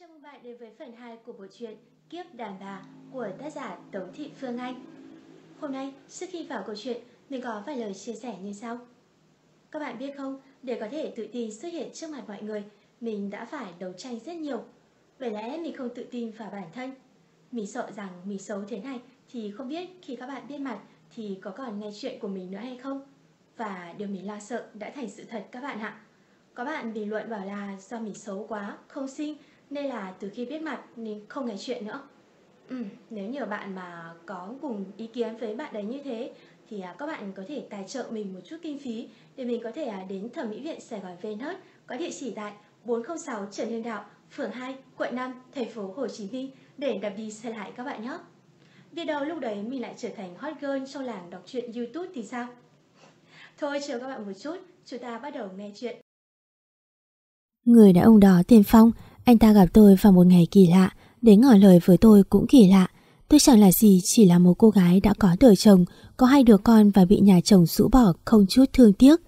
Chào mừng bạn đến với phần 2 của bộ truyện Kiếp đàn bà của tác giả Tống Thị Phương Anh. Hôm nay, trước khi vào câu chuyện, mình có vài lời chia sẻ như sau. Các bạn biết không, để có thể tự tin xuất hiện trước mặt mọi người, mình đã phải đấu tranh rất nhiều. Bởi lẽ mình không tự tin vào bản thân. Mình sợ rằng mình xấu thế này thì không biết khi các bạn biết mặt thì có còn nghe chuyện của mình nữa hay không. Và điều mình lo sợ đã thành sự thật các bạn ạ. Có bạn bình luận bảo là do mình xấu quá, không xinh nên là từ khi biết mặt nên không nghe chuyện nữa ừ, Nếu nhiều bạn mà có cùng ý kiến với bạn đấy như thế Thì à, các bạn có thể tài trợ mình một chút kinh phí Để mình có thể à, đến thẩm mỹ viện Sài Gòn VNH Có địa chỉ tại 406 Trần Hưng Đạo, phường 2, quận 5, thành phố Hồ Chí Minh Để đập đi xe lại các bạn nhé Biết đâu lúc đấy mình lại trở thành hot girl trong làng đọc truyện Youtube thì sao? Thôi chờ các bạn một chút, chúng ta bắt đầu nghe chuyện. Người đàn ông đó tên Phong anh ta gặp tôi vào một ngày kỳ lạ, đến ngỏ lời với tôi cũng kỳ lạ. Tôi chẳng là gì, chỉ là một cô gái đã có đời chồng, có hai đứa con và bị nhà chồng rũ bỏ không chút thương tiếc.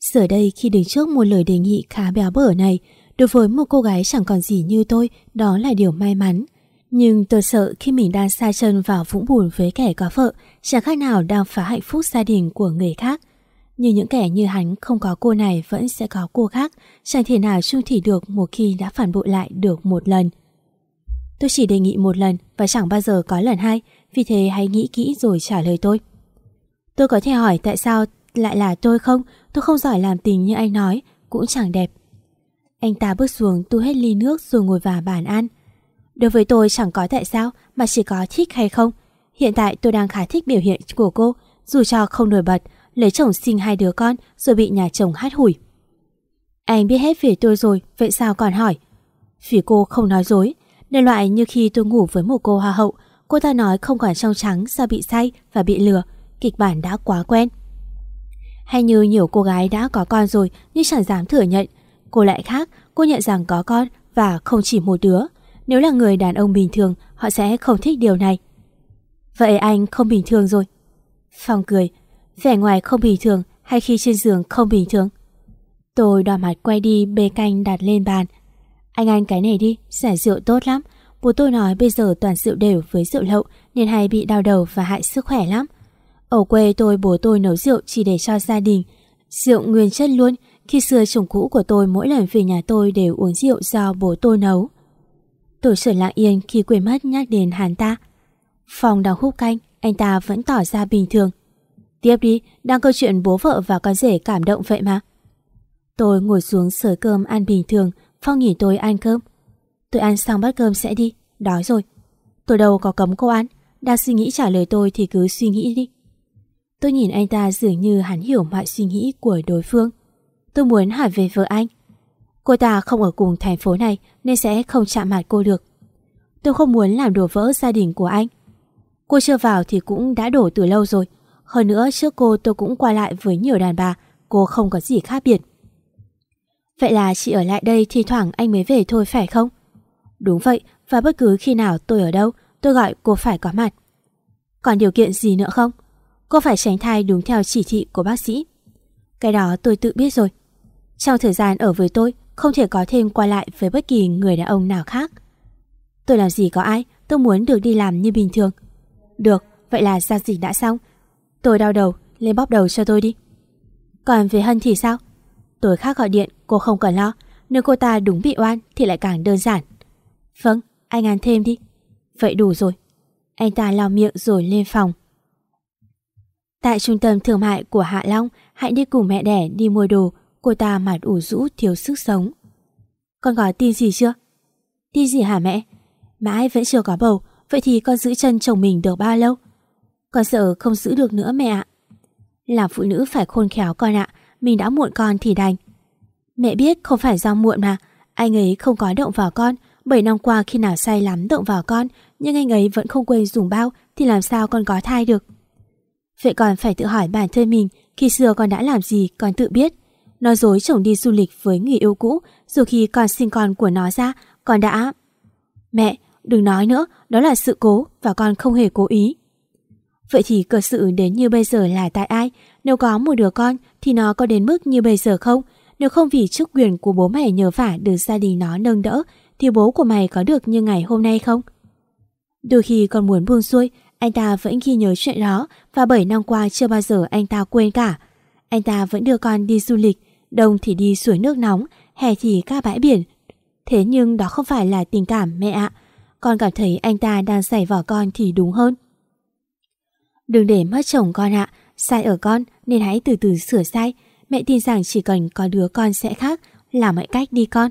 Giờ đây khi đứng trước một lời đề nghị khá béo bở này, đối với một cô gái chẳng còn gì như tôi, đó là điều may mắn. Nhưng tôi sợ khi mình đang xa chân vào vũng bùn với kẻ có vợ, chẳng khác nào đang phá hạnh phúc gia đình của người khác như những kẻ như hắn không có cô này vẫn sẽ có cô khác, chẳng thể nào chung thủy được một khi đã phản bội lại được một lần. Tôi chỉ đề nghị một lần và chẳng bao giờ có lần hai, vì thế hãy nghĩ kỹ rồi trả lời tôi. Tôi có thể hỏi tại sao lại là tôi không? Tôi không giỏi làm tình như anh nói, cũng chẳng đẹp. Anh ta bước xuống tu hết ly nước rồi ngồi vào bàn ăn. Đối với tôi chẳng có tại sao mà chỉ có thích hay không. Hiện tại tôi đang khá thích biểu hiện của cô, dù cho không nổi bật, lấy chồng sinh hai đứa con rồi bị nhà chồng hát hủi. Anh biết hết về tôi rồi, vậy sao còn hỏi? Vì cô không nói dối, nên loại như khi tôi ngủ với một cô hoa hậu, cô ta nói không còn trong trắng sao bị say và bị lừa, kịch bản đã quá quen. Hay như nhiều cô gái đã có con rồi nhưng chẳng dám thừa nhận, cô lại khác, cô nhận rằng có con và không chỉ một đứa. Nếu là người đàn ông bình thường, họ sẽ không thích điều này. Vậy anh không bình thường rồi. Phong cười, vẻ ngoài không bình thường hay khi trên giường không bình thường. Tôi đỏ mặt quay đi bê canh đặt lên bàn. Anh ăn cái này đi, giải rượu tốt lắm. Bố tôi nói bây giờ toàn rượu đều với rượu lậu nên hay bị đau đầu và hại sức khỏe lắm. Ở quê tôi bố tôi nấu rượu chỉ để cho gia đình. Rượu nguyên chất luôn, khi xưa chồng cũ của tôi mỗi lần về nhà tôi đều uống rượu do bố tôi nấu. Tôi trở lặng yên khi quên mất nhắc đến hắn ta. Phòng đang hút canh, anh ta vẫn tỏ ra bình thường. Tiếp đi, đang câu chuyện bố vợ và con rể cảm động vậy mà. Tôi ngồi xuống sới cơm ăn bình thường, Phong nhìn tôi ăn cơm. Tôi ăn xong bát cơm sẽ đi, đói rồi. Tôi đâu có cấm cô ăn, đang suy nghĩ trả lời tôi thì cứ suy nghĩ đi. Tôi nhìn anh ta dường như hắn hiểu mọi suy nghĩ của đối phương. Tôi muốn hỏi về vợ anh. Cô ta không ở cùng thành phố này nên sẽ không chạm mặt cô được. Tôi không muốn làm đổ vỡ gia đình của anh. Cô chưa vào thì cũng đã đổ từ lâu rồi. Hơn nữa trước cô tôi cũng qua lại với nhiều đàn bà, cô không có gì khác biệt. Vậy là chị ở lại đây thì thoảng anh mới về thôi phải không? Đúng vậy, và bất cứ khi nào tôi ở đâu, tôi gọi cô phải có mặt. Còn điều kiện gì nữa không? Cô phải tránh thai đúng theo chỉ thị của bác sĩ. Cái đó tôi tự biết rồi. Trong thời gian ở với tôi, không thể có thêm qua lại với bất kỳ người đàn ông nào khác. Tôi làm gì có ai, tôi muốn được đi làm như bình thường. Được, vậy là giao dịch đã xong, Tôi đau đầu, lên bóp đầu cho tôi đi. Còn về Hân thì sao? Tôi khác gọi điện, cô không cần lo. Nếu cô ta đúng bị oan thì lại càng đơn giản. Vâng, anh ăn thêm đi. Vậy đủ rồi. Anh ta lau miệng rồi lên phòng. Tại trung tâm thương mại của Hạ Long, Hạnh đi cùng mẹ đẻ đi mua đồ. Cô ta mặt ủ rũ thiếu sức sống. Con có tin gì chưa? Tin gì hả mẹ? Mãi vẫn chưa có bầu, vậy thì con giữ chân chồng mình được bao lâu? Con sợ không giữ được nữa mẹ ạ. là phụ nữ phải khôn khéo con ạ, mình đã muộn con thì đành. Mẹ biết không phải do muộn mà, anh ấy không có động vào con, 7 năm qua khi nào say lắm động vào con, nhưng anh ấy vẫn không quên dùng bao thì làm sao con có thai được. Vậy còn phải tự hỏi bản thân mình, khi xưa con đã làm gì con tự biết. Nói dối chồng đi du lịch với người yêu cũ, dù khi con sinh con của nó ra, con đã... Mẹ, đừng nói nữa, đó là sự cố và con không hề cố ý. Vậy thì cơ sự đến như bây giờ là tại ai? Nếu có một đứa con thì nó có đến mức như bây giờ không? Nếu không vì chức quyền của bố mẹ nhờ vả được gia đình nó nâng đỡ thì bố của mày có được như ngày hôm nay không? Đôi khi còn muốn buông xuôi, anh ta vẫn ghi nhớ chuyện đó và 7 năm qua chưa bao giờ anh ta quên cả. Anh ta vẫn đưa con đi du lịch, đông thì đi suối nước nóng, hè thì ca bãi biển. Thế nhưng đó không phải là tình cảm mẹ ạ. Con cảm thấy anh ta đang giày vỏ con thì đúng hơn. Đừng để mất chồng con ạ, sai ở con nên hãy từ từ sửa sai. Mẹ tin rằng chỉ cần có đứa con sẽ khác, làm mọi cách đi con.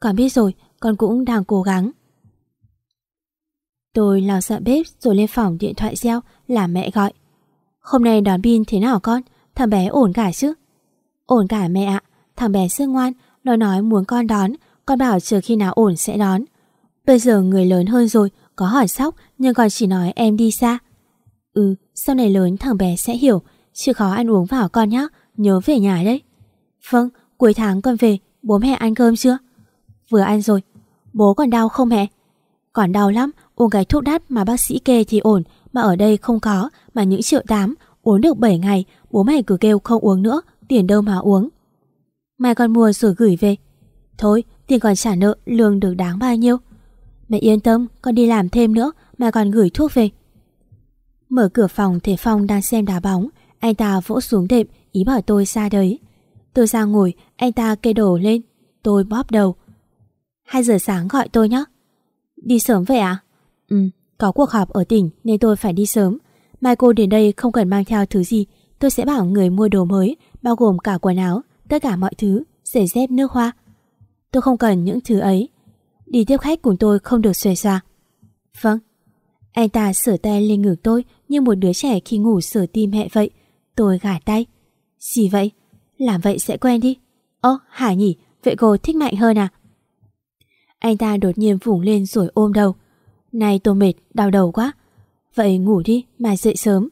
Con biết rồi, con cũng đang cố gắng. Tôi lao sợ bếp rồi lên phòng điện thoại reo là mẹ gọi. Hôm nay đón pin thế nào con? Thằng bé ổn cả chứ? Ổn cả mẹ ạ, thằng bé rất ngoan, nó nói muốn con đón, con bảo chờ khi nào ổn sẽ đón. Bây giờ người lớn hơn rồi, có hỏi sóc nhưng còn chỉ nói em đi xa. Ừ, sau này lớn thằng bé sẽ hiểu, chịu khó ăn uống vào con nhé, nhớ về nhà đấy. Vâng, cuối tháng con về, bố mẹ ăn cơm chưa? Vừa ăn rồi. Bố còn đau không mẹ? Còn đau lắm, uống cái thuốc đắt mà bác sĩ kê thì ổn, mà ở đây không có, mà những triệu tám, uống được 7 ngày, bố mẹ cứ kêu không uống nữa, tiền đâu mà uống. Mai con mua rồi gửi về. Thôi, tiền còn trả nợ, lương được đáng bao nhiêu? Mẹ yên tâm, con đi làm thêm nữa, mà còn gửi thuốc về. Mở cửa phòng thấy Phong đang xem đá bóng, anh ta vỗ xuống đệm, ý bảo tôi ra đấy. Tôi ra ngồi, anh ta kê đổ lên, tôi bóp đầu. 2 giờ sáng gọi tôi nhé. Đi sớm vậy à? Ừ, có cuộc họp ở tỉnh nên tôi phải đi sớm. Mai cô đến đây không cần mang theo thứ gì, tôi sẽ bảo người mua đồ mới, bao gồm cả quần áo, tất cả mọi thứ, giày dép nước hoa. Tôi không cần những thứ ấy. Đi tiếp khách cùng tôi không được xòe xòa Vâng. Anh ta sửa tay lên ngực tôi như một đứa trẻ khi ngủ sửa tim mẹ vậy. Tôi gả tay. Gì vậy? Làm vậy sẽ quen đi. Ơ, hả nhỉ? Vậy cô thích mạnh hơn à? Anh ta đột nhiên vùng lên rồi ôm đầu. Này tôi mệt, đau đầu quá. Vậy ngủ đi, mai dậy sớm.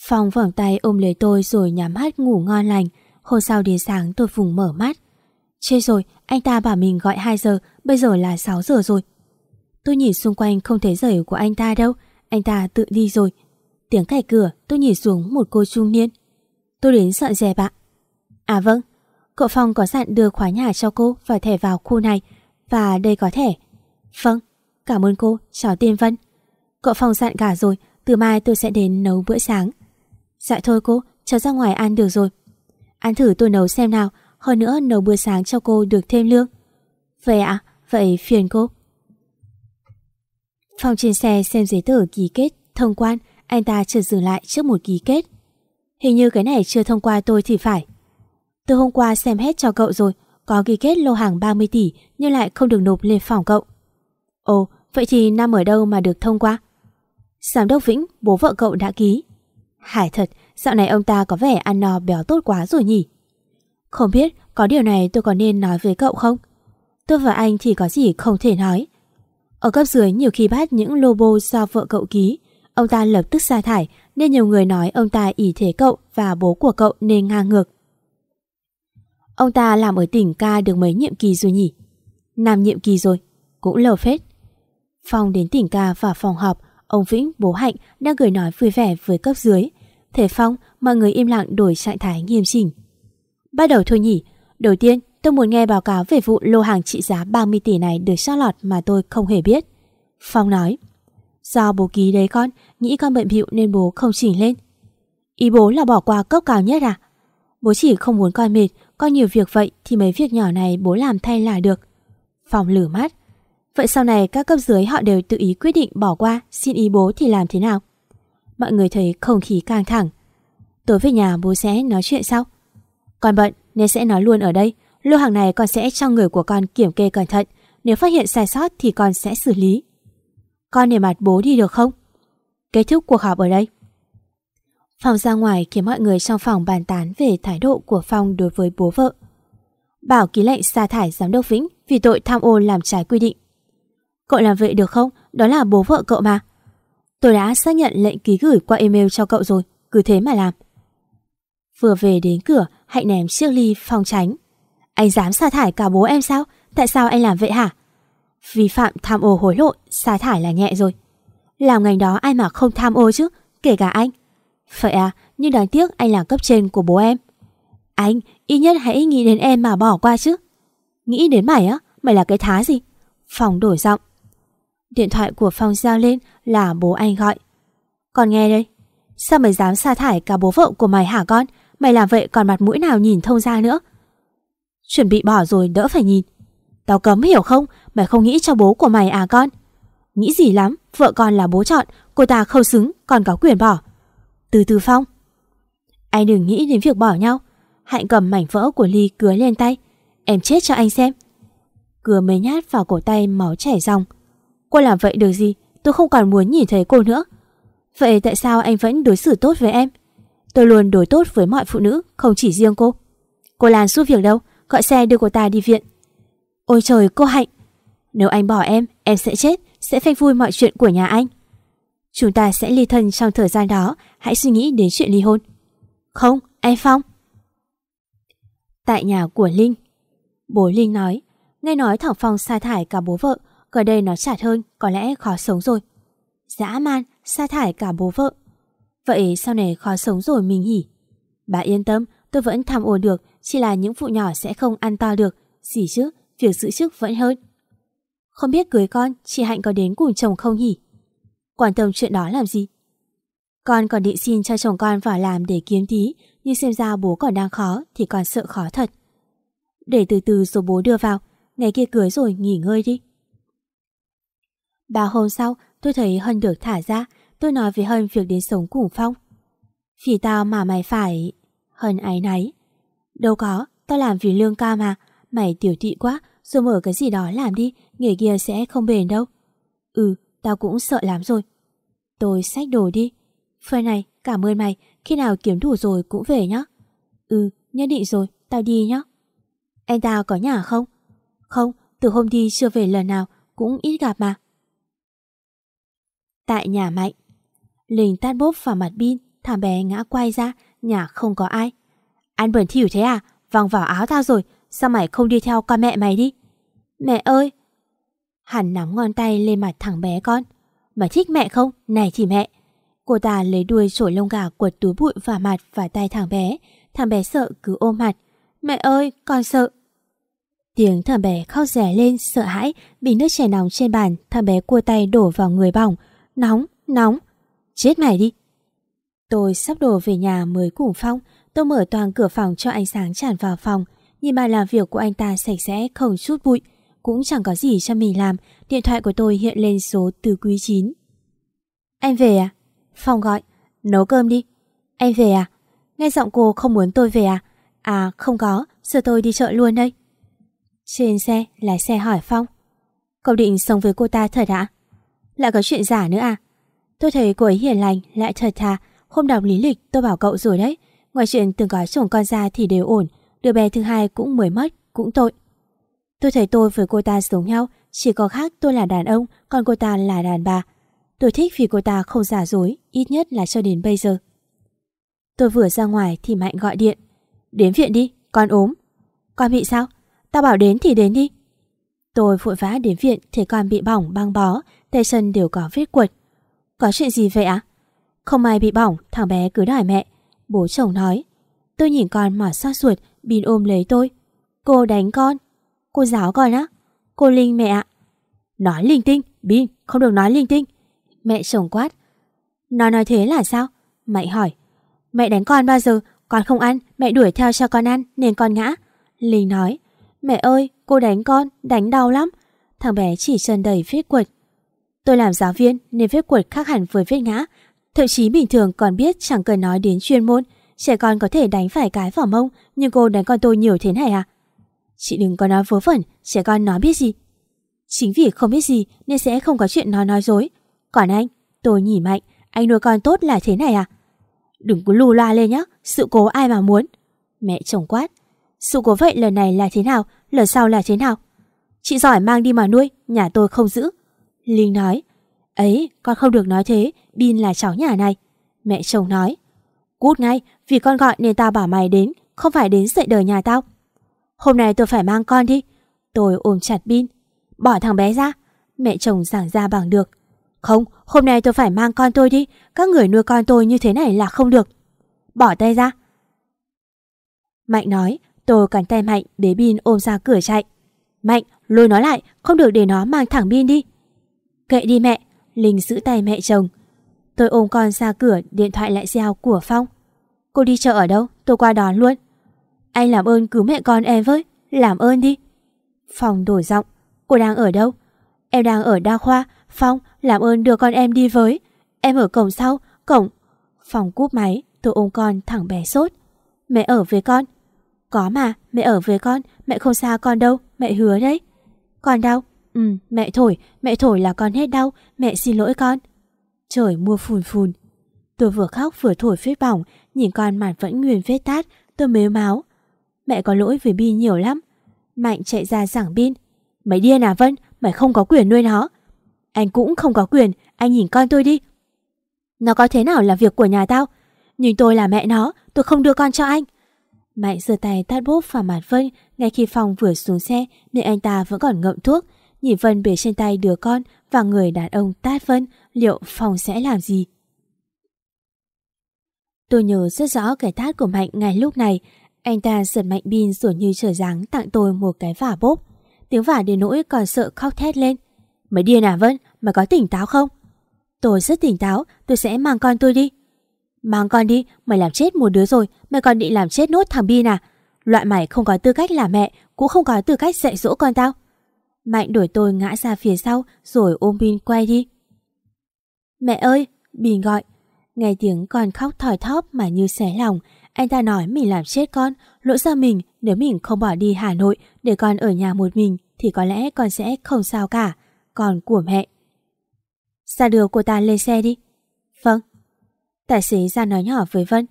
Phong vòng tay ôm lấy tôi rồi nhắm mắt ngủ ngon lành. Hôm sau đến sáng tôi vùng mở mắt. Chết rồi, anh ta bảo mình gọi 2 giờ, bây giờ là 6 giờ rồi. Tôi nhìn xung quanh không thấy giày của anh ta đâu, anh ta tự đi rồi. Tiếng cài cửa, tôi nhìn xuống một cô trung niên. Tôi đến dọn dẹp ạ. À vâng, cậu Phong có dặn đưa khóa nhà cho cô và thẻ vào khu này, và đây có thẻ. Vâng, cảm ơn cô, chào Tiên Vân. Cậu Phong dặn cả rồi, từ mai tôi sẽ đến nấu bữa sáng. Dạ thôi cô, cháu ra ngoài ăn được rồi. Ăn thử tôi nấu xem nào, hơn nữa nấu bữa sáng cho cô được thêm lương. Vậy ạ, vậy phiền cô. Phong trên xe xem giấy tờ ký kết, thông quan, anh ta chợt dừng lại trước một ký kết. Hình như cái này chưa thông qua tôi thì phải. Từ hôm qua xem hết cho cậu rồi, có ký kết lô hàng 30 tỷ nhưng lại không được nộp lên phòng cậu. Ồ, vậy thì năm ở đâu mà được thông qua? Giám đốc Vĩnh, bố vợ cậu đã ký. Hải thật, dạo này ông ta có vẻ ăn no béo tốt quá rồi nhỉ? Không biết có điều này tôi có nên nói với cậu không? Tôi và anh thì có gì không thể nói. Ở cấp dưới nhiều khi bắt những lobo do vợ cậu ký, ông ta lập tức sa thải nên nhiều người nói ông ta ý thế cậu và bố của cậu nên ngang ngược. Ông ta làm ở tỉnh ca được mấy nhiệm kỳ rồi nhỉ? Năm nhiệm kỳ rồi, cũng lâu phết. Phong đến tỉnh ca và phòng họp, ông Vĩnh, bố Hạnh đang cười nói vui vẻ với cấp dưới. Thế Phong, mọi người im lặng đổi trạng thái nghiêm chỉnh. Bắt đầu thôi nhỉ, đầu tiên tôi muốn nghe báo cáo về vụ lô hàng trị giá 30 tỷ này được sót lọt mà tôi không hề biết. Phong nói, do bố ký đấy con, nghĩ con bệnh bịu nên bố không chỉnh lên. Ý bố là bỏ qua cấp cao nhất à? Bố chỉ không muốn con mệt, con nhiều việc vậy thì mấy việc nhỏ này bố làm thay là được. phong lử mắt. Vậy sau này các cấp dưới họ đều tự ý quyết định bỏ qua, xin ý bố thì làm thế nào? Mọi người thấy không khí căng thẳng. Tối về nhà bố sẽ nói chuyện sau. còn bận nên sẽ nói luôn ở đây. Lô hàng này con sẽ cho người của con kiểm kê cẩn thận. Nếu phát hiện sai sót thì con sẽ xử lý. Con để mặt bố đi được không? Kết thúc cuộc họp ở đây. Phong ra ngoài khiến mọi người trong phòng bàn tán về thái độ của Phong đối với bố vợ. Bảo ký lệnh sa thải giám đốc Vĩnh vì tội tham ô làm trái quy định. Cậu làm vậy được không? Đó là bố vợ cậu mà. Tôi đã xác nhận lệnh ký gửi qua email cho cậu rồi, cứ thế mà làm. Vừa về đến cửa, hãy ném chiếc ly Phong tránh. Anh dám sa thải cả bố em sao? Tại sao anh làm vậy hả? Vi phạm tham ô hối lộ, sa thải là nhẹ rồi. Làm ngành đó ai mà không tham ô chứ, kể cả anh. Vậy à, nhưng đáng tiếc anh là cấp trên của bố em. Anh, ít nhất hãy nghĩ đến em mà bỏ qua chứ. Nghĩ đến mày á, mày là cái thá gì? Phòng đổi giọng. Điện thoại của Phong giao lên là bố anh gọi. Con nghe đây. Sao mày dám sa thải cả bố vợ của mày hả con? Mày làm vậy còn mặt mũi nào nhìn thông ra nữa? Chuẩn bị bỏ rồi đỡ phải nhìn. Tao cấm hiểu không? Mày không nghĩ cho bố của mày à con? Nghĩ gì lắm, vợ con là bố chọn, cô ta không xứng, còn có quyền bỏ. Từ từ Phong. Anh đừng nghĩ đến việc bỏ nhau. Hạnh cầm mảnh vỡ của Ly cứa lên tay. Em chết cho anh xem. Cứa mấy nhát vào cổ tay máu chảy ròng. Cô làm vậy được gì? Tôi không còn muốn nhìn thấy cô nữa. Vậy tại sao anh vẫn đối xử tốt với em? Tôi luôn đối tốt với mọi phụ nữ, không chỉ riêng cô. Cô Lan giúp việc đâu, gọi xe đưa cô ta đi viện. Ôi trời, cô Hạnh! Nếu anh bỏ em, em sẽ chết, sẽ phanh vui mọi chuyện của nhà anh. Chúng ta sẽ ly thân trong thời gian đó, hãy suy nghĩ đến chuyện ly hôn. Không, anh Phong. Tại nhà của Linh, bố Linh nói, nghe nói thằng Phong sa thải cả bố vợ, gần đây nó chặt hơn, có lẽ khó sống rồi. Dã man, sa thải cả bố vợ. Vậy sau này khó sống rồi mình hỉ. Bà yên tâm, tôi vẫn tham ô được, chỉ là những vụ nhỏ sẽ không ăn to được. Gì chứ, việc giữ chức vẫn hơn. Không biết cưới con, chị Hạnh có đến cùng chồng không nhỉ? Quan tâm chuyện đó làm gì? Con còn định xin cho chồng con vào làm để kiếm tí, nhưng xem ra bố còn đang khó thì còn sợ khó thật. Để từ từ số bố đưa vào, ngày kia cưới rồi nghỉ ngơi đi. Ba hôm sau, tôi thấy Hân được thả ra, tôi nói với Hân việc đến sống cùng Phong. Vì tao mà mày phải... Hân ái náy. Đâu có, tao làm vì lương cao mà, mày tiểu thị quá, rồi mở cái gì đó làm đi, nghề kia sẽ không bền đâu. Ừ, tao cũng sợ lắm rồi. Tôi xách đồ đi. Phơi này, cảm ơn mày, khi nào kiếm đủ rồi cũng về nhá. Ừ, nhất định rồi, tao đi nhá. Anh tao có nhà không? Không, từ hôm đi chưa về lần nào, cũng ít gặp mà. Tại nhà Mạnh Linh tát bốp vào mặt pin Thằng bé ngã quay ra Nhà không có ai Ăn bẩn thỉu thế à? Văng vào áo tao rồi Sao mày không đi theo con mẹ mày đi? Mẹ ơi! Hắn nắm ngón tay lên mặt thằng bé con. Mày thích mẹ không? Này thì mẹ! Cô ta lấy đuôi trổi lông gà quật túi bụi vào mặt và tay thằng bé. Thằng bé sợ cứ ôm mặt. Mẹ ơi! Con sợ! Tiếng thằng bé khóc rẻ lên sợ hãi Bình nước chè nóng trên bàn. Thằng bé cua tay đổ vào người bỏng. Nóng, nóng. Chết mày đi. Tôi sắp đổ về nhà mới cùng Phong. Tôi mở toàn cửa phòng cho ánh sáng tràn vào phòng. Nhìn bài làm việc của anh ta sạch sẽ không chút bụi. Cũng chẳng có gì cho mình làm. Điện thoại của tôi hiện lên số từ quý 9. Anh về à? Phong gọi. Nấu cơm đi. Anh về à? Nghe giọng cô không muốn tôi về à? À không có, giờ tôi đi chợ luôn đây. Trên xe, lái xe hỏi Phong. Cậu định sống với cô ta thật ạ? Lại có chuyện giả nữa à Tôi thấy cô ấy hiền lành Lại thật thà Hôm đọc lý lịch tôi bảo cậu rồi đấy Ngoài chuyện từng có chồng con ra thì đều ổn Đứa bé thứ hai cũng mới mất Cũng tội Tôi thấy tôi với cô ta giống nhau Chỉ có khác tôi là đàn ông Còn cô ta là đàn bà Tôi thích vì cô ta không giả dối Ít nhất là cho đến bây giờ Tôi vừa ra ngoài thì Mạnh gọi điện Đến viện đi, con ốm Con bị sao? Tao bảo đến thì đến đi Tôi vội vã đến viện thấy con bị bỏng băng bó tay chân đều có vết quật. Có chuyện gì vậy ạ? Không ai bị bỏng, thằng bé cứ đòi mẹ. Bố chồng nói. Tôi nhìn con mà xót ruột, Bin ôm lấy tôi. Cô đánh con. Cô giáo con á. Cô Linh mẹ ạ. Nói linh tinh, Bin, không được nói linh tinh. Mẹ chồng quát. Nó nói thế là sao? Mẹ hỏi. Mẹ đánh con bao giờ? Con không ăn, mẹ đuổi theo cho con ăn nên con ngã. Linh nói. Mẹ ơi, cô đánh con, đánh đau lắm. Thằng bé chỉ chân đầy vết quật. Tôi làm giáo viên nên vết quật khác hẳn với vết ngã. Thậm chí bình thường còn biết chẳng cần nói đến chuyên môn. Trẻ con có thể đánh phải cái vào mông, nhưng cô đánh con tôi nhiều thế này à? Chị đừng có nói vớ vẩn, trẻ con nói biết gì. Chính vì không biết gì nên sẽ không có chuyện nói nói dối. Còn anh, tôi nhỉ mạnh, anh nuôi con tốt là thế này à? Đừng có lù loa lên nhá, sự cố ai mà muốn. Mẹ chồng quát. Sự cố vậy lần này là thế nào, lần sau là thế nào? Chị giỏi mang đi mà nuôi, nhà tôi không giữ. Linh nói, ấy, con không được nói thế, Bin là cháu nhà này. Mẹ chồng nói, cút ngay, vì con gọi nên tao bảo mày đến, không phải đến dậy đời nhà tao. Hôm nay tôi phải mang con đi. Tôi ôm chặt Bin, bỏ thằng bé ra. Mẹ chồng giảng ra bằng được. Không, hôm nay tôi phải mang con tôi đi, các người nuôi con tôi như thế này là không được. Bỏ tay ra. Mạnh nói, tôi cắn tay Mạnh bế Bin ôm ra cửa chạy. Mạnh, lôi nó lại, không được để nó mang thẳng Bin đi. Kệ đi mẹ, Linh giữ tay mẹ chồng. Tôi ôm con ra cửa, điện thoại lại gieo của Phong. Cô đi chợ ở đâu? Tôi qua đón luôn. Anh làm ơn cứu mẹ con em với, làm ơn đi. Phong đổi giọng, cô đang ở đâu? Em đang ở đa khoa, Phong, làm ơn đưa con em đi với. Em ở cổng sau, cổng. Phong cúp máy, tôi ôm con thẳng bé sốt. Mẹ ở với con. Có mà, mẹ ở với con, mẹ không xa con đâu, mẹ hứa đấy. Con đau? Ừ, mẹ thổi, mẹ thổi là con hết đau, mẹ xin lỗi con. Trời mưa phùn phùn. Tôi vừa khóc vừa thổi phết bỏng, nhìn con mặt vẫn nguyên vết tát, tôi mếu máu. Mẹ có lỗi với Bi nhiều lắm. Mạnh chạy ra giảng Bin. Mày điên à Vân, mày không có quyền nuôi nó. Anh cũng không có quyền, anh nhìn con tôi đi. Nó có thế nào là việc của nhà tao? Nhưng tôi là mẹ nó, tôi không đưa con cho anh. Mạnh giơ tay tát bốp vào mặt Vân ngay khi Phong vừa xuống xe nên anh ta vẫn còn ngậm thuốc. Nhìn Vân bể trên tay đứa con và người đàn ông tát Vân, liệu Phong sẽ làm gì? Tôi nhớ rất rõ cái tát của Mạnh ngay lúc này. Anh ta giật mạnh pin rồi như trở dáng tặng tôi một cái vả bốp. Tiếng vả đến nỗi còn sợ khóc thét lên. Mày điên à Vân, mày có tỉnh táo không? Tôi rất tỉnh táo, tôi sẽ mang con tôi đi. Mang con đi, mày làm chết một đứa rồi, mày còn định làm chết nốt thằng Bin à? Loại mày không có tư cách là mẹ, cũng không có tư cách dạy dỗ con tao. Mạnh đuổi tôi ngã ra phía sau rồi ôm Bin quay đi. Mẹ ơi, bình gọi. Nghe tiếng con khóc thỏi thóp mà như xé lòng, anh ta nói mình làm chết con, lỗi do mình nếu mình không bỏ đi Hà Nội để con ở nhà một mình thì có lẽ con sẽ không sao cả. Con của mẹ. Ra đưa cô ta lên xe đi. Vâng. Tài xế ra nói nhỏ với Vân.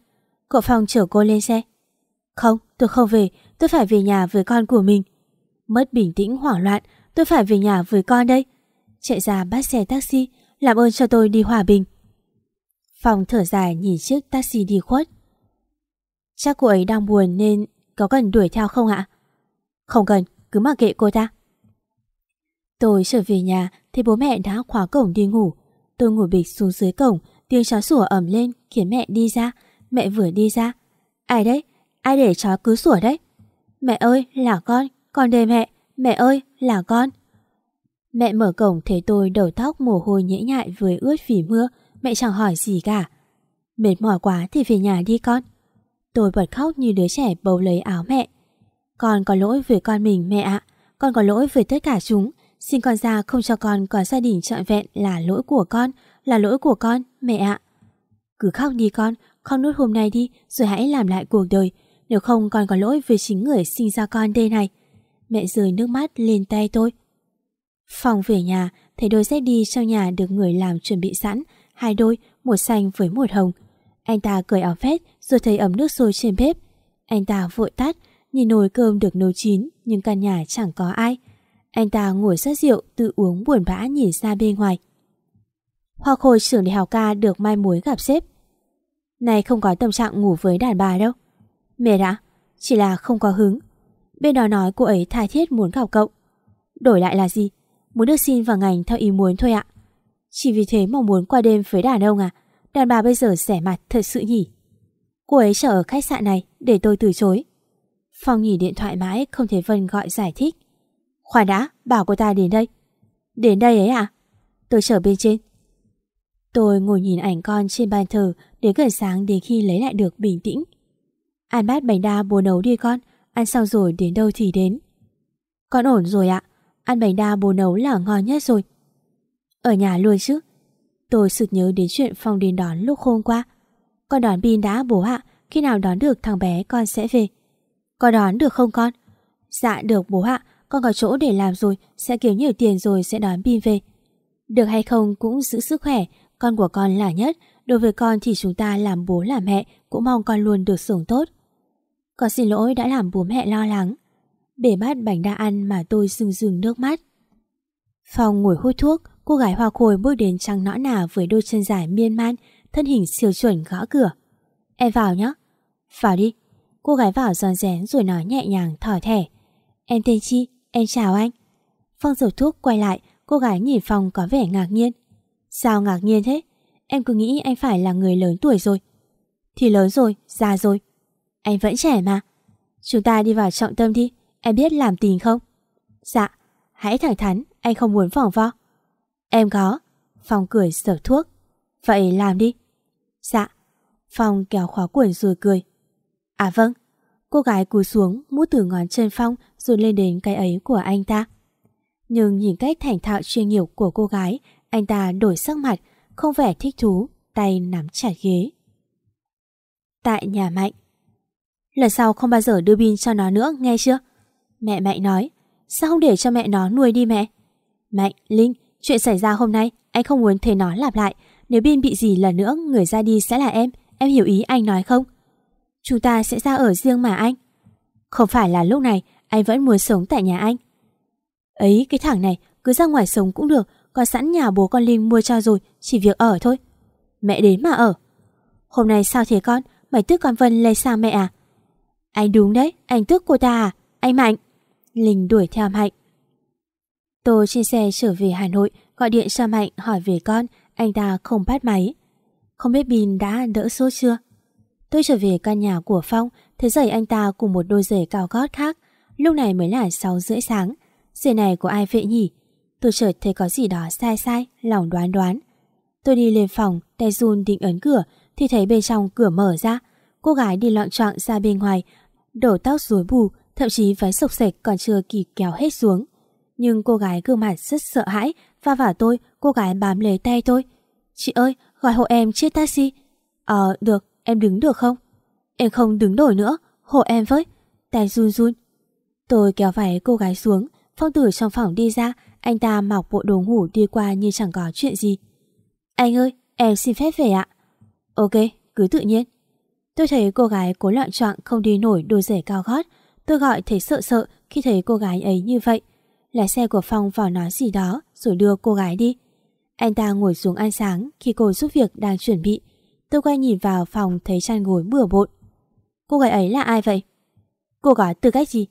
Cậu Phong chở cô lên xe. Không, tôi không về, tôi phải về nhà với con của mình. Mất bình tĩnh hoảng loạn, tôi phải về nhà với con đây. Chạy ra bắt xe taxi, làm ơn cho tôi đi Hòa Bình. Phòng thở dài nhìn chiếc taxi đi khuất. Chắc cô ấy đang buồn nên có cần đuổi theo không ạ? Không cần, cứ mặc kệ cô ta. Tôi trở về nhà thì bố mẹ đã khóa cổng đi ngủ. Tôi ngồi bịch xuống dưới cổng, tiếng chó sủa ẩm lên khiến mẹ đi ra. Mẹ vừa đi ra. Ai đấy? Ai để chó cứ sủa đấy? Mẹ ơi, là con, con đây mẹ. Mẹ ơi, là con. Mẹ mở cổng thấy tôi đầu tóc mồ hôi nhễ nhại với ướt vì mưa. Mẹ chẳng hỏi gì cả. Mệt mỏi quá thì về nhà đi con. Tôi bật khóc như đứa trẻ bầu lấy áo mẹ. Con có lỗi với con mình mẹ ạ. Con có lỗi với tất cả chúng. Xin con ra không cho con có gia đình trọn vẹn là lỗi của con, là lỗi của con, mẹ ạ. Cứ khóc đi con, con nuốt hôm nay đi rồi hãy làm lại cuộc đời. Nếu không con có lỗi với chính người sinh ra con đây này. Mẹ rơi nước mắt lên tay tôi. Phòng về nhà, thấy đôi dép đi trong nhà được người làm chuẩn bị sẵn, hai đôi, một xanh với một hồng. Anh ta cởi áo vest rồi thấy ấm nước sôi trên bếp. Anh ta vội tắt, nhìn nồi cơm được nấu chín nhưng căn nhà chẳng có ai. Anh ta ngồi sát rượu tự uống buồn bã nhìn ra bên ngoài. Hoa khôi trưởng đại học ca được mai mối gặp sếp. Này không có tâm trạng ngủ với đàn bà đâu. Mệt ạ, chỉ là không có hứng. Bên đó nói cô ấy tha thiết muốn gặp cậu. Đổi lại là gì? Muốn được xin vào ngành theo ý muốn thôi ạ. Chỉ vì thế mà muốn qua đêm với đàn ông à? Đàn bà bây giờ rẻ mặt thật sự nhỉ? Cô ấy chờ ở khách sạn này để tôi từ chối. Phong nhỉ điện thoại mãi không thể Vân gọi giải thích. Khoan đã, bảo cô ta đến đây. Đến đây ấy à? Tôi chờ bên trên. Tôi ngồi nhìn ảnh con trên bàn thờ đến gần sáng đến khi lấy lại được bình tĩnh. Ăn bát bánh đa bố nấu đi con, ăn xong rồi đến đâu thì đến. Con ổn rồi ạ, ăn bánh đa bố nấu là ngon nhất rồi. Ở nhà luôn chứ. Tôi sực nhớ đến chuyện Phong đến đón lúc hôm qua. Con đón pin đã bố ạ, khi nào đón được thằng bé con sẽ về. Con đón được không con? Dạ được bố ạ, con có chỗ để làm rồi, sẽ kiếm nhiều tiền rồi sẽ đón pin về. Được hay không cũng giữ sức khỏe, con của con là nhất, đối với con thì chúng ta làm bố làm mẹ cũng mong con luôn được sống tốt. Con xin lỗi đã làm bố mẹ lo lắng. Bể bát bánh đa ăn mà tôi rưng rưng nước mắt. Phong ngồi hút thuốc, cô gái hoa khôi bước đến trăng nõn nà với đôi chân dài miên man, thân hình siêu chuẩn gõ cửa. Em vào nhé. Vào đi. Cô gái vào giòn rén rồi nói nhẹ nhàng thỏ thẻ. Em tên Chi, em chào anh. Phong dầu thuốc quay lại, cô gái nhìn Phong có vẻ ngạc nhiên. Sao ngạc nhiên thế? Em cứ nghĩ anh phải là người lớn tuổi rồi. Thì lớn rồi, già rồi. Anh vẫn trẻ mà. Chúng ta đi vào trọng tâm đi, em biết làm tình không? Dạ, hãy thẳng thắn, anh không muốn vòng vo. Em có. Phong cười sở thuốc. Vậy làm đi. Dạ. Phong kéo khóa quần rồi cười. À vâng. Cô gái cúi xuống mút từ ngón chân Phong rồi lên đến cái ấy của anh ta. Nhưng nhìn cách thành thạo chuyên nghiệp của cô gái, anh ta đổi sắc mặt, không vẻ thích thú, tay nắm chặt ghế. Tại nhà Mạnh Lần sau không bao giờ đưa pin cho nó nữa, nghe chưa? Mẹ Mạnh nói, sao không để cho mẹ nó nuôi đi mẹ? Mạnh, Linh, chuyện xảy ra hôm nay, anh không muốn thấy nó lặp lại. Nếu Bin bị gì lần nữa, người ra đi sẽ là em. Em hiểu ý anh nói không? Chúng ta sẽ ra ở riêng mà anh. Không phải là lúc này, anh vẫn muốn sống tại nhà anh. Ấy, cái thằng này, cứ ra ngoài sống cũng được, có sẵn nhà bố con Linh mua cho rồi, chỉ việc ở thôi. Mẹ đến mà ở. Hôm nay sao thế con, mày tức con Vân lấy sang mẹ à? Anh đúng đấy, anh tức cô ta à? Anh Mạnh. Linh đuổi theo Mạnh. Tôi trên xe trở về Hà Nội, gọi điện cho Mạnh hỏi về con, anh ta không bắt máy. Không biết Bin đã đỡ sốt chưa? Tôi trở về căn nhà của Phong, thấy giày anh ta cùng một đôi giày cao gót khác. Lúc này mới là 6 rưỡi sáng. Giày này của ai vậy nhỉ? Tôi chợt thấy có gì đó sai sai, lòng đoán đoán. Tôi đi lên phòng, tay run định ấn cửa, thì thấy bên trong cửa mở ra. Cô gái đi loạn trọng ra bên ngoài, đổ tóc rối bù, thậm chí váy sộc sạch còn chưa kịp kéo hết xuống. Nhưng cô gái gương mặt rất sợ hãi, và vào tôi, cô gái bám lấy tay tôi. Chị ơi, gọi hộ em chiếc taxi. Ờ, được, em đứng được không? Em không đứng nổi nữa, hộ em với. Tay run run. Tôi kéo váy cô gái xuống, phong tử trong phòng đi ra, anh ta mặc bộ đồ ngủ đi qua như chẳng có chuyện gì. Anh ơi, em xin phép về ạ. Ok, cứ tự nhiên. Tôi thấy cô gái cố loạn trọng không đi nổi đôi giày cao gót. Tôi gọi thấy sợ sợ khi thấy cô gái ấy như vậy. Lái xe của Phong vào nói gì đó rồi đưa cô gái đi. Anh ta ngồi xuống ăn sáng khi cô giúp việc đang chuẩn bị. Tôi quay nhìn vào phòng thấy chăn gối bừa bộn. Cô gái ấy là ai vậy? Cô có tư cách gì?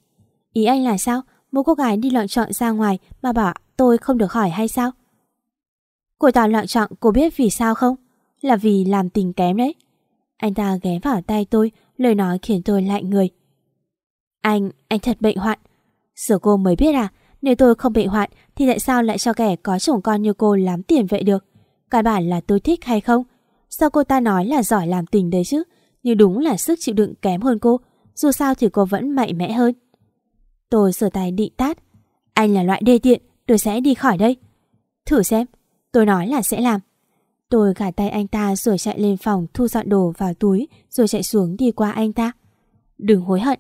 Ý anh là sao? Một cô gái đi loạn chọn ra ngoài mà bảo tôi không được hỏi hay sao? Cô ta loạn chọn cô biết vì sao không? Là vì làm tình kém đấy. Anh ta ghé vào tay tôi, lời nói khiến tôi lạnh người. Anh, anh thật bệnh hoạn. Giờ cô mới biết à, nếu tôi không bệnh hoạn thì tại sao lại cho kẻ có chồng con như cô làm tiền vậy được? Căn bản là tôi thích hay không? Sao cô ta nói là giỏi làm tình đấy chứ? Nhưng đúng là sức chịu đựng kém hơn cô. Dù sao thì cô vẫn mạnh mẽ hơn. Tôi sửa tay định tát. Anh là loại đê tiện, tôi sẽ đi khỏi đây. Thử xem. Tôi nói là sẽ làm. Tôi gạt tay anh ta rồi chạy lên phòng thu dọn đồ vào túi rồi chạy xuống đi qua anh ta. Đừng hối hận.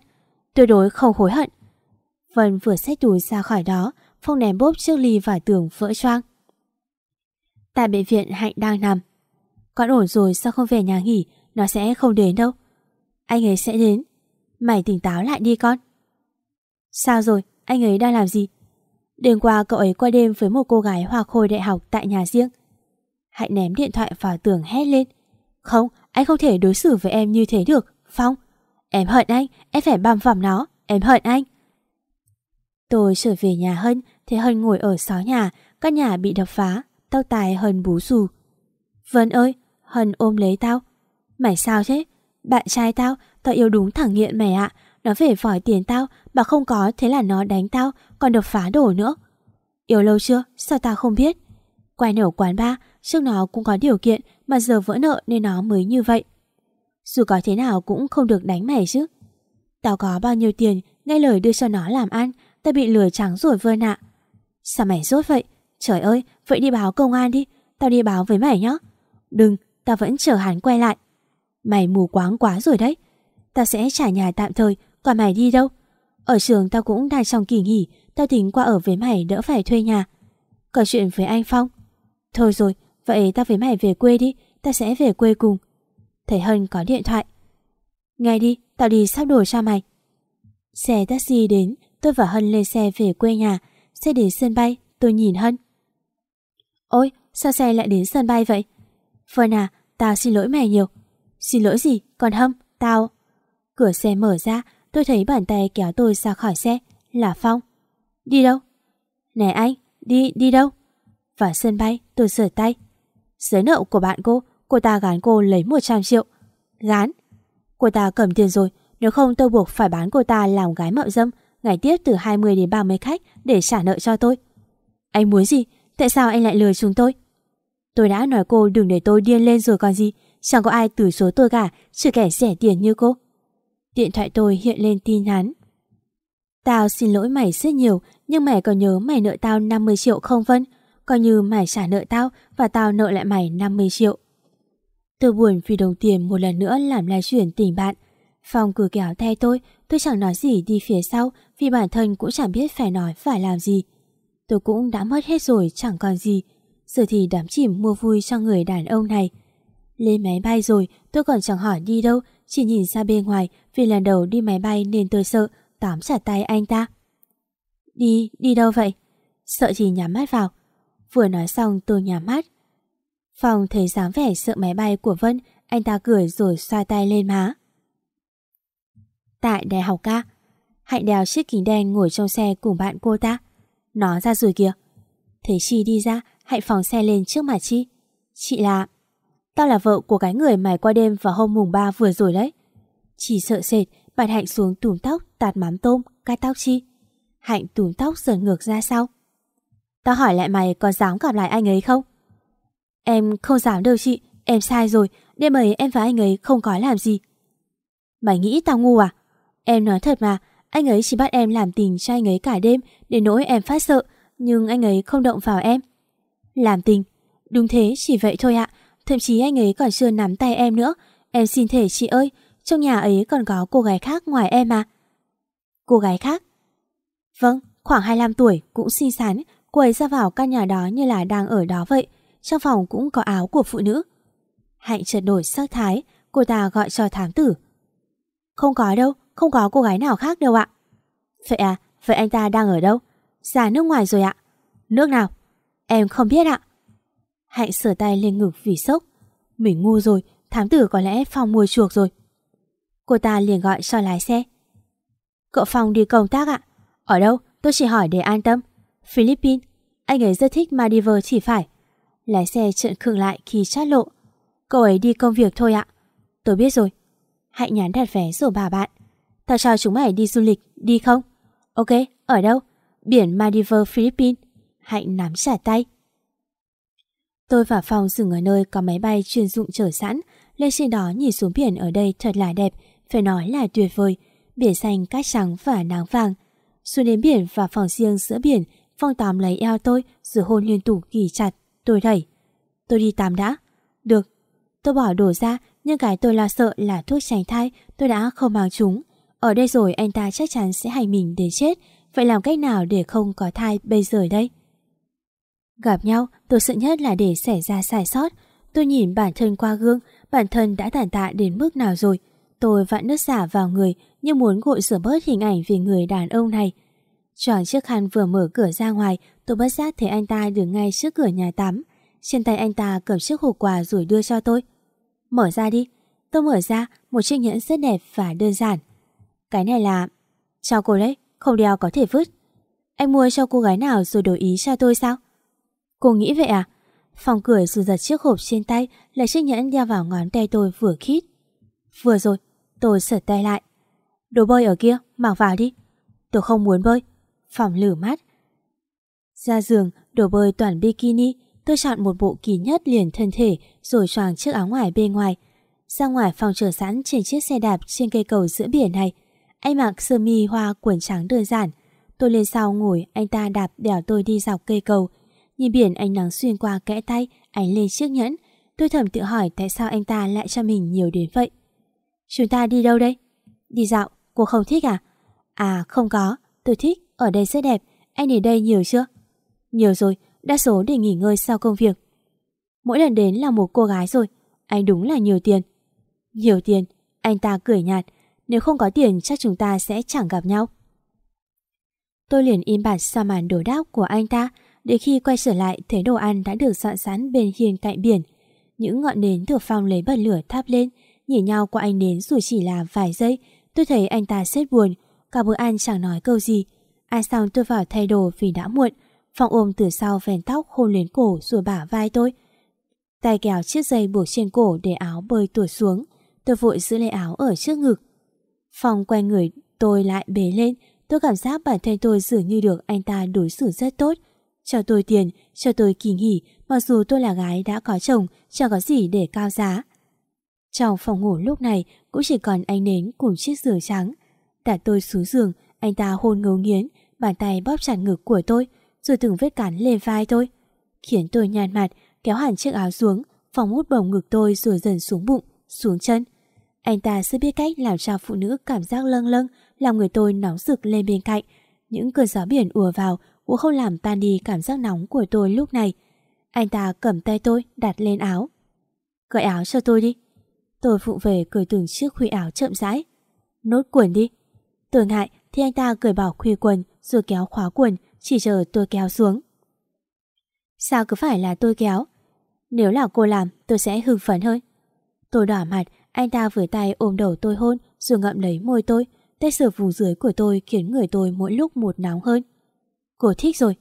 Tuyệt đối không hối hận. Vân vừa xách túi ra khỏi đó, Phong ném bốp chiếc ly vải tường vỡ choang. Tại bệnh viện Hạnh đang nằm. Con ổn rồi sao không về nhà nghỉ, nó sẽ không đến đâu. Anh ấy sẽ đến. Mày tỉnh táo lại đi con. Sao rồi, anh ấy đang làm gì? Đêm qua cậu ấy qua đêm với một cô gái hoa khôi đại học tại nhà riêng. Hạnh ném điện thoại vào tường hét lên. Không, anh không thể đối xử với em như thế được, Phong. Em hận anh, em phải băm vằm nó, em hận anh. Tôi trở về nhà Hân, thấy Hân ngồi ở xó nhà, căn nhà bị đập phá, tao tài Hân bú rù. Vân ơi, Hân ôm lấy tao. Mày sao thế? Bạn trai tao, tao yêu đúng thẳng nghiện mày ạ. Nó về vòi tiền tao, mà không có thế là nó đánh tao, còn đập phá đổ nữa. Yêu lâu chưa? Sao tao không biết? Quay nở quán ba, trước nó cũng có điều kiện mà giờ vỡ nợ nên nó mới như vậy. Dù có thế nào cũng không được đánh mày chứ. Tao có bao nhiêu tiền, nghe lời đưa cho nó làm ăn, tao bị lừa trắng rồi vơ nạ Sao mày rốt vậy? Trời ơi, vậy đi báo công an đi, tao đi báo với mày nhá. Đừng, tao vẫn chờ hắn quay lại. Mày mù quáng quá rồi đấy. Tao sẽ trả nhà tạm thời, còn mày đi đâu? Ở trường tao cũng đang trong kỳ nghỉ, tao tính qua ở với mày đỡ phải thuê nhà. Có chuyện với anh Phong. Thôi rồi, vậy tao với mày về quê đi, tao sẽ về quê cùng thấy Hân có điện thoại. Nghe đi, tao đi sắp đồ cho mày. Xe taxi đến, tôi và Hân lên xe về quê nhà. Xe đến sân bay, tôi nhìn Hân. Ôi, sao xe lại đến sân bay vậy? Vân à, tao xin lỗi mày nhiều. Xin lỗi gì, còn Hâm, tao... Cửa xe mở ra, tôi thấy bàn tay kéo tôi ra khỏi xe, là Phong. Đi đâu? Nè anh, đi, đi đâu? Vào sân bay, tôi sửa tay. Giới nợ của bạn cô, cô ta gán cô lấy 100 triệu. Gán? Cô ta cầm tiền rồi, nếu không tôi buộc phải bán cô ta làm gái mạo dâm, ngày tiếp từ 20 đến 30 khách để trả nợ cho tôi. Anh muốn gì? Tại sao anh lại lừa chúng tôi? Tôi đã nói cô đừng để tôi điên lên rồi còn gì. Chẳng có ai từ số tôi cả, trừ kẻ rẻ tiền như cô. Điện thoại tôi hiện lên tin nhắn. Tao xin lỗi mày rất nhiều, nhưng mày còn nhớ mày nợ tao 50 triệu không Vân? Coi như mày trả nợ tao và tao nợ lại mày 50 triệu. Tôi buồn vì đồng tiền một lần nữa làm lai chuyển tình bạn. Phong cứ kéo tay tôi, tôi chẳng nói gì đi phía sau vì bản thân cũng chẳng biết phải nói phải làm gì. Tôi cũng đã mất hết rồi chẳng còn gì. Giờ thì đám chìm mua vui cho người đàn ông này. Lên máy bay rồi, tôi còn chẳng hỏi đi đâu, chỉ nhìn ra bên ngoài vì lần đầu đi máy bay nên tôi sợ, tóm chặt tay anh ta. Đi, đi đâu vậy? Sợ gì nhắm mắt vào. Vừa nói xong tôi nhắm mắt. Phong thấy dáng vẻ sợ máy bay của Vân, anh ta cười rồi xoa tay lên má. Tại đại học ca, Hạnh đèo chiếc kính đen ngồi trong xe cùng bạn cô ta. Nó ra rồi kìa. Thấy Chi đi ra, Hạnh phòng xe lên trước mặt Chi. Chị là... Tao là vợ của cái người mày qua đêm vào hôm mùng 3 vừa rồi đấy. Chỉ sợ sệt, bạn Hạnh xuống tùm tóc, tạt mắm tôm, cắt tóc Chi. Hạnh tùm tóc dần ngược ra sau. Tao hỏi lại mày có dám gặp lại anh ấy không? Em không dám đâu chị, em sai rồi, đêm ấy em và anh ấy không có làm gì. Mày nghĩ tao ngu à? Em nói thật mà, anh ấy chỉ bắt em làm tình cho anh ấy cả đêm để nỗi em phát sợ, nhưng anh ấy không động vào em. Làm tình? Đúng thế, chỉ vậy thôi ạ. Thậm chí anh ấy còn chưa nắm tay em nữa. Em xin thể chị ơi, trong nhà ấy còn có cô gái khác ngoài em à? Cô gái khác? Vâng, khoảng 25 tuổi, cũng xinh xắn. Cô ấy ra vào căn nhà đó như là đang ở đó vậy. Trong phòng cũng có áo của phụ nữ. Hạnh chợt đổi sắc thái, cô ta gọi cho thám tử. Không có đâu, không có cô gái nào khác đâu ạ. Vậy à, vậy anh ta đang ở đâu? Ra nước ngoài rồi ạ. Nước nào? Em không biết ạ. Hạnh sửa tay lên ngực vì sốc. Mình ngu rồi, thám tử có lẽ phòng mua chuộc rồi. Cô ta liền gọi cho lái xe. Cậu phòng đi công tác ạ. Ở đâu? Tôi chỉ hỏi để an tâm. Philippines. Anh ấy rất thích Maldives chỉ phải. Lái xe trợn khựng lại khi chát lộ. Cậu ấy đi công việc thôi ạ. Tôi biết rồi. Hạnh nhắn đặt vé rồi bà bạn. Tao cho chúng mày đi du lịch, đi không? Ok, ở đâu? Biển Maldives, Philippines. Hạnh nắm trả tay. Tôi và phòng dừng ở nơi có máy bay chuyên dụng chở sẵn. Lên trên đó nhìn xuống biển ở đây thật là đẹp, phải nói là tuyệt vời. Biển xanh, cát trắng và nắng vàng. Xuống đến biển và phòng riêng giữa biển, Phong tóm lấy eo tôi rồi hôn liên tục kỳ chặt. Tôi đẩy. Tôi đi tắm đã. Được. Tôi bỏ đồ ra, nhưng cái tôi lo sợ là thuốc tránh thai, tôi đã không mang chúng. Ở đây rồi anh ta chắc chắn sẽ hành mình đến chết, vậy làm cách nào để không có thai bây giờ đây? Gặp nhau, tôi sợ nhất là để xảy ra sai sót. Tôi nhìn bản thân qua gương, bản thân đã tàn tạ đến mức nào rồi. Tôi vặn nước xả vào người như muốn gội rửa bớt hình ảnh về người đàn ông này chọn chiếc khăn vừa mở cửa ra ngoài, tôi bất giác thấy anh ta đứng ngay trước cửa nhà tắm. Trên tay anh ta cầm chiếc hộp quà rồi đưa cho tôi. Mở ra đi. Tôi mở ra một chiếc nhẫn rất đẹp và đơn giản. Cái này là... Chào cô đấy, không đeo có thể vứt. Anh mua cho cô gái nào rồi đổi ý cho tôi sao? Cô nghĩ vậy à? Phòng cười rồi giật chiếc hộp trên tay lấy chiếc nhẫn đeo vào ngón tay tôi vừa khít. Vừa rồi, tôi sợt tay lại. Đồ bơi ở kia, mặc vào đi. Tôi không muốn bơi. Phòng lử mắt. Ra giường, đồ bơi toàn bikini. Tôi chọn một bộ kỳ nhất liền thân thể rồi choàng chiếc áo ngoài bên ngoài. Ra ngoài phòng chờ sẵn trên chiếc xe đạp trên cây cầu giữa biển này. Anh mặc sơ mi hoa quần trắng đơn giản. Tôi lên sau ngồi, anh ta đạp đèo tôi đi dọc cây cầu. Nhìn biển ánh nắng xuyên qua kẽ tay, ánh lên chiếc nhẫn. Tôi thầm tự hỏi tại sao anh ta lại cho mình nhiều đến vậy. Chúng ta đi đâu đây? Đi dạo, cô không thích à? À không có, tôi thích, ở đây rất đẹp. Anh đến đây nhiều chưa? Nhiều rồi, đa số để nghỉ ngơi sau công việc. Mỗi lần đến là một cô gái rồi, anh đúng là nhiều tiền. Nhiều tiền, anh ta cười nhạt. Nếu không có tiền chắc chúng ta sẽ chẳng gặp nhau. Tôi liền im bặt xa màn đồ đáp của anh ta, để khi quay trở lại thấy đồ ăn đã được dọn sẵn bên hiên cạnh biển. Những ngọn nến được Phong lấy bật lửa thắp lên, nhìn nhau qua ánh nến dù chỉ là vài giây, tôi thấy anh ta rất buồn, cả bữa ăn chẳng nói câu gì ai xong tôi vào thay đồ vì đã muộn, Phong ôm từ sau vèn tóc hôn lên cổ rồi bả vai tôi. Tay kéo chiếc dây buộc trên cổ để áo bơi tuột xuống, tôi vội giữ lấy áo ở trước ngực. Phong quay người tôi lại bế lên, tôi cảm giác bản thân tôi dường như được anh ta đối xử rất tốt. Cho tôi tiền, cho tôi kỳ nghỉ, mặc dù tôi là gái đã có chồng, chẳng có gì để cao giá. Trong phòng ngủ lúc này cũng chỉ còn anh nến cùng chiếc giường trắng. Đặt tôi xuống giường, anh ta hôn ngấu nghiến, bàn tay bóp chặt ngực của tôi, rồi từng vết cắn lên vai tôi. Khiến tôi nhàn mặt, kéo hẳn chiếc áo xuống, phòng hút bồng ngực tôi rồi dần xuống bụng, xuống chân. Anh ta sẽ biết cách làm cho phụ nữ cảm giác lâng lâng, làm người tôi nóng rực lên bên cạnh. Những cơn gió biển ùa vào cũng không làm tan đi cảm giác nóng của tôi lúc này. Anh ta cầm tay tôi đặt lên áo. Cởi áo cho tôi đi. Tôi phụ về cởi từng chiếc khuy áo chậm rãi. Nốt quần đi. Tôi ngại thì anh ta cởi bỏ khuy quần rồi kéo khóa quần chỉ chờ tôi kéo xuống. Sao cứ phải là tôi kéo? Nếu là cô làm tôi sẽ hưng phấn hơn. Tôi đỏ mặt, anh ta vừa tay ôm đầu tôi hôn rồi ngậm lấy môi tôi. Tay sờ vùng dưới của tôi khiến người tôi mỗi lúc một nóng hơn. Cô thích rồi.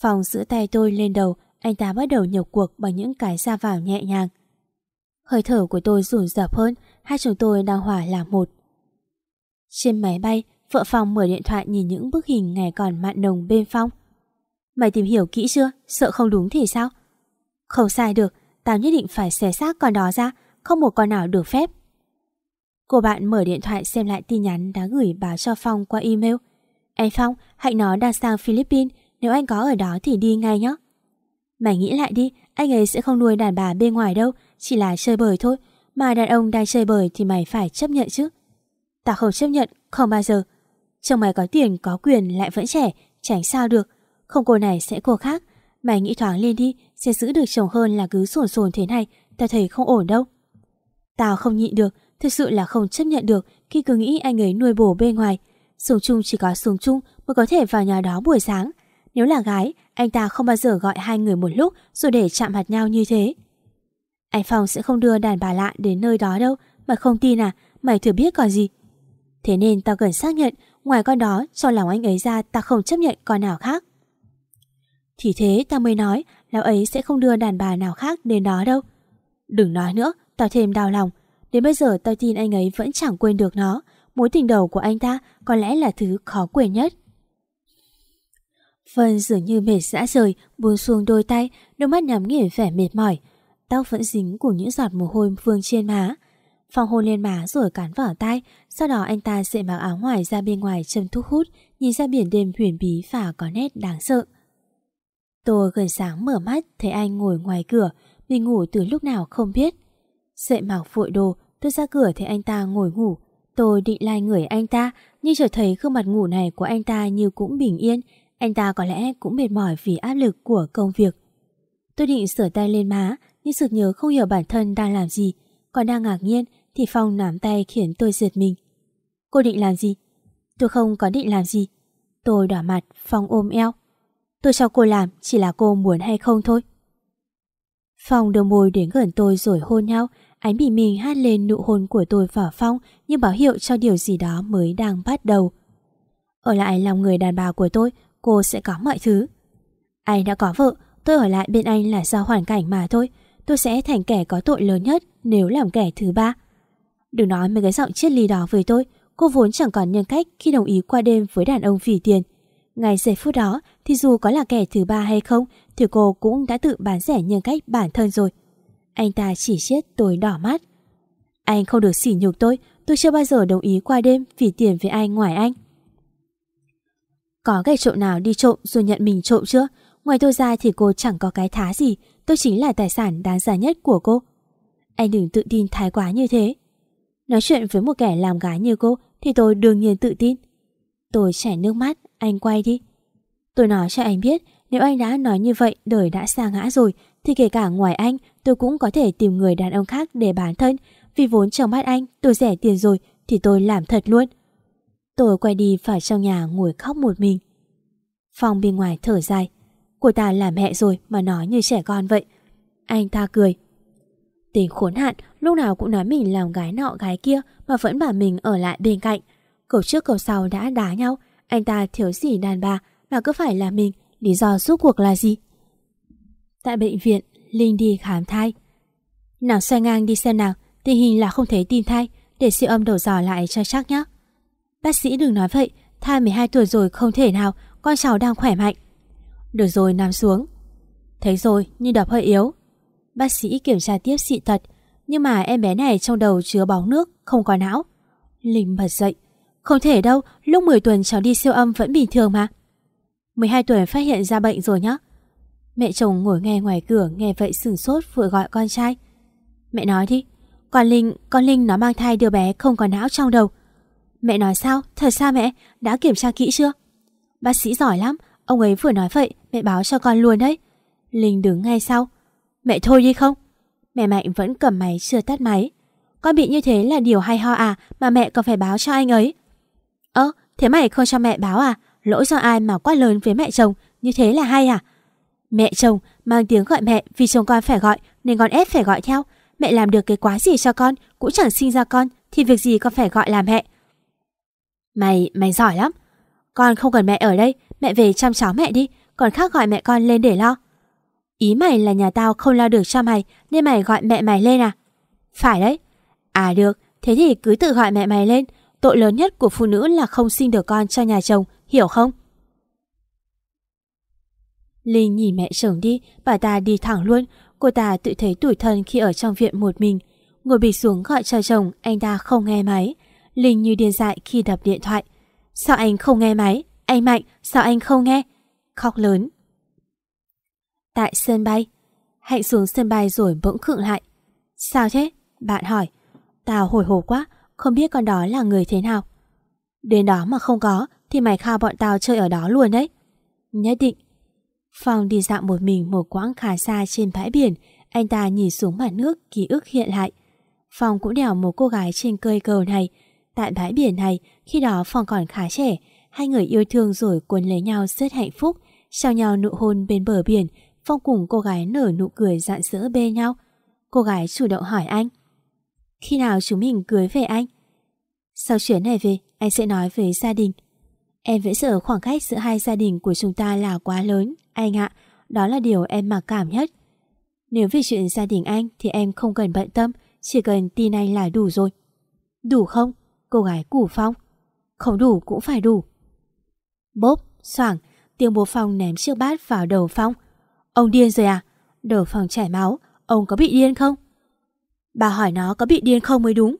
Phòng giữ tay tôi lên đầu, anh ta bắt đầu nhập cuộc bằng những cái ra vào nhẹ nhàng. Hơi thở của tôi rủn rập hơn, hai chúng tôi đang hòa là một. Trên máy bay, vợ Phong mở điện thoại nhìn những bức hình ngày còn mặn nồng bên Phong. Mày tìm hiểu kỹ chưa? Sợ không đúng thì sao? Không sai được, tao nhất định phải xé xác con đó ra, không một con nào được phép. Cô bạn mở điện thoại xem lại tin nhắn đã gửi báo cho Phong qua email. Anh Phong, hãy nó đang sang Philippines, nếu anh có ở đó thì đi ngay nhé. Mày nghĩ lại đi, anh ấy sẽ không nuôi đàn bà bên ngoài đâu, chỉ là chơi bời thôi. Mà đàn ông đang chơi bời thì mày phải chấp nhận chứ. Tao không chấp nhận, không bao giờ. Chồng mày có tiền, có quyền lại vẫn trẻ, tránh sao được. Không cô này sẽ cô khác. Mày nghĩ thoáng lên đi, sẽ giữ được chồng hơn là cứ sồn sồn thế này, tao thấy không ổn đâu. Tao không nhịn được, thực sự là không chấp nhận được khi cứ nghĩ anh ấy nuôi bổ bên ngoài. Sống chung chỉ có sống chung mới có thể vào nhà đó buổi sáng. Nếu là gái, anh ta không bao giờ gọi hai người một lúc rồi để chạm mặt nhau như thế. Anh Phong sẽ không đưa đàn bà lạ đến nơi đó đâu, mà không tin à, mày thử biết còn gì. Thế nên tao cần xác nhận, ngoài con đó, cho lòng anh ấy ra ta không chấp nhận con nào khác. Thì thế ta mới nói, lão ấy sẽ không đưa đàn bà nào khác đến đó đâu. Đừng nói nữa, tao thêm đau lòng. Đến bây giờ tao tin anh ấy vẫn chẳng quên được nó. Mối tình đầu của anh ta có lẽ là thứ khó quên nhất. Vân dường như mệt dã rời, buông xuống đôi tay, đôi mắt nhắm nghiền vẻ mệt mỏi. Tóc vẫn dính của những giọt mồ hôi vương trên má. Phong hôn lên má rồi cắn vào tay, sau đó anh ta sẽ mặc áo ngoài ra bên ngoài châm thuốc hút, nhìn ra biển đêm huyền bí và có nét đáng sợ. Tôi gần sáng mở mắt thấy anh ngồi ngoài cửa, mình ngủ từ lúc nào không biết. Dậy mặc vội đồ, tôi ra cửa thấy anh ta ngồi ngủ. Tôi định lai người anh ta, nhưng chợt thấy gương mặt ngủ này của anh ta như cũng bình yên, anh ta có lẽ cũng mệt mỏi vì áp lực của công việc. Tôi định sửa tay lên má, nhưng sực nhớ không hiểu bản thân đang làm gì. Còn đang ngạc nhiên thì Phong nắm tay khiến tôi giật mình. Cô định làm gì? Tôi không có định làm gì. Tôi đỏ mặt, Phong ôm eo. Tôi cho cô làm, chỉ là cô muốn hay không thôi. Phong đưa môi đến gần tôi rồi hôn nhau, ánh bị mình hát lên nụ hôn của tôi vào Phong như báo hiệu cho điều gì đó mới đang bắt đầu. Ở lại lòng người đàn bà của tôi, cô sẽ có mọi thứ. Anh đã có vợ, tôi ở lại bên anh là do hoàn cảnh mà thôi. Tôi sẽ thành kẻ có tội lớn nhất nếu làm kẻ thứ ba. Đừng nói mấy cái giọng triết lý đó với tôi, cô vốn chẳng còn nhân cách khi đồng ý qua đêm với đàn ông phỉ tiền. Ngay giây phút đó thì dù có là kẻ thứ ba hay không thì cô cũng đã tự bán rẻ nhân cách bản thân rồi. Anh ta chỉ chết tôi đỏ mắt. Anh không được sỉ nhục tôi, tôi chưa bao giờ đồng ý qua đêm vì tiền với ai ngoài anh. Có cái trộm nào đi trộm rồi nhận mình trộm chưa? Ngoài tôi ra thì cô chẳng có cái thá gì, tôi chính là tài sản đáng giá nhất của cô. Anh đừng tự tin thái quá như thế. Nói chuyện với một kẻ làm gái như cô thì tôi đương nhiên tự tin. Tôi chảy nước mắt, anh quay đi. Tôi nói cho anh biết, nếu anh đã nói như vậy đời đã xa ngã rồi, thì kể cả ngoài anh, tôi cũng có thể tìm người đàn ông khác để bán thân. Vì vốn trong mắt anh, tôi rẻ tiền rồi, thì tôi làm thật luôn. Tôi quay đi vào trong nhà ngồi khóc một mình. Phong bên ngoài thở dài. Cô ta là mẹ rồi mà nói như trẻ con vậy. Anh ta cười. Tình khốn hạn, lúc nào cũng nói mình làm gái nọ gái kia mà vẫn bảo mình ở lại bên cạnh. Cầu trước cầu sau đã đá nhau, anh ta thiếu gì đàn bà mà cứ phải là mình, lý do suốt cuộc là gì? Tại bệnh viện, Linh đi khám thai. Nào xoay ngang đi xem nào, tình hình là không thấy tim thai, để siêu âm đầu dò lại cho chắc nhé. Bác sĩ đừng nói vậy, thai 12 tuổi rồi không thể nào, con cháu đang khỏe mạnh. Được rồi, nằm xuống. Thấy rồi, nhưng đập hơi yếu. Bác sĩ kiểm tra tiếp dị thật, nhưng mà em bé này trong đầu chứa bóng nước, không có não. Linh bật dậy. Không thể đâu, lúc 10 tuần cháu đi siêu âm vẫn bình thường mà. 12 tuổi phát hiện ra bệnh rồi nhá. Mẹ chồng ngồi nghe ngoài cửa nghe vậy sửng sốt vừa gọi con trai. Mẹ nói đi, con Linh, con Linh nó mang thai đứa bé không có não trong đầu. Mẹ nói sao? Thật sao mẹ? Đã kiểm tra kỹ chưa? Bác sĩ giỏi lắm, ông ấy vừa nói vậy, mẹ báo cho con luôn đấy. Linh đứng ngay sau. Mẹ thôi đi không? Mẹ Mạnh vẫn cầm máy chưa tắt máy. Con bị như thế là điều hay ho à mà mẹ còn phải báo cho anh ấy. Ơ, thế mày không cho mẹ báo à? Lỗi do ai mà quá lớn với mẹ chồng, như thế là hay à? Mẹ chồng mang tiếng gọi mẹ vì chồng con phải gọi nên con ép phải gọi theo. Mẹ làm được cái quá gì cho con, cũng chẳng sinh ra con thì việc gì con phải gọi là mẹ. Mày, mày giỏi lắm. Con không cần mẹ ở đây, mẹ về chăm cháu mẹ đi, còn khác gọi mẹ con lên để lo. Ý mày là nhà tao không lo được cho mày nên mày gọi mẹ mày lên à? Phải đấy. À được, thế thì cứ tự gọi mẹ mày lên. Tội lớn nhất của phụ nữ là không sinh được con cho nhà chồng, hiểu không? Linh nhìn mẹ chồng đi, bà ta đi thẳng luôn. Cô ta tự thấy tủi thân khi ở trong viện một mình. Ngồi bị xuống gọi cho chồng, anh ta không nghe máy. Linh như điên dại khi đập điện thoại. Sao anh không nghe máy? Anh Mạnh, sao anh không nghe? Khóc lớn. Tại sân bay. Hạnh xuống sân bay rồi bỗng khựng lại. Sao thế? Bạn hỏi. Tao hồi hộp quá, không biết con đó là người thế nào. Đến đó mà không có, thì mày khao bọn tao chơi ở đó luôn đấy. Nhất định. Phong đi dạo một mình một quãng khá xa trên bãi biển, anh ta nhìn xuống mặt nước, ký ức hiện lại. Phong cũng đèo một cô gái trên cây cầu này. Tại bãi biển này, khi đó Phong còn khá trẻ, hai người yêu thương rồi cuốn lấy nhau rất hạnh phúc, trao nhau nụ hôn bên bờ biển, Phong cùng cô gái nở nụ cười rạng rỡ bên nhau. Cô gái chủ động hỏi anh. Khi nào chúng mình cưới về anh? Sau chuyến này về, anh sẽ nói với gia đình. Em vẫn sợ khoảng cách giữa hai gia đình của chúng ta là quá lớn, anh ạ. Đó là điều em mặc cảm nhất. Nếu về chuyện gia đình anh thì em không cần bận tâm, chỉ cần tin anh là đủ rồi. Đủ không? Cô gái củ phong. Không đủ cũng phải đủ. Bốp, xoảng, tiếng bố Phong ném chiếc bát vào đầu Phong. Ông điên rồi à? Đầu Phong chảy máu, ông có bị điên không? Bà hỏi nó có bị điên không mới đúng.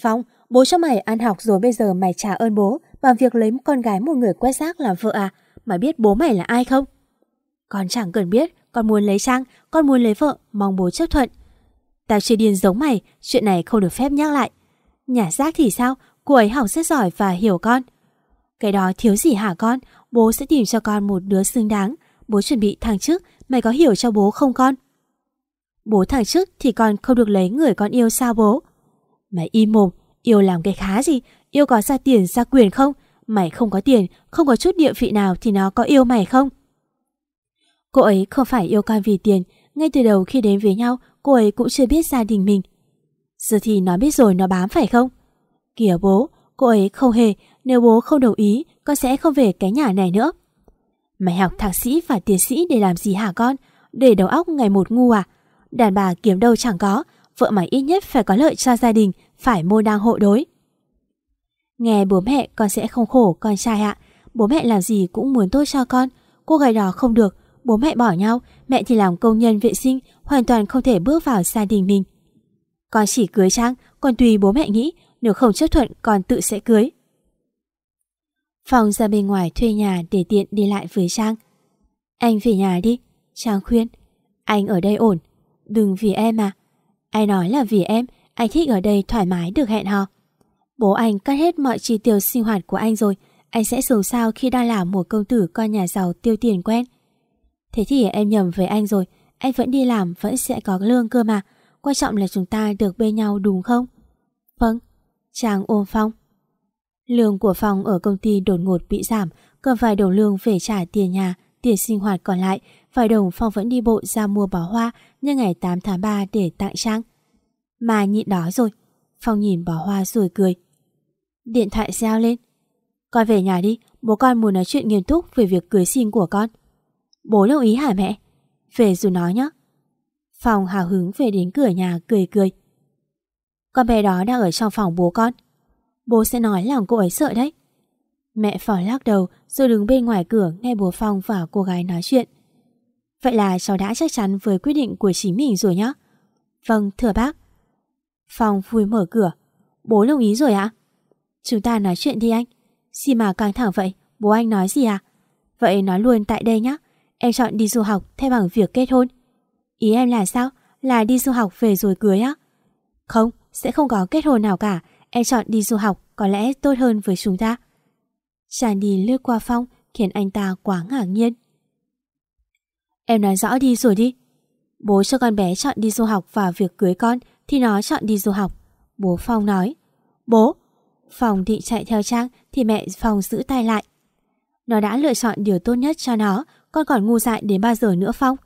Phong, bố cho mày ăn học rồi bây giờ mày trả ơn bố bằng việc lấy con gái một người quét rác làm vợ à? Mày biết bố mày là ai không? Con chẳng cần biết, con muốn lấy Trang, con muốn lấy vợ, mong bố chấp thuận. Tao chưa điên giống mày, chuyện này không được phép nhắc lại. Nhà rác thì sao, cô ấy học rất giỏi và hiểu con. Cái đó thiếu gì hả con, bố sẽ tìm cho con một đứa xứng đáng. Bố chuẩn bị thằng trước, mày có hiểu cho bố không con? Bố thằng trước thì con không được lấy người con yêu sao bố? Mày im mồm, yêu làm cái khá gì, yêu có ra tiền ra quyền không? Mày không có tiền, không có chút địa vị nào thì nó có yêu mày không? Cô ấy không phải yêu con vì tiền, ngay từ đầu khi đến với nhau, cô ấy cũng chưa biết gia đình mình. Giờ thì nó biết rồi nó bám phải không? Kìa bố, cô ấy không hề, nếu bố không đồng ý, con sẽ không về cái nhà này nữa. Mày học thạc sĩ và tiến sĩ để làm gì hả con? Để đầu óc ngày một ngu à? Đàn bà kiếm đâu chẳng có, vợ mày ít nhất phải có lợi cho gia đình, phải môn đang hộ đối. Nghe bố mẹ con sẽ không khổ con trai ạ. Bố mẹ làm gì cũng muốn tốt cho con. Cô gái đó không được, bố mẹ bỏ nhau, mẹ thì làm công nhân vệ sinh, hoàn toàn không thể bước vào gia đình mình. Con chỉ cưới Trang, còn tùy bố mẹ nghĩ, nếu không chấp thuận con tự sẽ cưới. Phong ra bên ngoài thuê nhà để tiện đi lại với Trang. Anh về nhà đi, Trang khuyên. Anh ở đây ổn, đừng vì em mà. Ai nói là vì em, anh thích ở đây thoải mái được hẹn hò. Bố anh cắt hết mọi chi tiêu sinh hoạt của anh rồi, anh sẽ sống sao khi đang là một công tử con nhà giàu tiêu tiền quen. Thế thì em nhầm với anh rồi, anh vẫn đi làm vẫn sẽ có lương cơ mà, quan trọng là chúng ta được bên nhau đúng không? Vâng, Trang ôm Phong. Lương của Phong ở công ty đột ngột bị giảm, cần vài đồng lương về trả tiền nhà, tiền sinh hoạt còn lại, vài đồng Phong vẫn đi bộ ra mua bó hoa nhân ngày 8 tháng 3 để tặng Trang. Mà nhịn đó rồi, Phong nhìn bó hoa rồi cười. Điện thoại reo lên. Con về nhà đi, bố con muốn nói chuyện nghiêm túc về việc cưới xin của con. Bố đồng ý hả mẹ? Về dù nói nhé. Phong hào hứng về đến cửa nhà cười cười. Con bé đó đang ở trong phòng bố con. Bố sẽ nói làm cô ấy sợ đấy. Mẹ phỏ lắc đầu rồi đứng bên ngoài cửa nghe bố Phong và cô gái nói chuyện. Vậy là cháu đã chắc chắn với quyết định của chính mình rồi nhá. Vâng, thưa bác. Phong vui mở cửa. Bố đồng ý rồi ạ? Chúng ta nói chuyện đi anh. Gì mà căng thẳng vậy? Bố anh nói gì à? Vậy nói luôn tại đây nhá. Em chọn đi du học thay bằng việc kết hôn. Ý em là sao? Là đi du học về rồi cưới á? Không, sẽ không có kết hôn nào cả. Em chọn đi du học có lẽ tốt hơn với chúng ta. Sandy lướt qua Phong khiến anh ta quá ngạc nhiên. Em nói rõ đi rồi đi. Bố cho con bé chọn đi du học và việc cưới con thì nó chọn đi du học. Bố Phong nói. Bố! Phong định chạy theo Trang thì mẹ Phong giữ tay lại. Nó đã lựa chọn điều tốt nhất cho nó, con còn ngu dại đến bao giờ nữa Phong?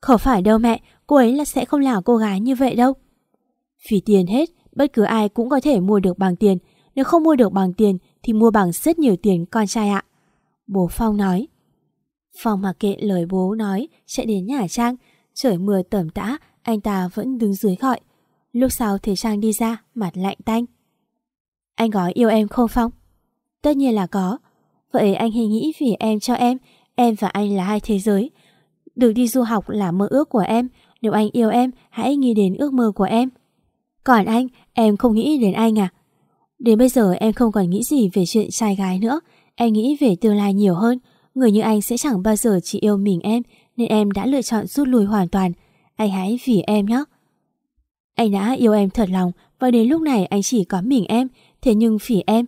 Không phải đâu mẹ, cô ấy là sẽ không là cô gái như vậy đâu. Vì tiền hết, bất cứ ai cũng có thể mua được bằng tiền. Nếu không mua được bằng tiền thì mua bằng rất nhiều tiền con trai ạ. Bố Phong nói. Phong mặc kệ lời bố nói, chạy đến nhà Trang. Trời mưa tẩm tã, anh ta vẫn đứng dưới gọi. Lúc sau thấy Trang đi ra, mặt lạnh tanh. Anh có yêu em không Phong? Tất nhiên là có. Vậy anh hãy nghĩ vì em cho em, em và anh là hai thế giới. Được đi du học là mơ ước của em, nếu anh yêu em, hãy nghĩ đến ước mơ của em. Còn anh, em không nghĩ đến anh à? Đến bây giờ em không còn nghĩ gì về chuyện trai gái nữa, em nghĩ về tương lai nhiều hơn. Người như anh sẽ chẳng bao giờ chỉ yêu mình em, nên em đã lựa chọn rút lui hoàn toàn. Anh hãy vì em nhé. Anh đã yêu em thật lòng và đến lúc này anh chỉ có mình em, thế nhưng vì em.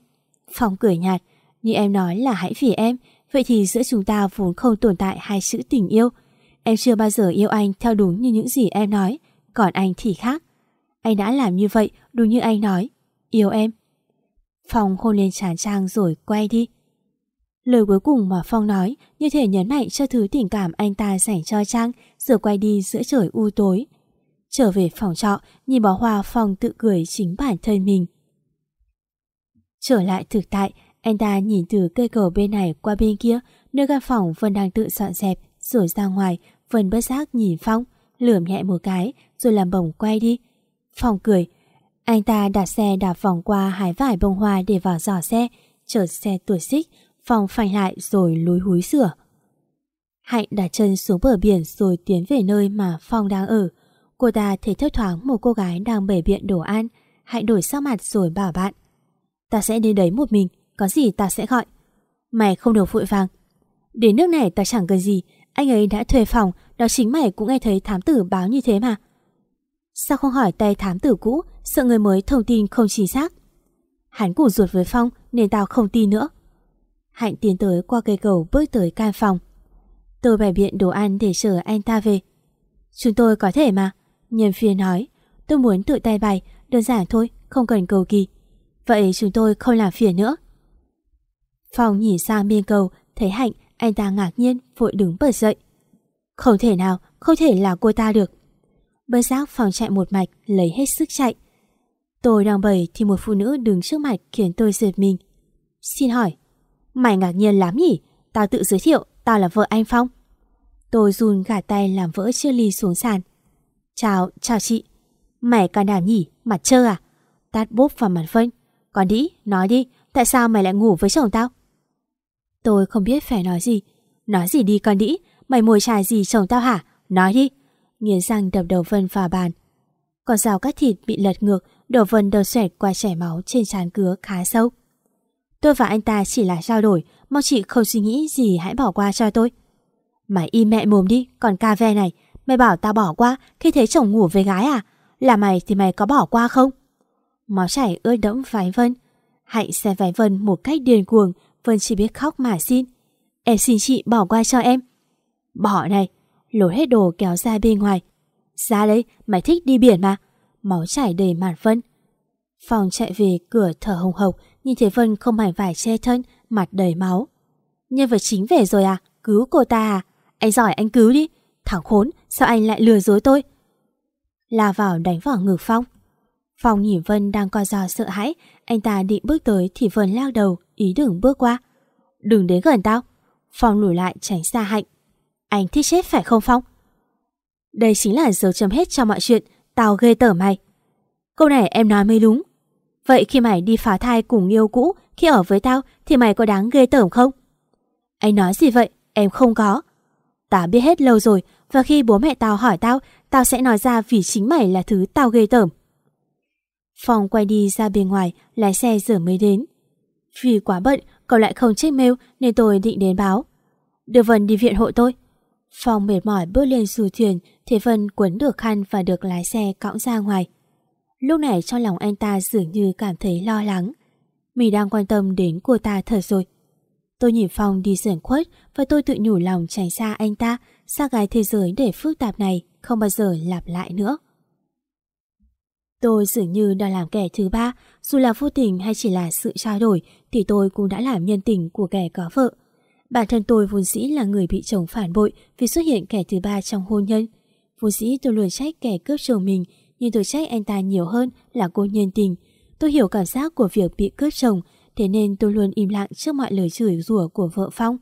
Phong cười nhạt, như em nói là hãy vì em, vậy thì giữa chúng ta vốn không tồn tại hai chữ tình yêu. Em chưa bao giờ yêu anh theo đúng như những gì em nói, còn anh thì khác. Anh đã làm như vậy đúng như anh nói, yêu em. Phong hôn lên trán Trang rồi quay đi. Lời cuối cùng mà Phong nói như thể nhấn mạnh cho thứ tình cảm anh ta dành cho Trang rồi quay đi giữa trời u tối. Trở về phòng trọ, nhìn bó hoa Phong tự cười chính bản thân mình. Trở lại thực tại, anh ta nhìn từ cây cầu bên này qua bên kia, nơi căn phòng Vân đang tự dọn dẹp, rồi ra ngoài, Vân bất giác nhìn Phong, lườm nhẹ một cái, rồi làm bổng quay đi. Phong cười, anh ta đạp xe đạp vòng qua hái vải bông hoa để vào giỏ xe, chở xe tuổi xích, Phong phanh lại rồi lúi húi sửa. Hạnh đặt chân xuống bờ biển rồi tiến về nơi mà Phong đang ở. Cô ta thấy thấp thoáng một cô gái đang bể biện đồ ăn. Hạnh đổi sắc mặt rồi bảo bạn. Ta sẽ đến đấy một mình, có gì ta sẽ gọi. Mày không được vội vàng. Đến nước này ta chẳng cần gì, anh ấy đã thuê phòng, đó chính mày cũng nghe thấy thám tử báo như thế mà. Sao không hỏi tay thám tử cũ, sợ người mới thông tin không chính xác? Hắn củ ruột với Phong nên tao không tin nữa. Hạnh tiến tới qua cây cầu bước tới căn phòng. Tôi bày biện đồ ăn để chờ anh ta về. Chúng tôi có thể mà. Nhân viên nói, tôi muốn tự tay bày, đơn giản thôi, không cần cầu kỳ. Vậy chúng tôi không làm phiền nữa. Phong nhìn sang bên cầu, thấy Hạnh, anh ta ngạc nhiên, vội đứng bật dậy. Không thể nào, không thể là cô ta được. Bất giác phòng chạy một mạch, lấy hết sức chạy. Tôi đang bầy thì một phụ nữ đứng trước mặt khiến tôi giật mình. Xin hỏi, mày ngạc nhiên lắm nhỉ? Tao tự giới thiệu, tao là vợ anh Phong. Tôi run gạt tay làm vỡ chiếc ly xuống sàn. Chào, chào chị. Mày can đảm nhỉ, mặt trơ à? Tát bốp vào mặt Vân. Còn đĩ nói đi, tại sao mày lại ngủ với chồng tao? Tôi không biết phải nói gì. Nói gì đi con đĩ, mày mồi trài gì chồng tao hả? Nói đi. Nghiến răng đập đầu Vân vào bàn. Con rào cắt thịt bị lật ngược, đầu Vân đầu xoẹt qua chảy máu trên trán cứa khá sâu. Tôi và anh ta chỉ là trao đổi, mong chị không suy nghĩ gì hãy bỏ qua cho tôi. Mày im mẹ mồm đi, còn ca ve này, mày bảo tao bỏ qua khi thấy chồng ngủ với gái à? Là mày thì mày có bỏ qua không? Máu chảy ướt đẫm váy Vân. Hạnh xe váy Vân một cách điên cuồng, Vân chỉ biết khóc mà xin. Em xin chị bỏ qua cho em. Bỏ này, lột hết đồ kéo ra bên ngoài. Ra đấy, mày thích đi biển mà. Máu chảy đầy mặt Vân. Phòng chạy về cửa thở hồng hộc, nhìn thấy Vân không mảnh vải che thân, mặt đầy máu. Nhân vật chính về rồi à? Cứu cô ta à? Anh giỏi anh cứu đi. Thằng khốn, sao anh lại lừa dối tôi? La vào đánh vào ngực Phong. Phong nhìn Vân đang co giò sợ hãi, anh ta định bước tới thì Vân lao đầu, ý đừng bước qua. Đừng đến gần tao. Phong lùi lại tránh xa hạnh. Anh thích chết phải không Phong? Đây chính là dấu chấm hết cho mọi chuyện, tao ghê tởm mày. Câu này em nói mới đúng. Vậy khi mày đi phá thai cùng yêu cũ, khi ở với tao thì mày có đáng ghê tởm không? Anh nói gì vậy? Em không có. Tao biết hết lâu rồi và khi bố mẹ tao hỏi tao, tao sẽ nói ra vì chính mày là thứ tao ghê tởm. Phong quay đi ra bên ngoài, lái xe giờ mới đến. Vì quá bận, cậu lại không check mail nên tôi định đến báo. Đưa Vân đi viện hộ tôi. Phong mệt mỏi bước lên dù thuyền, Thế Vân quấn được khăn và được lái xe cõng ra ngoài. Lúc này trong lòng anh ta dường như cảm thấy lo lắng. Mình đang quan tâm đến cô ta thật rồi. Tôi nhìn Phong đi sườn khuất và tôi tự nhủ lòng tránh xa anh ta, xa gái thế giới để phức tạp này không bao giờ lặp lại nữa. Tôi dường như đã làm kẻ thứ ba, dù là vô tình hay chỉ là sự trao đổi thì tôi cũng đã làm nhân tình của kẻ có vợ. Bản thân tôi vốn dĩ là người bị chồng phản bội vì xuất hiện kẻ thứ ba trong hôn nhân. Vốn dĩ tôi luôn trách kẻ cướp chồng mình, nhưng tôi trách anh ta nhiều hơn là cô nhân tình. Tôi hiểu cảm giác của việc bị cướp chồng, thế nên tôi luôn im lặng trước mọi lời chửi rủa của vợ Phong.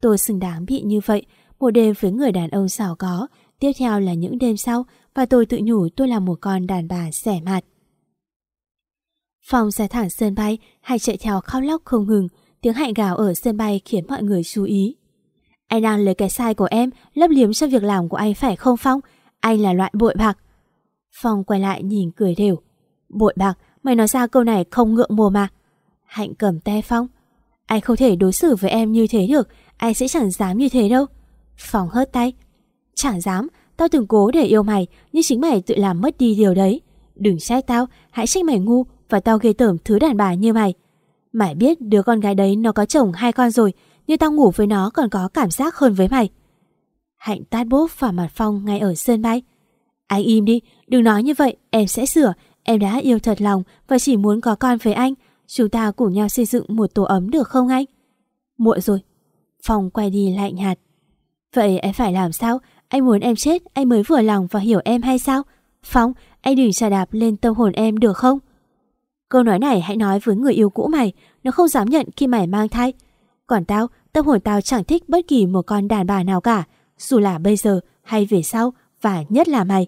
Tôi xứng đáng bị như vậy, một đêm với người đàn ông giàu có, tiếp theo là những đêm sau và tôi tự nhủ tôi là một con đàn bà rẻ mạt. Phong ra thẳng sân bay, hay chạy theo khóc lóc không ngừng, tiếng hạnh gào ở sân bay khiến mọi người chú ý. Anh đang lấy cái sai của em lấp liếm cho việc làm của anh phải không Phong? Anh là loại bội bạc. Phong quay lại nhìn cười đều. Bội bạc, mày nói ra câu này không ngượng mồm mà. Hạnh cầm tay Phong. Anh không thể đối xử với em như thế được, anh sẽ chẳng dám như thế đâu. Phong hớt tay. Chẳng dám, tao từng cố để yêu mày, nhưng chính mày tự làm mất đi điều đấy. Đừng trách tao, hãy trách mày ngu và tao ghê tởm thứ đàn bà như mày. Mày biết đứa con gái đấy nó có chồng hai con rồi, nhưng tao ngủ với nó còn có cảm giác hơn với mày. Hạnh tát bốp vào mặt Phong ngay ở sân bay. Anh im đi, đừng nói như vậy, em sẽ sửa. Em đã yêu thật lòng và chỉ muốn có con với anh. Chúng ta cùng nhau xây dựng một tổ ấm được không anh? Muộn rồi. Phong quay đi lạnh nhạt. Vậy em phải làm sao? Anh muốn em chết, anh mới vừa lòng và hiểu em hay sao? Phong, anh đừng trà đạp lên tâm hồn em được không? Câu nói này hãy nói với người yêu cũ mày, nó không dám nhận khi mày mang thai. Còn tao, tâm hồn tao chẳng thích bất kỳ một con đàn bà nào cả, dù là bây giờ hay về sau và nhất là mày.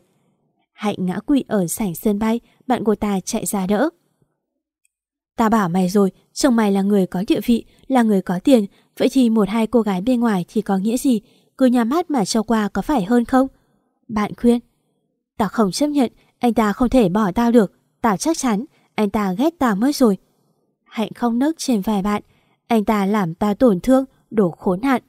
Hạnh ngã quỵ ở sảnh sân bay, bạn cô ta chạy ra đỡ. Ta bảo mày rồi, chồng mày là người có địa vị, là người có tiền, vậy thì một hai cô gái bên ngoài thì có nghĩa gì? Cứ nhắm mắt mà cho qua có phải hơn không? Bạn khuyên. Tao không chấp nhận, anh ta không thể bỏ tao được. Tao chắc chắn, anh ta ghét ta mất rồi. Hạnh không nức trên vài bạn, anh ta làm ta tổn thương, đổ khốn hạn.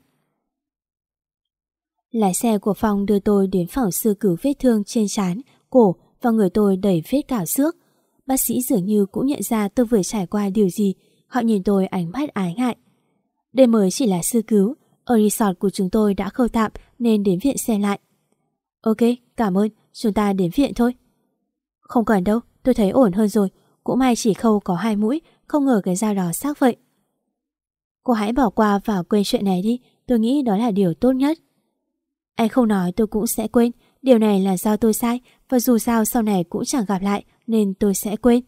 Lái xe của Phong đưa tôi đến phòng sư cứu vết thương trên trán, cổ và người tôi đầy vết cào xước. Bác sĩ dường như cũng nhận ra tôi vừa trải qua điều gì, họ nhìn tôi ánh mắt ái ngại. Đây mới chỉ là sư cứu, ở resort của chúng tôi đã khâu tạm nên đến viện xem lại. Ok, cảm ơn, chúng ta đến viện thôi. Không cần đâu, tôi thấy ổn hơn rồi, cũng may chỉ khâu có hai mũi, không ngờ cái dao đó sắc vậy. Cô hãy bỏ qua và quên chuyện này đi, tôi nghĩ đó là điều tốt nhất. Anh không nói tôi cũng sẽ quên, điều này là do tôi sai và dù sao sau này cũng chẳng gặp lại nên tôi sẽ quên.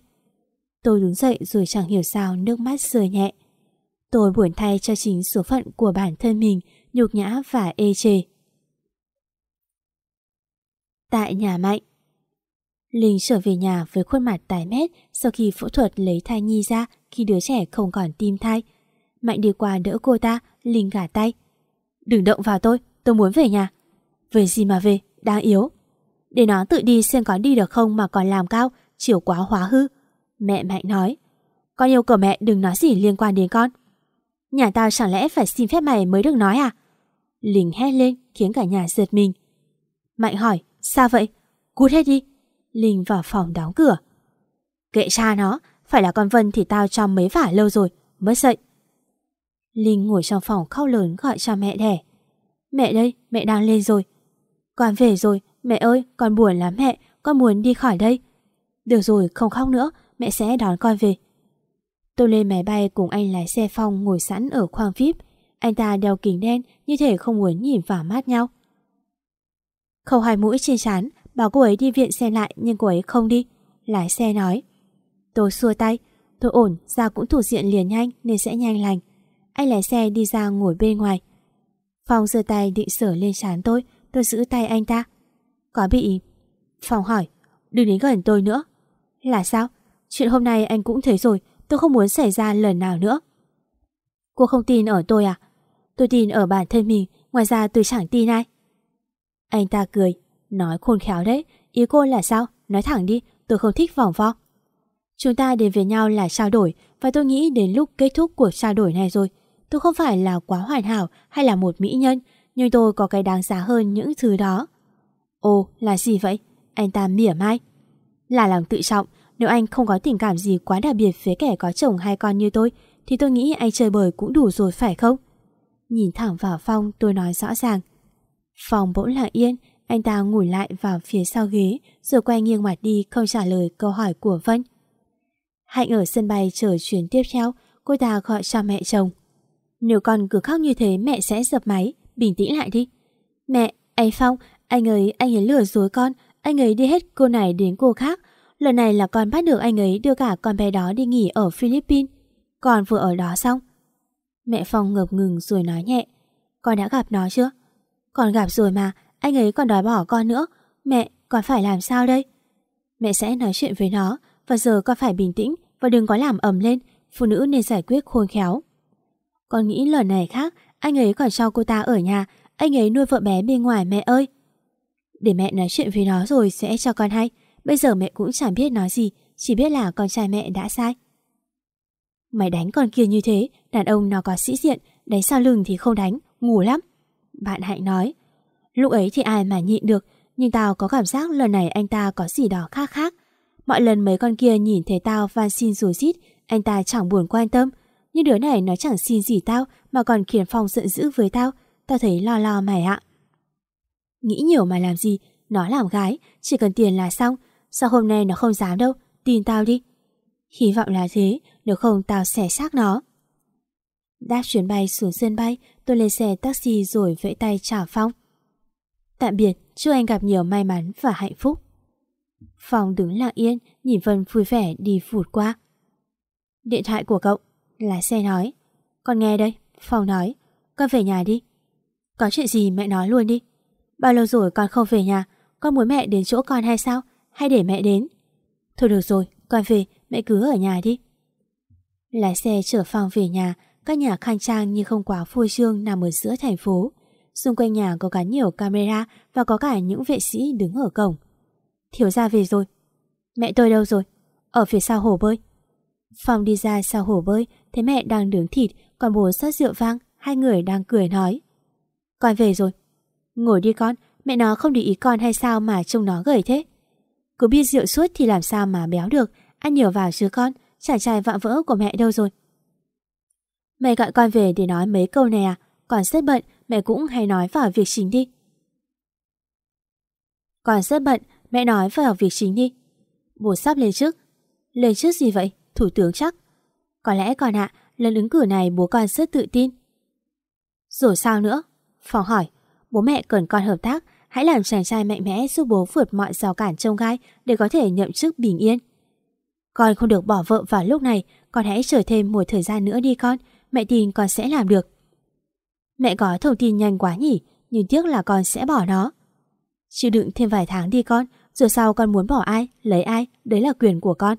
Tôi đứng dậy rồi chẳng hiểu sao nước mắt rơi nhẹ. Tôi buồn thay cho chính số phận của bản thân mình, nhục nhã và ê chề. Tại nhà Mạnh Linh trở về nhà với khuôn mặt tái mét sau khi phẫu thuật lấy thai nhi ra khi đứa trẻ không còn tim thai. Mạnh đi qua đỡ cô ta, Linh gả tay. Đừng động vào tôi, tôi muốn về nhà. Về gì mà về, đang yếu. Để nó tự đi xem có đi được không mà còn làm cao, chiều quá hóa hư. Mẹ Mạnh nói. Con yêu cầu mẹ đừng nói gì liên quan đến con. Nhà tao chẳng lẽ phải xin phép mày mới được nói à? Linh hét lên khiến cả nhà giật mình. Mạnh hỏi, sao vậy? Cút hết đi. Linh vào phòng đóng cửa. Kệ cha nó, phải là con Vân thì tao cho mấy vả lâu rồi, mới dậy. Linh ngồi trong phòng khóc lớn gọi cho mẹ đẻ. Mẹ đây, mẹ đang lên rồi. Con về rồi, mẹ ơi, con buồn lắm mẹ, con muốn đi khỏi đây. Được rồi, không khóc nữa, mẹ sẽ đón con về. Tôi lên máy bay cùng anh lái xe phong ngồi sẵn ở khoang VIP. Anh ta đeo kính đen như thể không muốn nhìn vào mắt nhau. Khâu hai mũi trên chán, bảo cô ấy đi viện xem lại nhưng cô ấy không đi. Lái xe nói. Tôi xua tay, tôi ổn, ra cũng thủ diện liền nhanh nên sẽ nhanh lành. Anh lái xe đi ra ngồi bên ngoài. Phong giơ tay định sửa lên chán tôi, tôi giữ tay anh ta. Có bị... Phong hỏi, đừng đến gần tôi nữa. Là sao? Chuyện hôm nay anh cũng thấy rồi, tôi không muốn xảy ra lần nào nữa. Cô không tin ở tôi à? Tôi tin ở bản thân mình, ngoài ra tôi chẳng tin ai. Anh ta cười, nói khôn khéo đấy, ý cô là sao? Nói thẳng đi, tôi không thích vòng vo. Chúng ta đến với nhau là trao đổi và tôi nghĩ đến lúc kết thúc cuộc trao đổi này rồi. Tôi không phải là quá hoàn hảo hay là một mỹ nhân, nhưng tôi có cái đáng giá hơn những thứ đó. Ồ, là gì vậy? Anh ta mỉa mai. Là lòng tự trọng, nếu anh không có tình cảm gì quá đặc biệt với kẻ có chồng hay con như tôi, thì tôi nghĩ anh chơi bời cũng đủ rồi phải không? Nhìn thẳng vào Phong tôi nói rõ ràng. Phong bỗng lặng yên, anh ta ngủ lại vào phía sau ghế rồi quay nghiêng mặt đi không trả lời câu hỏi của Vân. Hạnh ở sân bay chờ chuyến tiếp theo, cô ta gọi cho mẹ chồng. Nếu con cứ khóc như thế mẹ sẽ dập máy, bình tĩnh lại đi. Mẹ, anh Phong, anh ấy, anh ấy lừa dối con, anh ấy đi hết cô này đến cô khác. Lần này là con bắt được anh ấy đưa cả con bé đó đi nghỉ ở Philippines. Con vừa ở đó xong. Mẹ Phong ngập ngừng rồi nói nhẹ. Con đã gặp nó chưa? Con gặp rồi mà, anh ấy còn đòi bỏ con nữa. Mẹ, con phải làm sao đây? Mẹ sẽ nói chuyện với nó, và giờ con phải bình tĩnh và đừng có làm ầm lên, phụ nữ nên giải quyết khôn khéo. Con nghĩ lần này khác, anh ấy còn cho cô ta ở nhà, anh ấy nuôi vợ bé bên ngoài mẹ ơi. Để mẹ nói chuyện với nó rồi sẽ cho con hay. Bây giờ mẹ cũng chẳng biết nói gì, chỉ biết là con trai mẹ đã sai. Mày đánh con kia như thế, đàn ông nó có sĩ diện, đánh sau lưng thì không đánh, ngủ lắm. Bạn Hạnh nói, lúc ấy thì ai mà nhịn được, nhưng tao có cảm giác lần này anh ta có gì đó khác khác. Mọi lần mấy con kia nhìn thấy tao van xin rủi rít, anh ta chẳng buồn quan tâm. Nhưng đứa này nó chẳng xin gì tao mà còn khiến Phong giận dữ với tao. Tao thấy lo lo mày ạ. Nghĩ nhiều mà làm gì, nó làm gái, chỉ cần tiền là xong. Sao hôm nay nó không dám đâu, tin tao đi. Hy vọng là thế, nếu không tao sẽ xác nó. Đáp chuyến bay xuống sân bay, tôi lên xe taxi rồi vẫy tay trả Phong. Tạm biệt, chúc anh gặp nhiều may mắn và hạnh phúc. Phong đứng lặng yên, nhìn Vân vui vẻ đi phụt qua. Điện thoại của cậu, lái xe nói. Con nghe đây, Phong nói. Con về nhà đi. Có chuyện gì mẹ nói luôn đi. Bao lâu rồi con không về nhà, con muốn mẹ đến chỗ con hay sao? Hay để mẹ đến? Thôi được rồi, con về, mẹ cứ ở nhà đi. Lái xe chở Phong về nhà, các nhà khang trang nhưng không quá phô trương nằm ở giữa thành phố. Xung quanh nhà có gắn nhiều camera và có cả những vệ sĩ đứng ở cổng. Thiếu gia về rồi. Mẹ tôi đâu rồi? Ở phía sau hồ bơi. Phong đi ra sau hồ bơi, thấy mẹ đang nướng thịt, còn bố sát rượu vang, hai người đang cười nói. Con về rồi. Ngồi đi con, mẹ nó không để ý con hay sao mà trông nó gầy thế. Cứ biết rượu suốt thì làm sao mà béo được, ăn nhiều vào chứ con, chàng trai vạm vỡ của mẹ đâu rồi. Mẹ gọi con về để nói mấy câu này à, còn rất bận, mẹ cũng hay nói vào việc chính đi. Còn rất bận, Mẹ nói vào việc chính đi. Bố sắp lên chức. Lên chức gì vậy? Thủ tướng chắc. Có lẽ con ạ, lần ứng cử này bố con rất tự tin. Rồi sao nữa? Phòng hỏi. Bố mẹ cần con hợp tác, hãy làm chàng trai mạnh mẽ giúp bố vượt mọi rào cản trông gai để có thể nhậm chức bình yên. Con không được bỏ vợ vào lúc này, con hãy chờ thêm một thời gian nữa đi con, mẹ tin con sẽ làm được. Mẹ có thông tin nhanh quá nhỉ, nhưng tiếc là con sẽ bỏ nó. Chịu đựng thêm vài tháng đi con, rồi sau con muốn bỏ ai, lấy ai, đấy là quyền của con.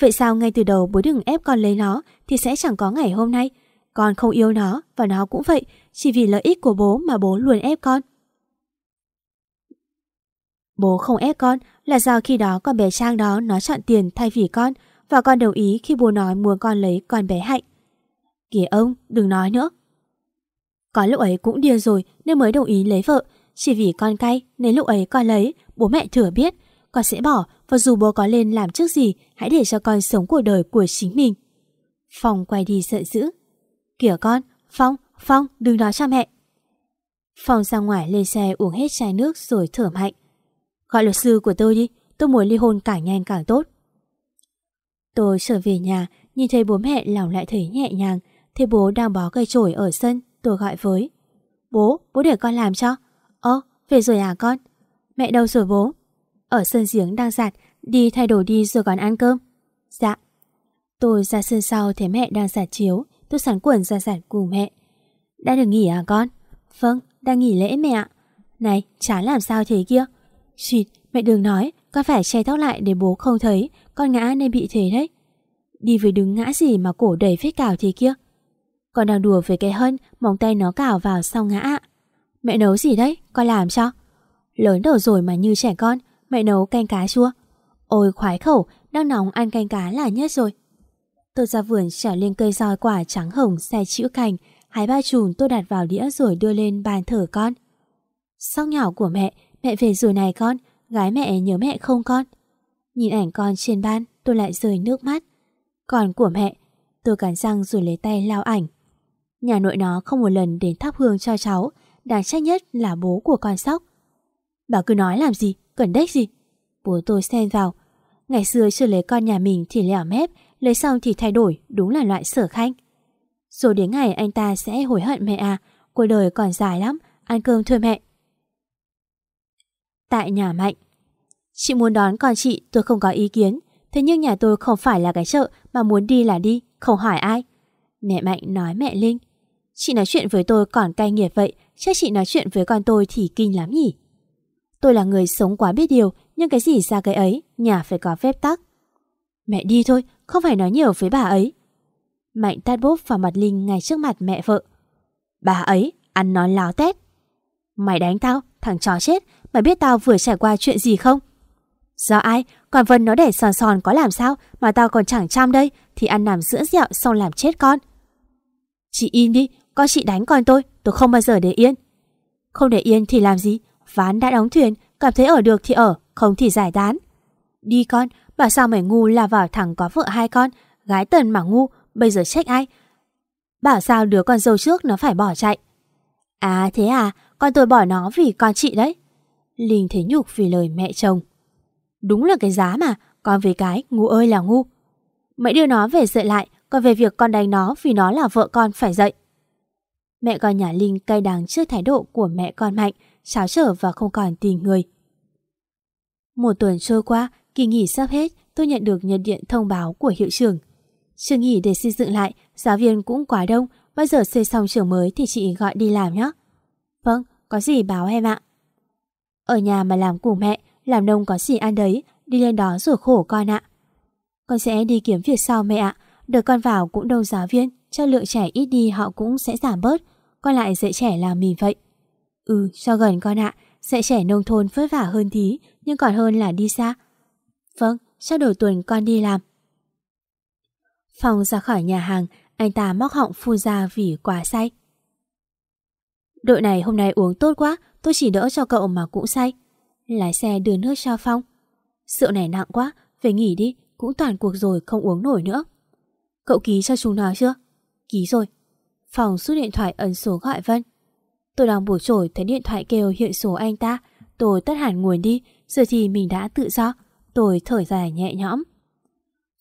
Vậy sao ngay từ đầu bố đừng ép con lấy nó thì sẽ chẳng có ngày hôm nay. Con không yêu nó và nó cũng vậy, chỉ vì lợi ích của bố mà bố luôn ép con. Bố không ép con là do khi đó con bé Trang đó nó chọn tiền thay vì con và con đồng ý khi bố nói muốn con lấy con bé Hạnh. Kìa ông, đừng nói nữa. Có lúc ấy cũng điên rồi nên mới đồng ý lấy vợ chỉ vì con cay nên lúc ấy con lấy, bố mẹ thừa biết. Con sẽ bỏ và dù bố có lên làm trước gì, hãy để cho con sống cuộc đời của chính mình. Phong quay đi sợ dữ. Kìa con, Phong, Phong, đừng nói cho mẹ. Phong ra ngoài lên xe uống hết chai nước rồi thở mạnh. Gọi luật sư của tôi đi, tôi muốn ly hôn càng nhanh càng tốt. Tôi trở về nhà, nhìn thấy bố mẹ lòng lại thấy nhẹ nhàng, thấy bố đang bó cây chổi ở sân, tôi gọi với. Bố, bố để con làm cho. Ơ, về rồi à con? Mẹ đâu rồi bố? Ở sân giếng đang giặt, đi thay đồ đi rồi còn ăn cơm. Dạ. Tôi ra sân sau thấy mẹ đang giặt chiếu, tôi sắn quần ra giặt cùng mẹ. Đã được nghỉ à con? Vâng, đang nghỉ lễ mẹ ạ. Này, chán làm sao thế kia? Xịt, mẹ đừng nói, Con phải che tóc lại để bố không thấy Con ngã nên bị thế đấy Đi với đứng ngã gì mà cổ đầy phết cào thế kia con đang đùa với cái hân, Móng tay nó cào vào sau ngã. Ạ Mẹ nấu gì đấy? Con làm cho. Lớn đầu rồi mà như trẻ con, Mẹ nấu canh cá chua. Ôi khoái khẩu, Đang nóng ăn canh cá là nhất rồi. Tôi ra vườn trèo lên cây roi quả trắng hồng xe chữ cành Hai ba chùm tôi đặt vào đĩa rồi đưa lên bàn thở con. Sóc nhỏ của mẹ Mẹ về rồi này con, Gái mẹ nhớ mẹ không con. Nhìn ảnh con trên ban, tôi lại rơi nước mắt. Còn của mẹ, Tôi cắn răng rồi lấy tay lao ảnh. Nhà nội nó không một lần đến thắp hương cho cháu, Đáng trách nhất là bố của con sóc. Bà cứ nói làm gì, Cần đếch gì? Bố tôi xen vào. Ngày xưa chưa lấy con nhà mình thì lẻo mép, Lấy xong thì thay đổi, Đúng là loại sở khanh. Rồi đến ngày anh ta sẽ hối hận mẹ à Cuộc đời còn dài lắm, Ăn cơm thôi mẹ. Tại nhà Mạnh, Chị muốn đón con chị, tôi không có ý kiến. Thế nhưng nhà tôi không phải là cái chợ Mà muốn đi là đi, Không hỏi ai. Mẹ Mạnh nói mẹ Linh. Chị nói chuyện với tôi còn cay nghiệt vậy, Chắc chị nói chuyện với con tôi thì kinh lắm nhỉ? Tôi là người sống quá biết điều, Nhưng cái gì ra cái ấy, Nhà phải có phép tắc. Mẹ đi thôi, Không phải nói nhiều với bà ấy. Mạnh tát bốp vào mặt Linh ngay trước mặt mẹ vợ. Bà ấy, ăn nói láo tét. Mày đánh tao, Thằng chó chết, Mày biết tao vừa trải qua chuyện gì không? Do ai, Còn Vân nó để sòn sòn có làm sao Mà tao còn chẳng chăm đây, Thì ăn nằm giữa dẹo xong làm chết con. Chị im đi con chị đánh con tôi Tôi không bao giờ để yên. Không để yên thì làm gì? Ván đã đóng thuyền, Cảm thấy ở được thì ở, Không thì giải tán. Đi con, Bảo sao mày ngu là vào thằng có vợ hai con, Gái tần mà ngu, Bây giờ trách ai? Bảo sao đứa con dâu trước nó phải bỏ chạy? À thế à Con tôi bỏ nó vì con chị đấy. Linh thấy nhục vì lời mẹ chồng. Đúng là cái giá mà, Con về cái, ngu ơi là ngu. Mẹ đưa nó về dạy lại, Còn về việc con đánh nó vì nó là vợ con phải dạy Mẹ con nhà Linh cay đắng trước thái độ của mẹ con Mạnh Cháo trở và không còn tình người. Một tuần trôi qua Kỳ nghỉ sắp hết Tôi nhận được nhận điện thông báo của hiệu trưởng. Trường nghỉ để xây dựng lại Giáo viên cũng quá đông Bây giờ xây xong trường mới thì chị gọi đi làm nhé Vâng, có gì báo em ạ. Ở nhà mà làm cùng mẹ làm nông có gì ăn đấy, đi lên đó rồi khổ con ạ. Con sẽ đi kiếm việc sau mẹ ạ, được con vào cũng đông giáo viên, cho lượng trẻ ít đi họ cũng sẽ giảm bớt, con lại dạy trẻ làm mình vậy. Ừ, cho gần con ạ, dạy trẻ nông thôn vất vả hơn tí, nhưng còn hơn là đi xa. Vâng, cho đầu tuần con đi làm. Phòng ra khỏi nhà hàng, anh ta móc họng phun ra vì quá say. Đội này hôm nay uống tốt quá, tôi chỉ đỡ cho cậu mà cũng say. Lái xe đưa nước cho Phong Rượu này nặng quá Về nghỉ đi Cũng toàn cuộc rồi không uống nổi nữa Cậu ký cho chúng nó chưa Ký rồi Phòng rút điện thoại ấn số gọi Vân Tôi đang bổ trổi thấy điện thoại kêu hiện số anh ta Tôi tất hẳn nguồn đi Giờ thì mình đã tự do Tôi thở dài nhẹ nhõm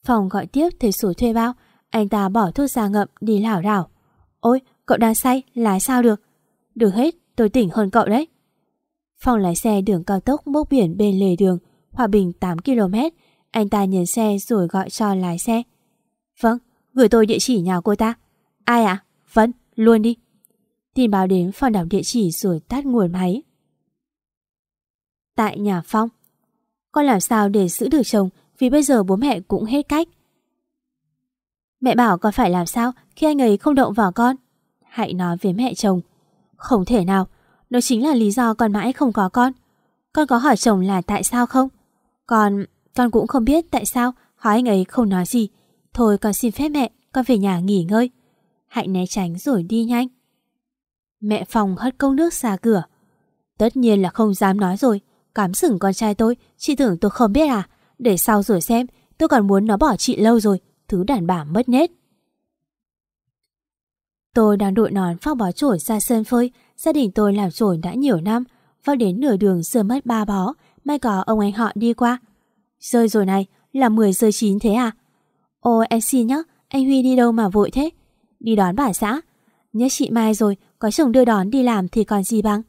Phòng gọi tiếp thấy số thuê bao Anh ta bỏ thuốc ra ngậm đi lảo đảo Ôi cậu đang say lái sao được Được hết tôi tỉnh hơn cậu đấy Phòng lái xe đường cao tốc mốc biển bên lề đường, Hòa Bình 8 km. Anh ta nhấn xe rồi gọi cho lái xe. Vâng, gửi tôi địa chỉ nhà cô ta. Ai ạ? À? Vẫn luôn đi. Tin báo đến phòng đọc địa chỉ rồi tắt nguồn máy. Tại nhà Phong Con làm sao để giữ được chồng vì bây giờ bố mẹ cũng hết cách. Mẹ bảo con phải làm sao khi anh ấy không động vào con. Hãy nói với mẹ chồng. Không thể nào, đó chính là lý do con mãi không có con Con có hỏi chồng là tại sao không Con, con cũng không biết tại sao Hỏi anh ấy không nói gì Thôi con xin phép mẹ Con về nhà nghỉ ngơi hãy né tránh rồi đi nhanh. Mẹ phòng hất câu nước xa cửa. Tất nhiên là không dám nói rồi. Cám sửng con trai tôi Chị tưởng tôi không biết à? Để sau rồi xem Tôi còn muốn nó bỏ chị lâu rồi. Thứ đàn bà mất nết. Tôi đang đội nón phao bó chổi ra sân phơi. Gia đình tôi làm chổi đã nhiều năm. Vào đến nửa đường rơi mất ba bó. May có ông anh họ đi qua. Rơi rồi này, là 10 rơi 9 thế à? Ô em xin nhá. Anh Huy đi đâu mà vội thế? Đi đón bà xã Nhớ chị Mai rồi, có chồng đưa đón đi làm thì còn gì bằng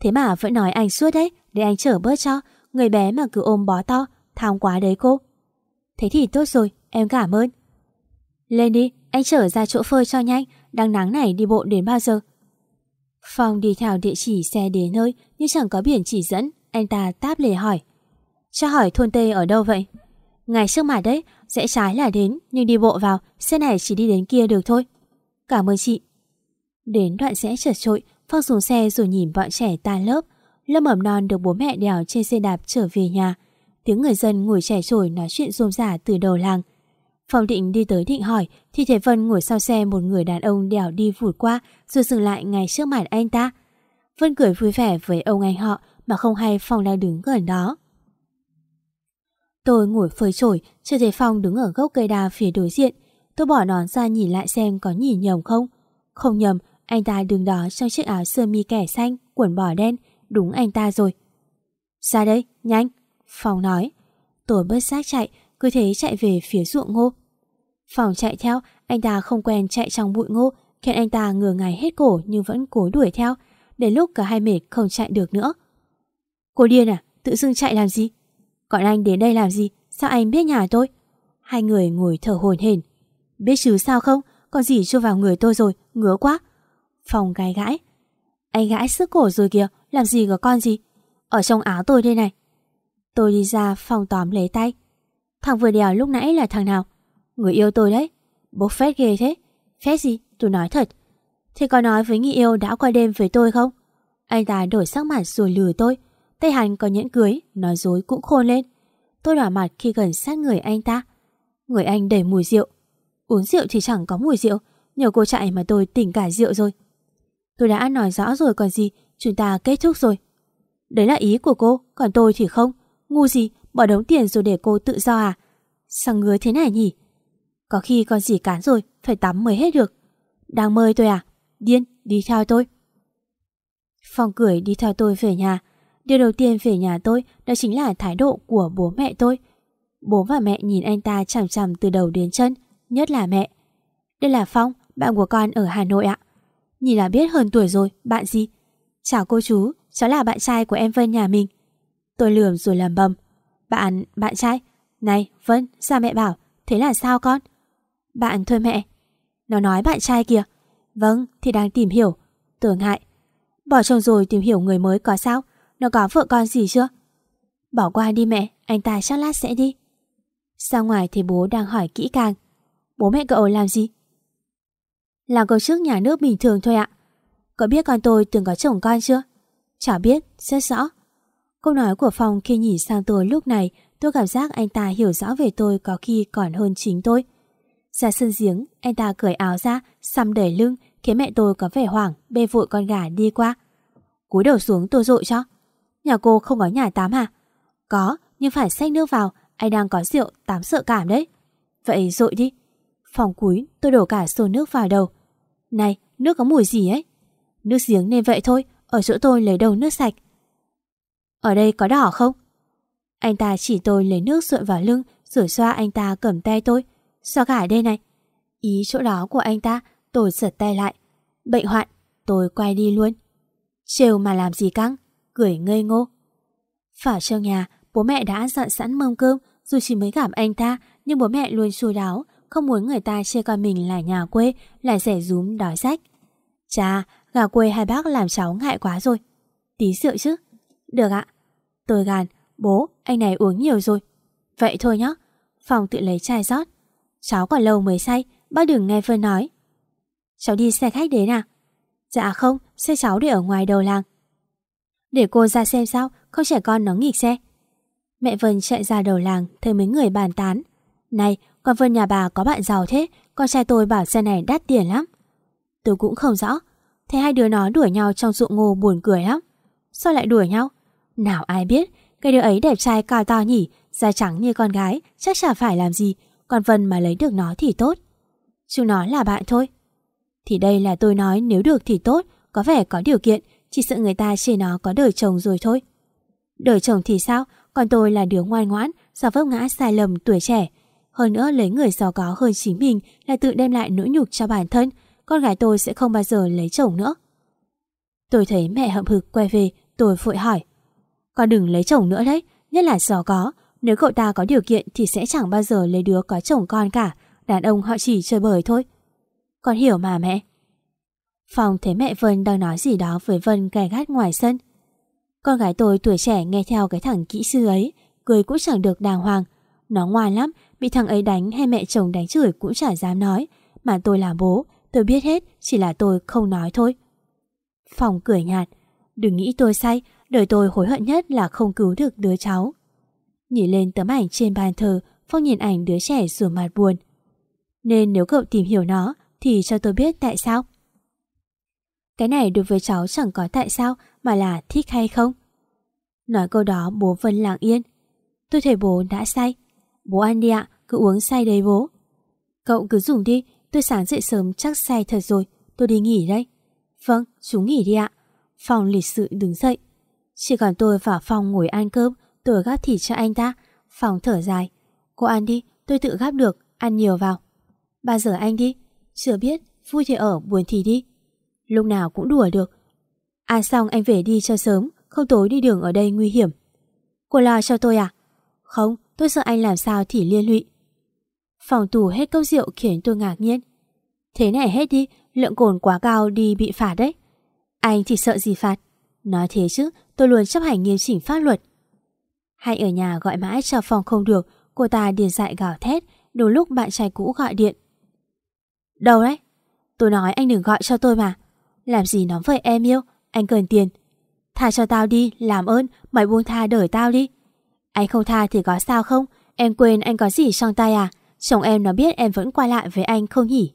Thế mà vẫn nói anh suốt đấy Để anh chở bớt cho Người bé mà cứ ôm bó to Tham quá đấy cô Thế thì tốt rồi, em cảm ơn Lên đi, anh chở ra chỗ phơi cho nhanh Đang nắng này đi bộ đến bao giờ Phong đi theo địa chỉ xe đến nơi nhưng chẳng có biển chỉ dẫn, anh ta táp lề hỏi. Cho hỏi thôn Tê ở đâu vậy? Ngày trước mà đấy, rẽ trái là đến, nhưng đi bộ vào, xe này chỉ đi đến kia được thôi. Cảm ơn chị. Đến đoạn rẽ chật trội, Phong xuống xe rồi nhìn bọn trẻ tan lớp. Lâm ẩm non được bố mẹ đèo trên xe đạp trở về nhà. Tiếng người dân ngồi trẻ trội nói chuyện rôm rả từ đầu làng. Phong định đi tới định hỏi thì thấy Vân ngồi sau xe một người đàn ông đèo đi vụt qua rồi dừng lại ngay trước mặt anh ta. Vân cười vui vẻ với ông anh họ mà không hay Phong đang đứng gần đó. Tôi ngồi phơi trổi, chưa thấy Phong đứng ở gốc cây đa phía đối diện. Tôi bỏ nón ra nhìn lại xem có nhìn nhầm không. Không nhầm, anh ta đứng đó trong chiếc áo sơ mi kẻ xanh, quần bò đen, đúng anh ta rồi. Ra đây, nhanh, Phòng nói. Tôi bớt xác chạy, cứ thế chạy về phía ruộng ngô. Phòng chạy theo, anh ta không quen chạy trong bụi ngô, khiến anh ta ngừa ngày hết cổ nhưng vẫn cố đuổi theo, đến lúc cả hai mệt không chạy được nữa. Cô điên à, tự dưng chạy làm gì? Còn anh đến đây làm gì? Sao anh biết nhà tôi? Hai người ngồi thở hồn hển. Biết chứ sao không? Còn gì chưa vào người tôi rồi, ngứa quá. phòng gái gãi. Anh gãi sức cổ rồi kìa, làm gì có con gì? Ở trong áo tôi đây này. Tôi đi ra phòng tóm lấy tay. Thằng vừa đèo lúc nãy là thằng nào? Người yêu tôi đấy. Bố phét ghê thế. Phét gì? Tôi nói thật. Thì có nói với người yêu đã qua đêm với tôi không? Anh ta đổi sắc mặt rồi lừa tôi. Tay hắn có nhẫn cưới, nói dối cũng khôn lên. Tôi đỏ mặt khi gần sát người anh ta. Người anh đầy mùi rượu. Uống rượu thì chẳng có mùi rượu. Nhờ cô chạy mà tôi tỉnh cả rượu rồi. Tôi đã nói rõ rồi còn gì, chúng ta kết thúc rồi. Đấy là ý của cô, còn tôi thì không. Ngu gì, bỏ đống tiền rồi để cô tự do à? Sao ngứa thế này nhỉ? Có khi con gì cán rồi, phải tắm mới hết được. Đang mời tôi à? Điên, đi theo tôi. Phong cười đi theo tôi về nhà. Điều đầu tiên về nhà tôi đó chính là thái độ của bố mẹ tôi. Bố và mẹ nhìn anh ta chằm chằm từ đầu đến chân, nhất là mẹ. Đây là Phong, bạn của con ở Hà Nội ạ. Nhìn là biết hơn tuổi rồi, bạn gì? Chào cô chú, cháu là bạn trai của em Vân nhà mình. Tôi lườm rồi lầm bầm. Bạn, bạn trai? Này, Vân, sao mẹ bảo? Thế là sao con? Bạn thôi mẹ. Nó nói bạn trai kìa. Vâng, thì đang tìm hiểu. Tôi ngại. Bỏ chồng rồi tìm hiểu người mới có sao? Nó có vợ con gì chưa? Bỏ qua đi mẹ, anh ta chắc lát sẽ đi. Ra ngoài thì bố đang hỏi kỹ càng. Bố mẹ cậu làm gì? Làm công chức nhà nước bình thường thôi ạ. cậu biết con tôi từng có chồng con chưa? Chả biết, rất rõ. Câu nói của Phong khi nhìn sang tôi lúc này tôi cảm giác anh ta hiểu rõ về tôi có khi còn hơn chính tôi. Ra sân giếng, anh ta cởi áo ra, xăm đẩy lưng, khiến mẹ tôi có vẻ hoảng, bê vội con gà đi qua. Cúi đầu xuống tôi dội cho. Nhà cô không có nhà tắm à? Có, nhưng phải xách nước vào, anh đang có rượu, tắm sợ cảm đấy. Vậy dội đi. Phòng cúi, tôi đổ cả xô nước vào đầu. Này, nước có mùi gì ấy? Nước giếng nên vậy thôi, ở chỗ tôi lấy đầu nước sạch. Ở đây có đỏ không? Anh ta chỉ tôi lấy nước rội vào lưng rồi xoa anh ta cầm tay tôi. Xoa cả đây này. Ý chỗ đó của anh ta, tôi giật tay lại. Bệnh hoạn, tôi quay đi luôn. Trêu mà làm gì căng, cười ngây ngô. Vào trong nhà, bố mẹ đã dọn sẵn mâm cơm, dù chỉ mới gặp anh ta, nhưng bố mẹ luôn chu đáo, không muốn người ta chê con mình là nhà quê, lại rẻ rúm đói rách. Cha, gà quê hai bác làm cháu ngại quá rồi. Tí rượu chứ? Được ạ. Tôi gàn, bố, anh này uống nhiều rồi. Vậy thôi nhá. Phòng tự lấy chai rót. Cháu còn lâu mới say, bác đừng nghe Vân nói. Cháu đi xe khách đến à? Dạ không, xe cháu để ở ngoài đầu làng. Để cô ra xem sao, không trẻ con nó nghịch xe. Mẹ Vân chạy ra đầu làng, thấy mấy người bàn tán. Này, con Vân nhà bà có bạn giàu thế, con trai tôi bảo xe này đắt tiền lắm. Tôi cũng không rõ, thấy hai đứa nó đuổi nhau trong ruộng ngô buồn cười lắm. Sao lại đuổi nhau? Nào ai biết, cái đứa ấy đẹp trai cao to nhỉ, da trắng như con gái, chắc chả phải làm gì, còn Vân mà lấy được nó thì tốt. Chúng nó là bạn thôi. Thì đây là tôi nói nếu được thì tốt, có vẻ có điều kiện, chỉ sợ người ta chê nó có đời chồng rồi thôi. Đời chồng thì sao, còn tôi là đứa ngoan ngoãn, do vấp ngã sai lầm tuổi trẻ. Hơn nữa lấy người giàu có hơn chính mình là tự đem lại nỗi nhục cho bản thân, con gái tôi sẽ không bao giờ lấy chồng nữa. Tôi thấy mẹ hậm hực quay về, tôi vội hỏi. Con đừng lấy chồng nữa đấy, nhất là giàu có. Nếu cậu ta có điều kiện thì sẽ chẳng bao giờ lấy đứa có chồng con cả. Đàn ông họ chỉ chơi bời thôi. Con hiểu mà mẹ. Phòng thấy mẹ Vân đang nói gì đó với Vân gai gắt ngoài sân. Con gái tôi tuổi trẻ nghe theo cái thằng kỹ sư ấy, cười cũng chẳng được đàng hoàng. Nó ngoan lắm, bị thằng ấy đánh hay mẹ chồng đánh chửi cũng chả dám nói. Mà tôi là bố, tôi biết hết, chỉ là tôi không nói thôi. Phòng cười nhạt, đừng nghĩ tôi say, đời tôi hối hận nhất là không cứu được đứa cháu. Nhìn lên tấm ảnh trên bàn thờ, Phong nhìn ảnh đứa trẻ rửa mặt buồn. Nên nếu cậu tìm hiểu nó, thì cho tôi biết tại sao. Cái này đối với cháu chẳng có tại sao mà là thích hay không. Nói câu đó bố Vân lặng yên. Tôi thấy bố đã say. Bố ăn đi ạ, cứ uống say đấy bố. Cậu cứ dùng đi, tôi sáng dậy sớm chắc say thật rồi, tôi đi nghỉ đây. Vâng, chú nghỉ đi ạ. Phòng lịch sự đứng dậy. Chỉ còn tôi vào phòng ngồi ăn cơm, tôi gắp thịt cho anh ta. Phòng thở dài. Cô ăn đi, tôi tự gắp được, ăn nhiều vào. Ba giờ anh đi? Chưa biết, vui thì ở, buồn thì đi. Lúc nào cũng đùa được. Ăn xong anh về đi cho sớm, không tối đi đường ở đây nguy hiểm. Cô lo cho tôi à? Không, tôi sợ anh làm sao thì liên lụy. Phòng tù hết cốc rượu khiến tôi ngạc nhiên. Thế này hết đi, lượng cồn quá cao đi bị phạt đấy. Anh thì sợ gì phạt? Nói thế chứ, tôi luôn chấp hành nghiêm chỉnh pháp luật. Hay ở nhà gọi mãi cho phòng không được, cô ta điền dại gào thét, đúng lúc bạn trai cũ gọi điện. Đâu đấy? Tôi nói anh đừng gọi cho tôi mà. Làm gì nó vậy em yêu, anh cần tiền. Tha cho tao đi, làm ơn, mày buông tha đời tao đi. Anh không tha thì có sao không? Em quên anh có gì trong tay à? Chồng em nó biết em vẫn quay lại với anh không nhỉ?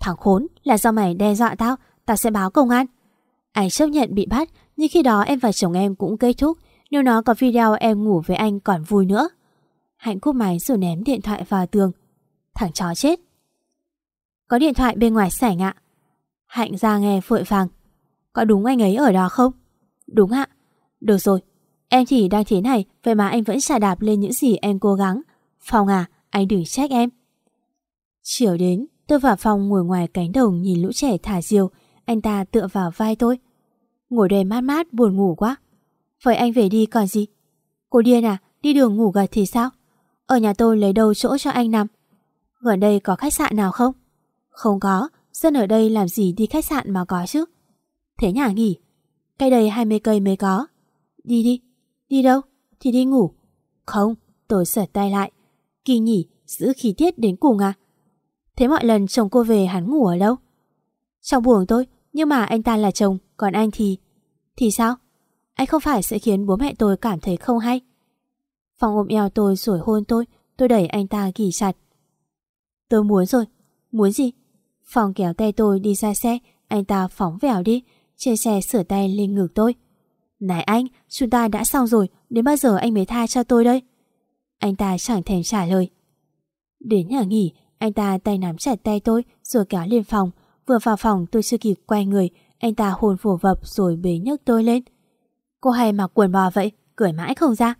Thằng khốn, là do mày đe dọa tao, tao sẽ báo công an. Anh chấp nhận bị bắt, nhưng khi đó em và chồng em cũng kết thúc. Nếu nó có video em ngủ với anh còn vui nữa. Hạnh cúp máy rồi ném điện thoại vào tường. Thằng chó chết. Có điện thoại bên ngoài sảnh ạ. Hạnh ra nghe vội vàng. Có đúng anh ấy ở đó không? Đúng ạ. Được rồi. Em chỉ đang thế này, vậy mà anh vẫn xả đạp lên những gì em cố gắng. Phong à, anh đừng trách em. Chiều đến, tôi và Phong ngồi ngoài cánh đồng nhìn lũ trẻ thả diều. Anh ta tựa vào vai tôi. Ngồi đây mát mát, buồn ngủ quá. Vậy anh về đi còn gì? Cô điên à, đi đường ngủ gật thì sao? Ở nhà tôi lấy đâu chỗ cho anh nằm? Gần đây có khách sạn nào không? Không có, dân ở đây làm gì đi khách sạn mà có chứ? Thế nhà nghỉ? Cây đầy 20 cây mới có. Đi đi. Đi đâu? Thì đi ngủ. Không, tôi sở tay lại. Kỳ nhỉ, giữ khí tiết đến cùng à? Thế mọi lần chồng cô về hắn ngủ ở đâu? Trong buồng tôi, nhưng mà anh ta là chồng, còn anh thì... Thì sao? Anh không phải sẽ khiến bố mẹ tôi cảm thấy không hay? Phong ôm eo tôi rồi hôn tôi, tôi đẩy anh ta ghi chặt. Tôi muốn rồi. Muốn gì? Phong kéo tay tôi đi ra xe, anh ta phóng vèo đi, trên xe sửa tay lên ngực tôi. Này anh, chúng ta đã xong rồi, đến bao giờ anh mới tha cho tôi đây? Anh ta chẳng thèm trả lời. Đến nhà nghỉ, anh ta tay nắm chặt tay tôi rồi kéo lên phòng. Vừa vào phòng tôi chưa kịp quay người, anh ta hồn phổ vập rồi bế nhấc tôi lên. Cô hay mặc quần bò vậy, cười mãi không ra.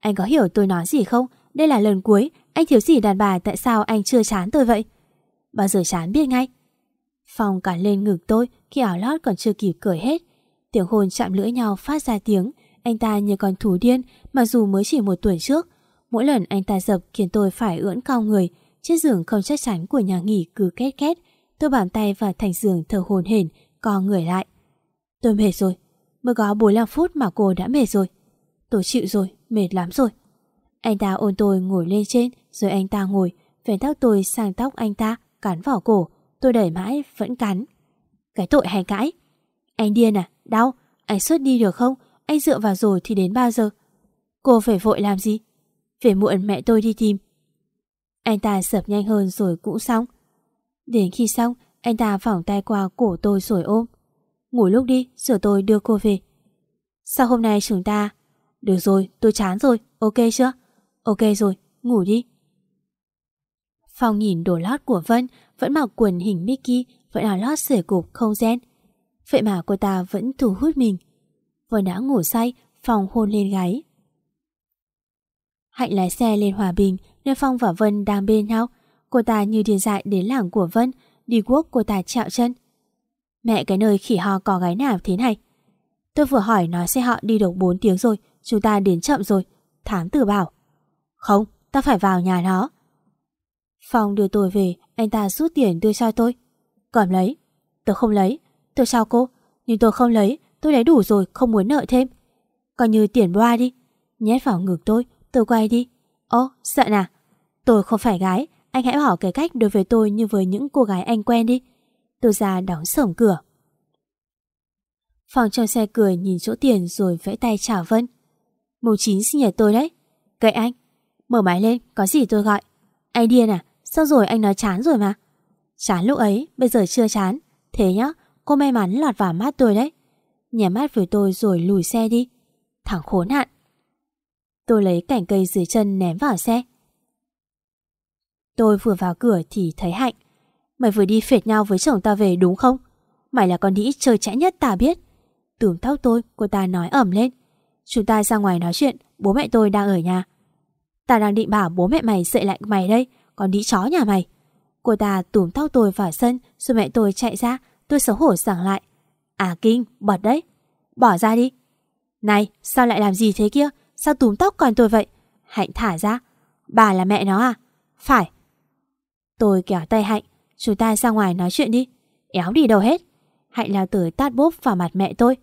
Anh có hiểu tôi nói gì không? Đây là lần cuối, anh thiếu gì đàn bà tại sao anh chưa chán tôi vậy? Bao giờ chán biết ngay. phòng cản lên ngực tôi khi áo lót còn chưa kịp cười hết. Tiếng hồn chạm lưỡi nhau phát ra tiếng. Anh ta như con thú điên, mặc dù mới chỉ một tuần trước. Mỗi lần anh ta dập khiến tôi phải ưỡn cao người. Chiếc giường không chắc chắn của nhà nghỉ cứ két két. Tôi bàn tay vào thành giường thở hồn hển, co người lại. Tôi mệt rồi. Mới có 45 phút mà cô đã mệt rồi. Tôi chịu rồi, mệt lắm rồi. Anh ta ôn tôi ngồi lên trên, rồi anh ta ngồi, vén tóc tôi sang tóc anh ta, cắn vào cổ. Tôi đẩy mãi, vẫn cắn. Cái tội hay cãi? Anh điên à? Đau? Anh xuất đi được không? Anh dựa vào rồi thì đến bao giờ? Cô phải vội làm gì? Về muộn mẹ tôi đi tìm. Anh ta sập nhanh hơn rồi cũng xong. Đến khi xong, anh ta vòng tay qua cổ tôi rồi ôm. Ngủ lúc đi, rồi tôi đưa cô về. Sao hôm nay chúng ta... Được rồi, tôi chán rồi, ok chưa? Ok rồi, ngủ đi. Phong nhìn đồ lót của Vân vẫn mặc quần hình Mickey, vẫn áo lót sửa cục không gen. Vậy mà cô ta vẫn thu hút mình. vừa đã ngủ say, Phong hôn lên gáy. Hạnh lái xe lên Hòa Bình, nơi Phong và Vân đang bên nhau. Cô ta như điên dại đến làng của Vân, đi quốc cô ta chạo chân. Mẹ cái nơi khỉ ho có gái nào thế này? Tôi vừa hỏi nói xe họ đi được 4 tiếng rồi, chúng ta đến chậm rồi. Thám tử bảo. Không, ta phải vào nhà nó. Phong đưa tôi về, anh ta rút tiền đưa cho tôi. Cầm lấy. Tôi không lấy. Tôi sao cô? Nhưng tôi không lấy, tôi lấy đủ rồi, không muốn nợ thêm. coi như tiền boa đi. Nhét vào ngực tôi, Tôi quay đi. Ồ, giận à? Tôi không phải gái, anh hãy bỏ cái cách đối với tôi như với những cô gái anh quen đi. Tôi ra đóng sổng cửa. Phòng trong xe cười nhìn chỗ tiền rồi vẫy tay chào Vân. Mùng 9 sinh nhật tôi đấy. Cậy anh. Mở máy lên, có gì tôi gọi. Anh điên à? Sao rồi anh nói chán rồi mà. Chán lúc ấy, bây giờ chưa chán. Thế nhá, cô may mắn lọt vào mắt tôi đấy. Nhắm mắt với tôi rồi lùi xe đi. Thằng khốn nạn. Tôi lấy cảnh cây dưới chân ném vào xe. Tôi vừa vào cửa thì thấy Hạnh. Mày vừa đi phệt nhau với chồng ta về đúng không? Mày là con đĩ chơi chẽ nhất ta biết. Túm tóc tôi, cô ta nói ẩm lên. Chúng ta ra ngoài nói chuyện, bố mẹ tôi đang ở nhà. Ta đang định bảo bố mẹ mày dậy lại mày đây, còn đĩ chó nhà mày. Cô ta tủm tóc tôi vào sân, rồi mẹ tôi chạy ra, tôi xấu hổ giảng lại. À kinh, bật đấy. Bỏ ra đi. Này, sao lại làm gì thế kia? Sao túm tóc còn tôi vậy? Hạnh thả ra. Bà là mẹ nó à? Phải. Tôi kéo tay Hạnh. Chúng ta ra ngoài nói chuyện đi. Éo đi đâu hết. Hạnh lao tới tát bốp vào mặt mẹ tôi.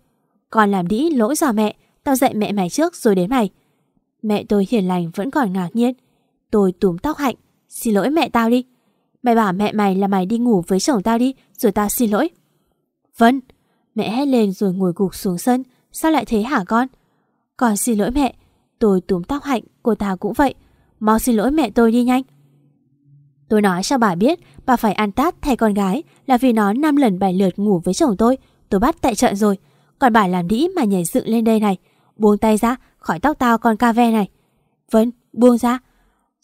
Còn làm đĩ lỗi dò mẹ. Tao dạy mẹ mày trước rồi đến mày. Mẹ tôi hiền lành vẫn còn ngạc nhiên. Tôi túm tóc Hạnh. Xin lỗi mẹ tao đi. Mày bảo mẹ mày là mày đi ngủ với chồng tao đi, Rồi tao xin lỗi. Vâng Mẹ hét lên rồi ngồi gục xuống sân. Sao lại thế hả con? Con xin lỗi mẹ, Tôi túm tóc Hạnh, Cô ta cũng vậy. Mau xin lỗi mẹ tôi đi nhanh. Tôi nói cho bà biết, Bà phải ăn tát thay con gái, Là vì nó 5 lần bảy lượt ngủ với chồng tôi. Tôi bắt tại trận rồi. Còn bà làm đĩ mà nhảy dựng lên đây này. Buông tay ra, khỏi tóc tao con ca ve này. Vâng buông ra.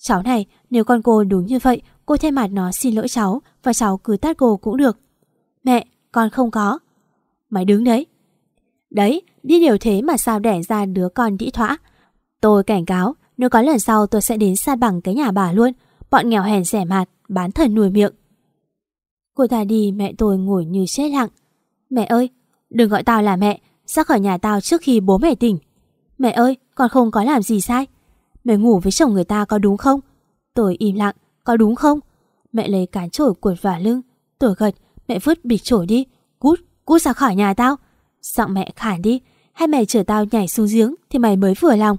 Cháu này, nếu con cô đúng như vậy, Cô thay mặt nó xin lỗi cháu Và cháu cứ tát cô cũng được. Mẹ, con không có. Mày đứng đấy. Đấy đi điều thế mà sao đẻ ra đứa con đĩ thỏa Tôi cảnh cáo, Nếu có lần sau tôi sẽ đến san bằng cái nhà bà luôn. Bọn nghèo hèn rẻ mạt, Bán thần nuôi miệng. Cô ta đi, mẹ tôi ngồi như chết lặng. Mẹ ơi, đừng gọi tao là mẹ, Ra khỏi nhà tao trước khi bố mẹ tỉnh. Mẹ ơi, con không có làm gì sai. Mẹ ngủ với chồng người ta có đúng không Tôi im lặng có đúng không? Mẹ lấy cán chổi cuột vào lưng. Tôi gật, mẹ vứt bịch chổi đi. Cút, cút ra khỏi nhà tao. Giọng mẹ khản đi. Hay mày chở tao nhảy xuống giếng thì mày mới vừa lòng.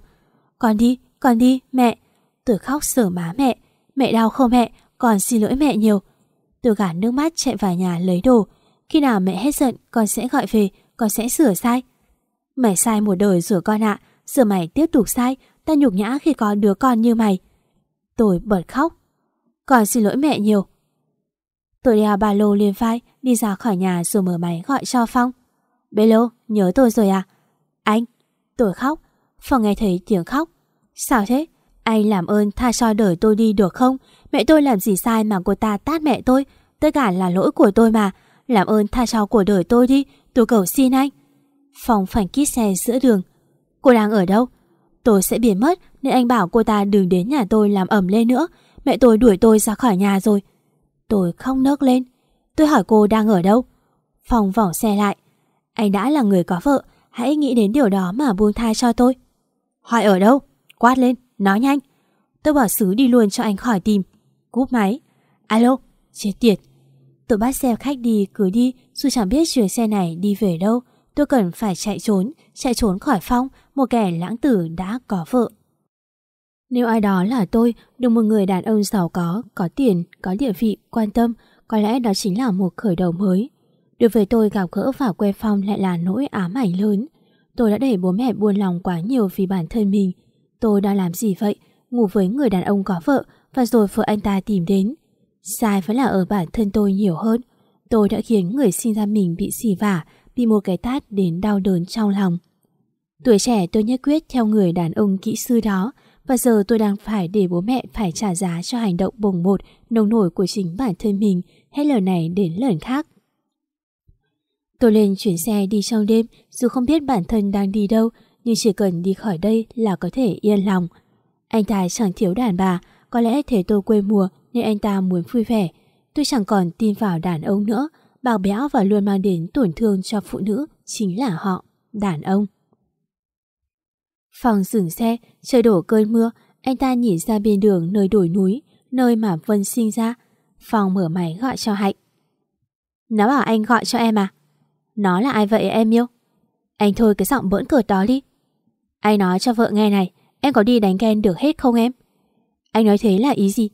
Con đi, con đi, mẹ. Tôi khóc sờ má mẹ. Mẹ đau không mẹ, con xin lỗi mẹ nhiều. Tôi gạt nước mắt chạy vào nhà lấy đồ. Khi nào mẹ hết giận, con sẽ gọi về, con sẽ sửa sai. Mày sai một đời rồi con ạ, giờ mày tiếp tục sai, ta nhục nhã khi có đứa con như mày. Tôi bật khóc. Con xin lỗi mẹ nhiều. Tôi đeo ba lô lên vai, đi ra khỏi nhà rồi mở máy gọi cho Phong. Bê lô, nhớ tôi rồi à? Anh, tôi khóc. Phong nghe thấy tiếng khóc. Sao thế? Anh làm ơn tha cho đời tôi đi được không? Mẹ tôi làm gì sai mà cô ta tát mẹ tôi? Tất cả là lỗi của tôi mà. Làm ơn tha cho của đời tôi đi. Tôi cầu xin anh. Phong phản kít xe giữa đường. Cô đang ở đâu? Tôi sẽ biến mất nên anh bảo cô ta đừng đến nhà tôi làm ẩm lên nữa. Mẹ tôi đuổi tôi ra khỏi nhà rồi. Tôi không nấc lên. Tôi hỏi cô đang ở đâu. Phòng vỏ xe lại. Anh đã là người có vợ Hãy nghĩ đến điều đó mà buông thai cho tôi. Hỏi ở đâu? Quát lên, nói nhanh. Tôi bảo xứ đi luôn cho anh khỏi tìm. Cúp máy. Alo, chết tiệt. Tôi bắt xe khách đi cứ đi. Dù chẳng biết chuyến xe này đi về đâu Tôi cần phải chạy trốn Chạy trốn khỏi Phong một kẻ lãng tử đã có vợ nếu ai đó là tôi, được một người đàn ông giàu có, có tiền, có địa vị, quan tâm, có lẽ đó chính là một khởi đầu mới. Đối với tôi gặp gỡ và quen Phong lại là nỗi ám ảnh lớn. Tôi đã để bố mẹ buồn lòng quá nhiều vì bản thân mình. Tôi đang làm gì vậy? Ngủ với người đàn ông có vợ và rồi vợ anh ta tìm đến. Sai vẫn là ở bản thân tôi nhiều hơn. Tôi đã khiến người sinh ra mình bị xì vả, bị một cái tát đến đau đớn trong lòng. Tuổi trẻ tôi nhất quyết theo người đàn ông kỹ sư đó, và giờ tôi đang phải để bố mẹ phải trả giá cho hành động bồng bột, nông nổi của chính bản thân mình hết lần này đến lần khác. Tôi lên chuyển xe đi trong đêm dù không biết bản thân đang đi đâu nhưng chỉ cần đi khỏi đây là có thể yên lòng. Anh ta chẳng thiếu đàn bà, có lẽ thế tôi quê mùa nên anh ta muốn vui vẻ. Tôi chẳng còn tin vào đàn ông nữa, bạc béo và luôn mang đến tổn thương cho phụ nữ chính là họ, đàn ông. Phòng dừng xe, trời đổ cơn mưa, anh ta nhìn ra bên đường nơi đồi núi, nơi mà Vân sinh ra. Phòng mở máy gọi cho Hạnh. Nó bảo anh gọi cho em à? Nó là ai vậy em yêu? Anh thôi cái giọng bỡn cợt đó đi. Anh nói cho vợ nghe này, Em có đi đánh ghen được hết không em? Anh nói thế là ý gì?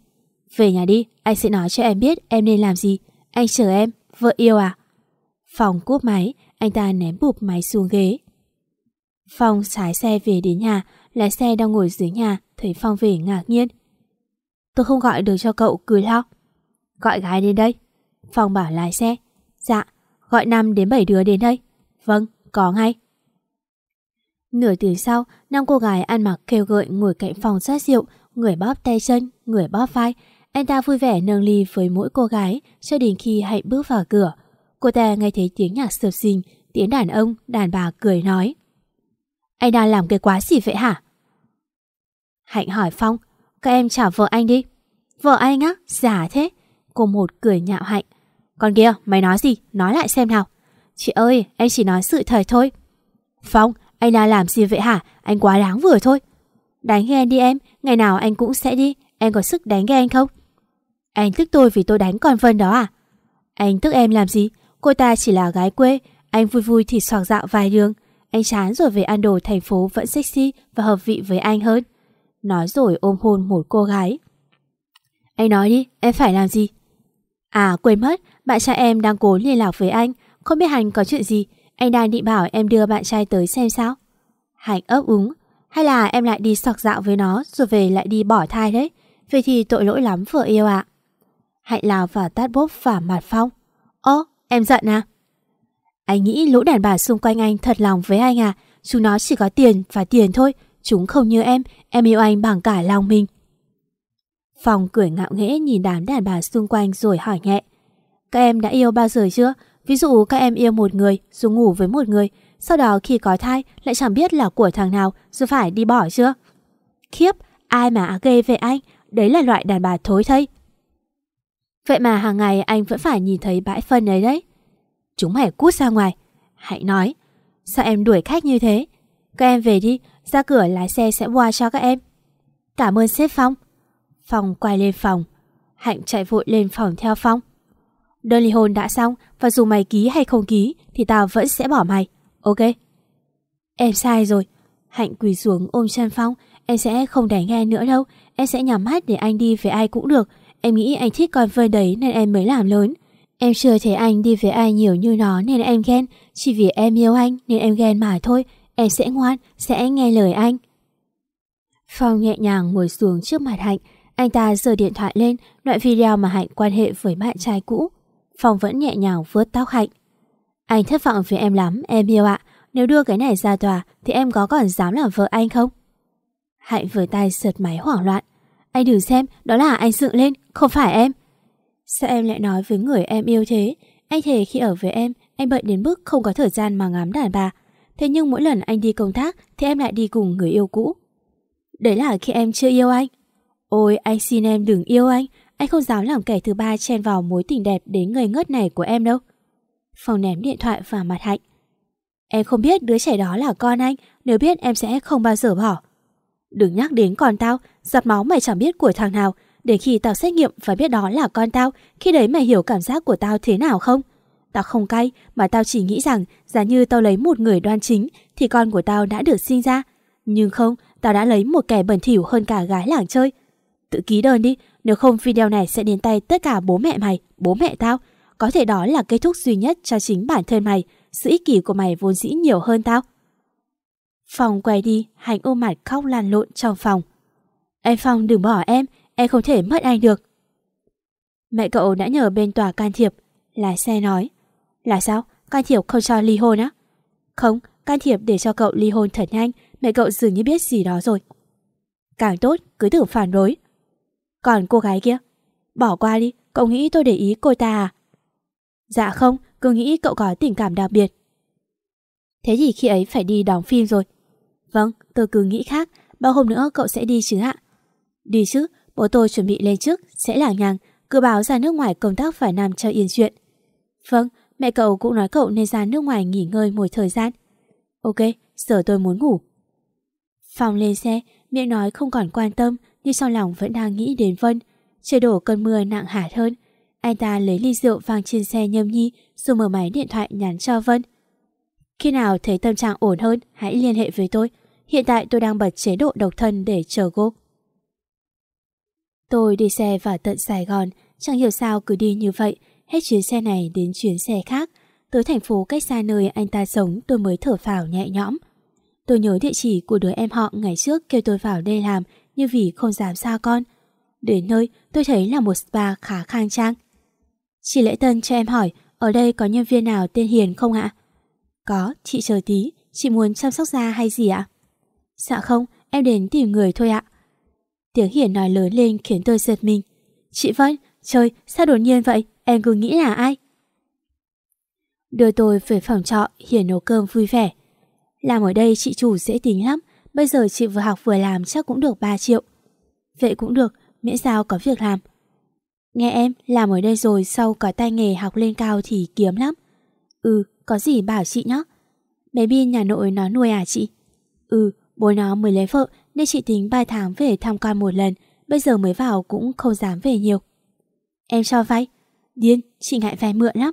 Về nhà đi, anh sẽ nói cho em biết em nên làm gì. Anh chờ em, vợ yêu à? Phong cúp máy, anh ta ném bụp máy xuống ghế. Phong trái xe về đến nhà, lái xe đang ngồi dưới nhà, thấy Phong về ngạc nhiên. Tôi không gọi được cho cậu cười lóc. Gọi gái đến đây. Phong bảo lái xe. Dạ, gọi 5 đến 7 đứa đến đây. Vâng, có ngay. Nửa tiếng sau, năm cô gái ăn mặc kêu gợi ngồi cạnh phòng sát rượu, người bóp tay chân, người bóp vai. Anh ta vui vẻ nâng ly với mỗi cô gái cho đến khi Hạnh bước vào cửa. Cô ta nghe thấy tiếng nhạc sập sình, tiếng đàn ông, đàn bà cười nói. Anh đang làm cái quá gì vậy hả? Hạnh hỏi Phong, các em chào vợ anh đi. Vợ anh á? Giả thế. Cô một cười nhạo Hạnh. Con kia, mày nói gì? Nói lại xem nào. Chị ơi, em chỉ nói sự thời thôi. Phong, anh đang làm gì vậy hả? Anh quá đáng vừa thôi. Đánh ghen đi em, ngày nào anh cũng sẽ đi. Em có sức đánh ghen không? Anh tức tôi vì tôi đánh con Vân đó à? Anh tức em làm gì? Cô ta chỉ là gái quê. Anh vui vui thì soạc dạo vài đường. Anh chán rồi về ăn đồ thành phố vẫn sexy và hợp vị với anh hơn. Nói rồi ôm hôn một cô gái. Anh nói đi, em phải làm gì? À quên mất, bạn trai em đang cố liên lạc với anh. Không biết Hành có chuyện gì. Anh đang định bảo em đưa bạn trai tới xem sao. Hành ấp úng. Hay là em lại đi sọc dạo với nó rồi về lại đi bỏ thai đấy. Vậy thì tội lỗi lắm vợ yêu ạ. Hạnh lao và tát bốp và mặt Phong. Ơ, em giận à? Anh nghĩ lũ đàn bà xung quanh anh thật lòng với anh à? Chúng nó chỉ có tiền và tiền thôi. Chúng không như em, em yêu anh bằng cả lòng mình. Phong cười ngạo nghễ nhìn đám đàn bà xung quanh rồi hỏi nhẹ. Các em đã yêu bao giờ chưa? Ví dụ các em yêu một người rồi ngủ với một người, sau đó khi có thai lại chẳng biết là của thằng nào rồi phải đi bỏ chưa? Khiếp, ai mà ghê về anh, đấy là loại đàn bà thối thây. Vậy mà hàng ngày anh vẫn phải nhìn thấy bãi phân ấy đấy. Chúng mày cút ra ngoài. Hãy nói, sao em đuổi khách như thế? Các em về đi, ra cửa lái xe sẽ qua cho các em. Cảm ơn sếp Phong. Phong quay lên phòng. Hạnh chạy vội lên phòng theo Phong. Đơn ly hôn đã xong và dù mày ký hay không ký thì tao vẫn sẽ bỏ mày. Ok? Em sai rồi. Hạnh quỳ xuống ôm chân Phong. Em sẽ không đánh nghe nữa đâu. Em sẽ nhắm mắt để anh đi với ai cũng được. Em nghĩ anh thích con vơi đấy nên em mới làm lớn. Em chưa thấy anh đi với ai nhiều như nó nên em ghen. Chỉ vì em yêu anh nên em ghen mà thôi. Em sẽ ngoan, sẽ nghe lời anh. Phong nhẹ nhàng ngồi xuống trước mặt Hạnh. Anh ta giơ điện thoại lên, đoạn video mà Hạnh quan hệ với bạn trai cũ. Phong vẫn nhẹ nhàng vuốt tóc Hạnh. Anh thất vọng với em lắm, em yêu ạ. Nếu đưa cái này ra tòa thì em có còn dám làm vợ anh không? Hạnh vừa tay sượt máy hoảng loạn. Anh đừng xem, đó là anh dựng lên, không phải em. Sao em lại nói với người em yêu thế? Anh thề khi ở với em, anh bận đến mức không có thời gian mà ngắm đàn bà. Thế nhưng mỗi lần anh đi công tác thì em lại đi cùng người yêu cũ. Đấy là khi em chưa yêu anh. Ôi, anh xin em đừng yêu anh. Anh không dám làm kẻ thứ ba chen vào mối tình đẹp đến ngây ngất này của em đâu. Phong ném điện thoại vào mặt Hạnh. Em không biết đứa trẻ đó là con anh, nếu biết em sẽ không bao giờ bỏ. Đừng nhắc đến con tao, giọt máu mày chẳng biết của thằng nào, để khi tao xét nghiệm và biết đó là con tao, khi đấy mày hiểu cảm giác của tao thế nào không? Tao không cay, mà tao chỉ nghĩ rằng giả như tao lấy một người đoan chính thì con của tao đã được sinh ra. Nhưng không, tao đã lấy một kẻ bẩn thỉu hơn cả gái làng chơi. Tự ký đơn đi, nếu không video này sẽ đến tay tất cả bố mẹ mày, bố mẹ tao. Có thể đó là kết thúc duy nhất cho chính bản thân mày, sự ích kỷ của mày vốn dĩ nhiều hơn tao. Phòng quay đi, Hành ôm mặt khóc lan lộn trong phòng. Em Phong đừng bỏ em, em không thể mất anh được. Mẹ cậu đã nhờ bên tòa can thiệp, lái xe nói. Là sao? Can thiệp không cho ly hôn á? Không, can thiệp để cho cậu ly hôn thật nhanh, mẹ cậu dường như biết gì đó rồi. Càng tốt, cứ thử phản đối. Còn cô gái kia? Bỏ qua đi, cậu nghĩ tôi để ý cô ta à? Dạ không, cứ nghĩ cậu có tình cảm đặc biệt. Thế thì khi ấy phải đi đóng phim rồi. Vâng, tôi cứ nghĩ khác, bao hôm nữa cậu sẽ đi chứ ạ? Đi chứ, bố tôi chuẩn bị lên chức sẽ là nhàng, cứ báo ra nước ngoài công tác phải nằm cho yên chuyện. Vâng, mẹ cậu cũng nói cậu nên ra nước ngoài nghỉ ngơi một thời gian. Ok, giờ tôi muốn ngủ. phòng lên xe, miệng nói không còn quan tâm, nhưng trong lòng vẫn đang nghĩ đến Vân. Trời đổ cơn mưa nặng hạt hơn. Anh ta lấy ly rượu vang trên xe nhâm nhi rồi mở máy điện thoại nhắn cho Vân. Khi nào thấy tâm trạng ổn hơn, hãy liên hệ với tôi. Hiện tại tôi đang bật chế độ độc thân để chờ cô. Tôi đi xe vào tận Sài Gòn, chẳng hiểu sao cứ đi như vậy, hết chuyến xe này đến chuyến xe khác. Tới thành phố cách xa nơi anh ta sống tôi mới thở phào nhẹ nhõm. Tôi nhớ địa chỉ của đứa em họ ngày trước kêu tôi vào đây làm như vì không dám xa con. Đến nơi tôi thấy là một spa khá khang trang. Chị Lễ Tân cho em hỏi ở đây có nhân viên nào tên Hiền không ạ? Có, chị chờ tí, chị muốn chăm sóc da hay gì ạ? Dạ không, em đến tìm người thôi ạ. Tiếng Hiền nói lớn lên khiến tôi giật mình. Chị Vân, trời, sao đột nhiên vậy? Em cứ nghĩ là ai? Đưa tôi về phòng trọ, Hiền nấu cơm vui vẻ. Làm ở đây chị chủ dễ tính lắm, bây giờ chị vừa học vừa làm chắc cũng được 3 triệu. Vậy cũng được, miễn sao có việc làm. Nghe em, làm ở đây rồi sau có tay nghề học lên cao thì kiếm lắm. Ừ, có gì bảo chị nhé. Bé Bin nhà nội nó nuôi à chị? Ừ, bố nó mới lấy vợ nên chị tính 3 tháng về thăm con một lần, bây giờ mới vào cũng không dám về nhiều. Em cho vay. Điên, chị ngại vay mượn lắm.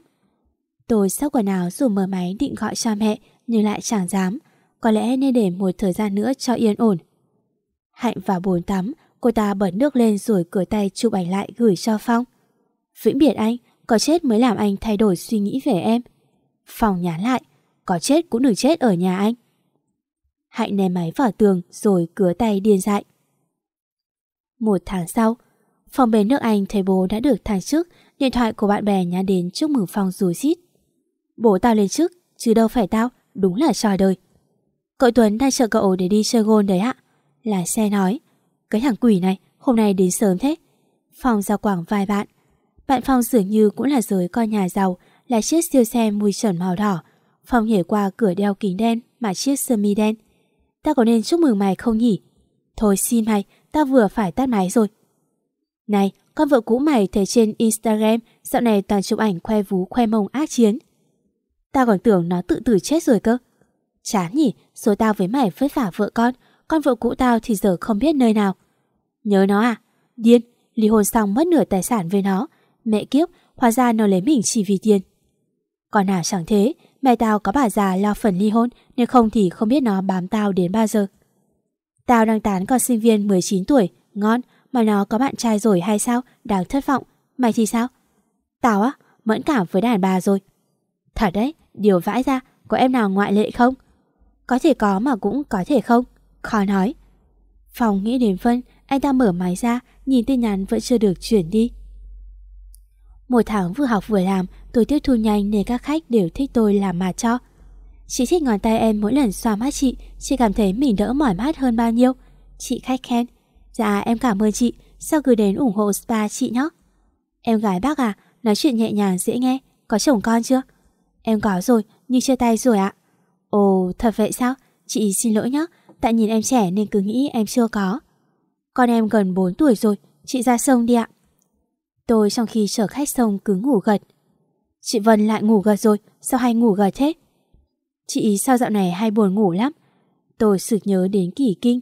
Tôi xách quần áo rồi mở máy định gọi cho mẹ nhưng lại chẳng dám. Có lẽ nên để một thời gian nữa cho yên ổn. Hạnh vào bồn tắm, cô ta bật nước lên rồi cửa tay chụp ảnh lại gửi cho Phong. Vĩnh biệt anh, có chết mới làm anh thay đổi suy nghĩ về em. Phong nhắn lại, có chết cũng đừng chết ở nhà anh. Hạnh ném máy vào tường rồi cứa tay điên dại. Một tháng sau, phòng bến nước Anh thấy bố đã được thăng chức, điện thoại của bạn bè nhắn đến chúc mừng Phong rủi xít. Bố tao lên chức, chứ đâu phải tao, đúng là trò đời. Cậu Tuấn đang chờ cậu để đi chơi gôn đấy ạ. Lái xe nói, cái thằng quỷ này hôm nay đến sớm thế. Phong ra quảng vài bạn. Bạn Phong dường như cũng là giới con nhà giàu, là chiếc siêu xe mùi trần màu đỏ. Phong nhảy qua cửa đeo kính đen mà chiếc sơ mi đen. Ta có nên chúc mừng mày không nhỉ? Thôi xin mày, ta vừa phải tắt máy rồi. Này, con vợ cũ mày thấy trên Instagram dạo này toàn chụp ảnh khoe vú khoe mông ác chiến. Ta còn tưởng nó tự tử chết rồi cơ. Chán nhỉ, số tao với mày vất vả vợ con, con vợ cũ tao thì giờ không biết nơi nào. Nhớ nó à? Điên, ly hôn xong mất nửa tài sản với nó. Mẹ kiếp, hóa ra nó lấy mình chỉ vì tiền. Còn nào chẳng thế, mẹ tao có bà già lo phần ly hôn, nếu không thì không biết nó bám tao đến bao giờ. Tao đang tán con sinh viên 19 tuổi, ngon, mà nó có bạn trai rồi hay sao, đáng thất vọng. Mày thì sao? Tao á, mẫn cảm với đàn bà rồi. Thật đấy, điều vãi ra, có em nào ngoại lệ không? Có thể có mà cũng có thể không. Khó nói. Phòng nghĩ đến Vân, anh ta mở máy ra, nhìn tin nhắn vẫn chưa được chuyển đi. Một tháng vừa học vừa làm, tôi tiếp thu nhanh nên các khách đều thích tôi làm mà cho. Chị thích ngón tay em mỗi lần xoa mắt chị, chị cảm thấy mình đỡ mỏi mắt hơn bao nhiêu. Chị khách khen. Dạ em cảm ơn chị, sao cứ đến ủng hộ spa chị nhé. Em gái bác à, nói chuyện nhẹ nhàng dễ nghe, có chồng con chưa? Em có rồi, nhưng chia tay rồi ạ. Ồ, thật vậy sao? Chị xin lỗi nhé, tại nhìn em trẻ nên cứ nghĩ em chưa có. Con em gần 4 tuổi rồi, chị ra sông đi ạ. Tôi trong khi chở khách sông cứ ngủ gật. Chị Vân lại ngủ gật rồi, sao hay ngủ gật thế? Chị sao dạo này hay buồn ngủ lắm? Tôi sực nhớ đến kỳ kinh.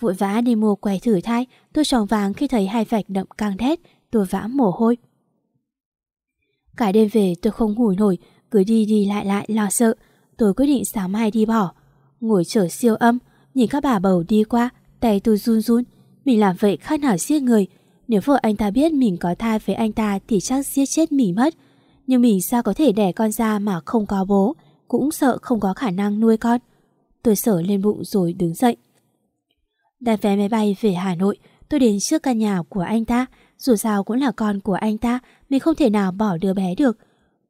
Vội vã đi mua que thử thai, tôi tròn vàng khi thấy hai vạch đậm căng thét tôi vã mồ hôi. Cả đêm về tôi không ngủ nổi, cứ đi đi lại lại lo sợ. Tôi quyết định sáng mai đi bỏ. Ngồi chở siêu âm, nhìn các bà bầu đi qua, tay tôi run run. Mình làm vậy khác nào giết người. Nếu vợ anh ta biết mình có thai với anh ta thì chắc giết chết mình mất. Nhưng mình sao có thể đẻ con ra mà không có bố, cũng sợ không có khả năng nuôi con. Tôi sở lên bụng rồi đứng dậy. Đặt vé máy bay về Hà Nội, tôi đến trước căn nhà của anh ta. Dù sao cũng là con của anh ta, mình không thể nào bỏ đứa bé được.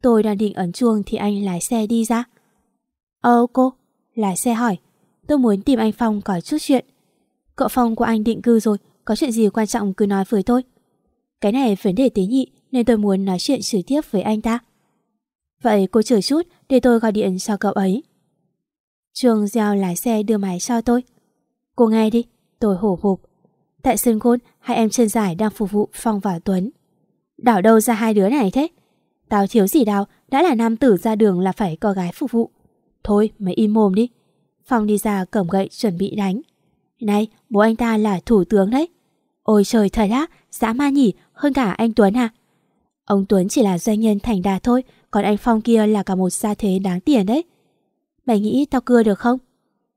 Tôi đang định ấn chuông thì anh lái xe đi ra. Ơ cô, lái xe hỏi. Tôi muốn tìm anh Phong có chút chuyện. Cậu Phong của anh định cư rồi, có chuyện gì quan trọng cứ nói với tôi. Cái này vấn đề tế nhị nên tôi muốn nói chuyện trực tiếp với anh ta. Vậy cô chờ chút để tôi gọi điện cho cậu ấy. Trường Gieo lái xe đưa máy cho tôi. Cô nghe đi, tôi hổ hụp. Tại sân khôn, hai em chân dài đang phục vụ Phong và Tuấn. Đảo đâu ra hai đứa này thế? Tao thiếu gì đâu, đã là nam tử ra đường là phải có gái phục vụ. Thôi, mày im mồm đi. Phong đi ra cầm gậy chuẩn bị đánh. Này, bố anh ta là thủ tướng đấy. Ôi trời thật á, dã ma nhỉ, hơn cả anh Tuấn à. Ông Tuấn chỉ là doanh nhân thành đạt thôi, còn anh Phong kia là cả một gia thế đáng tiền đấy. Mày nghĩ tao cưa được không?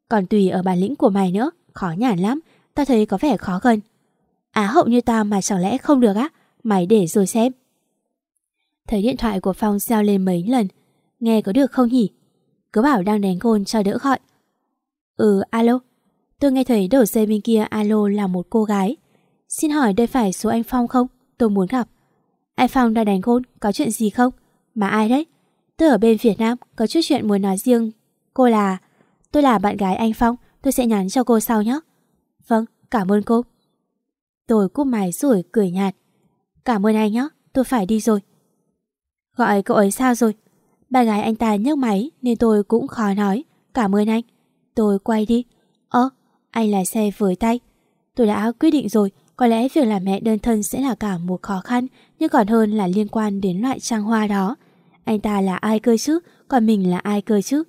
Còn tùy ở bản lĩnh của mày nữa, khó nhản lắm, tao thấy có vẻ khó gần. Á hậu như tao mà chẳng lẽ không được á, mày để rồi xem. Thấy điện thoại của Phong reo lên mấy lần, nghe có được không nhỉ? Cứ bảo đang đánh gôn cho đỡ gọi. Ừ, alo. Tôi nghe thấy đầu dây bên kia alo là một cô gái. Xin hỏi đây phải số anh Phong không? Tôi muốn gặp. Anh Phong đang đánh gôn, có chuyện gì không? Mà ai đấy? Tôi ở bên Việt Nam, có chút chuyện muốn nói riêng. Cô là... Tôi là bạn gái anh Phong, tôi sẽ nhắn cho cô sau nhé. Vâng, cảm ơn cô. Tôi cúp máy rồi cười nhạt. Cảm ơn anh nhé, tôi phải đi rồi. Gọi cậu ấy sao rồi? Bạn gái anh ta nhấc máy nên tôi cũng khó nói. Cảm ơn anh. Tôi quay đi. Ơ, anh lái xe với tay. Tôi đã quyết định rồi, có lẽ việc làm mẹ đơn thân sẽ là cả một khó khăn, nhưng còn hơn là liên quan đến loại trang hoa đó. Anh ta là ai cơ chứ, còn mình là ai cơ chứ?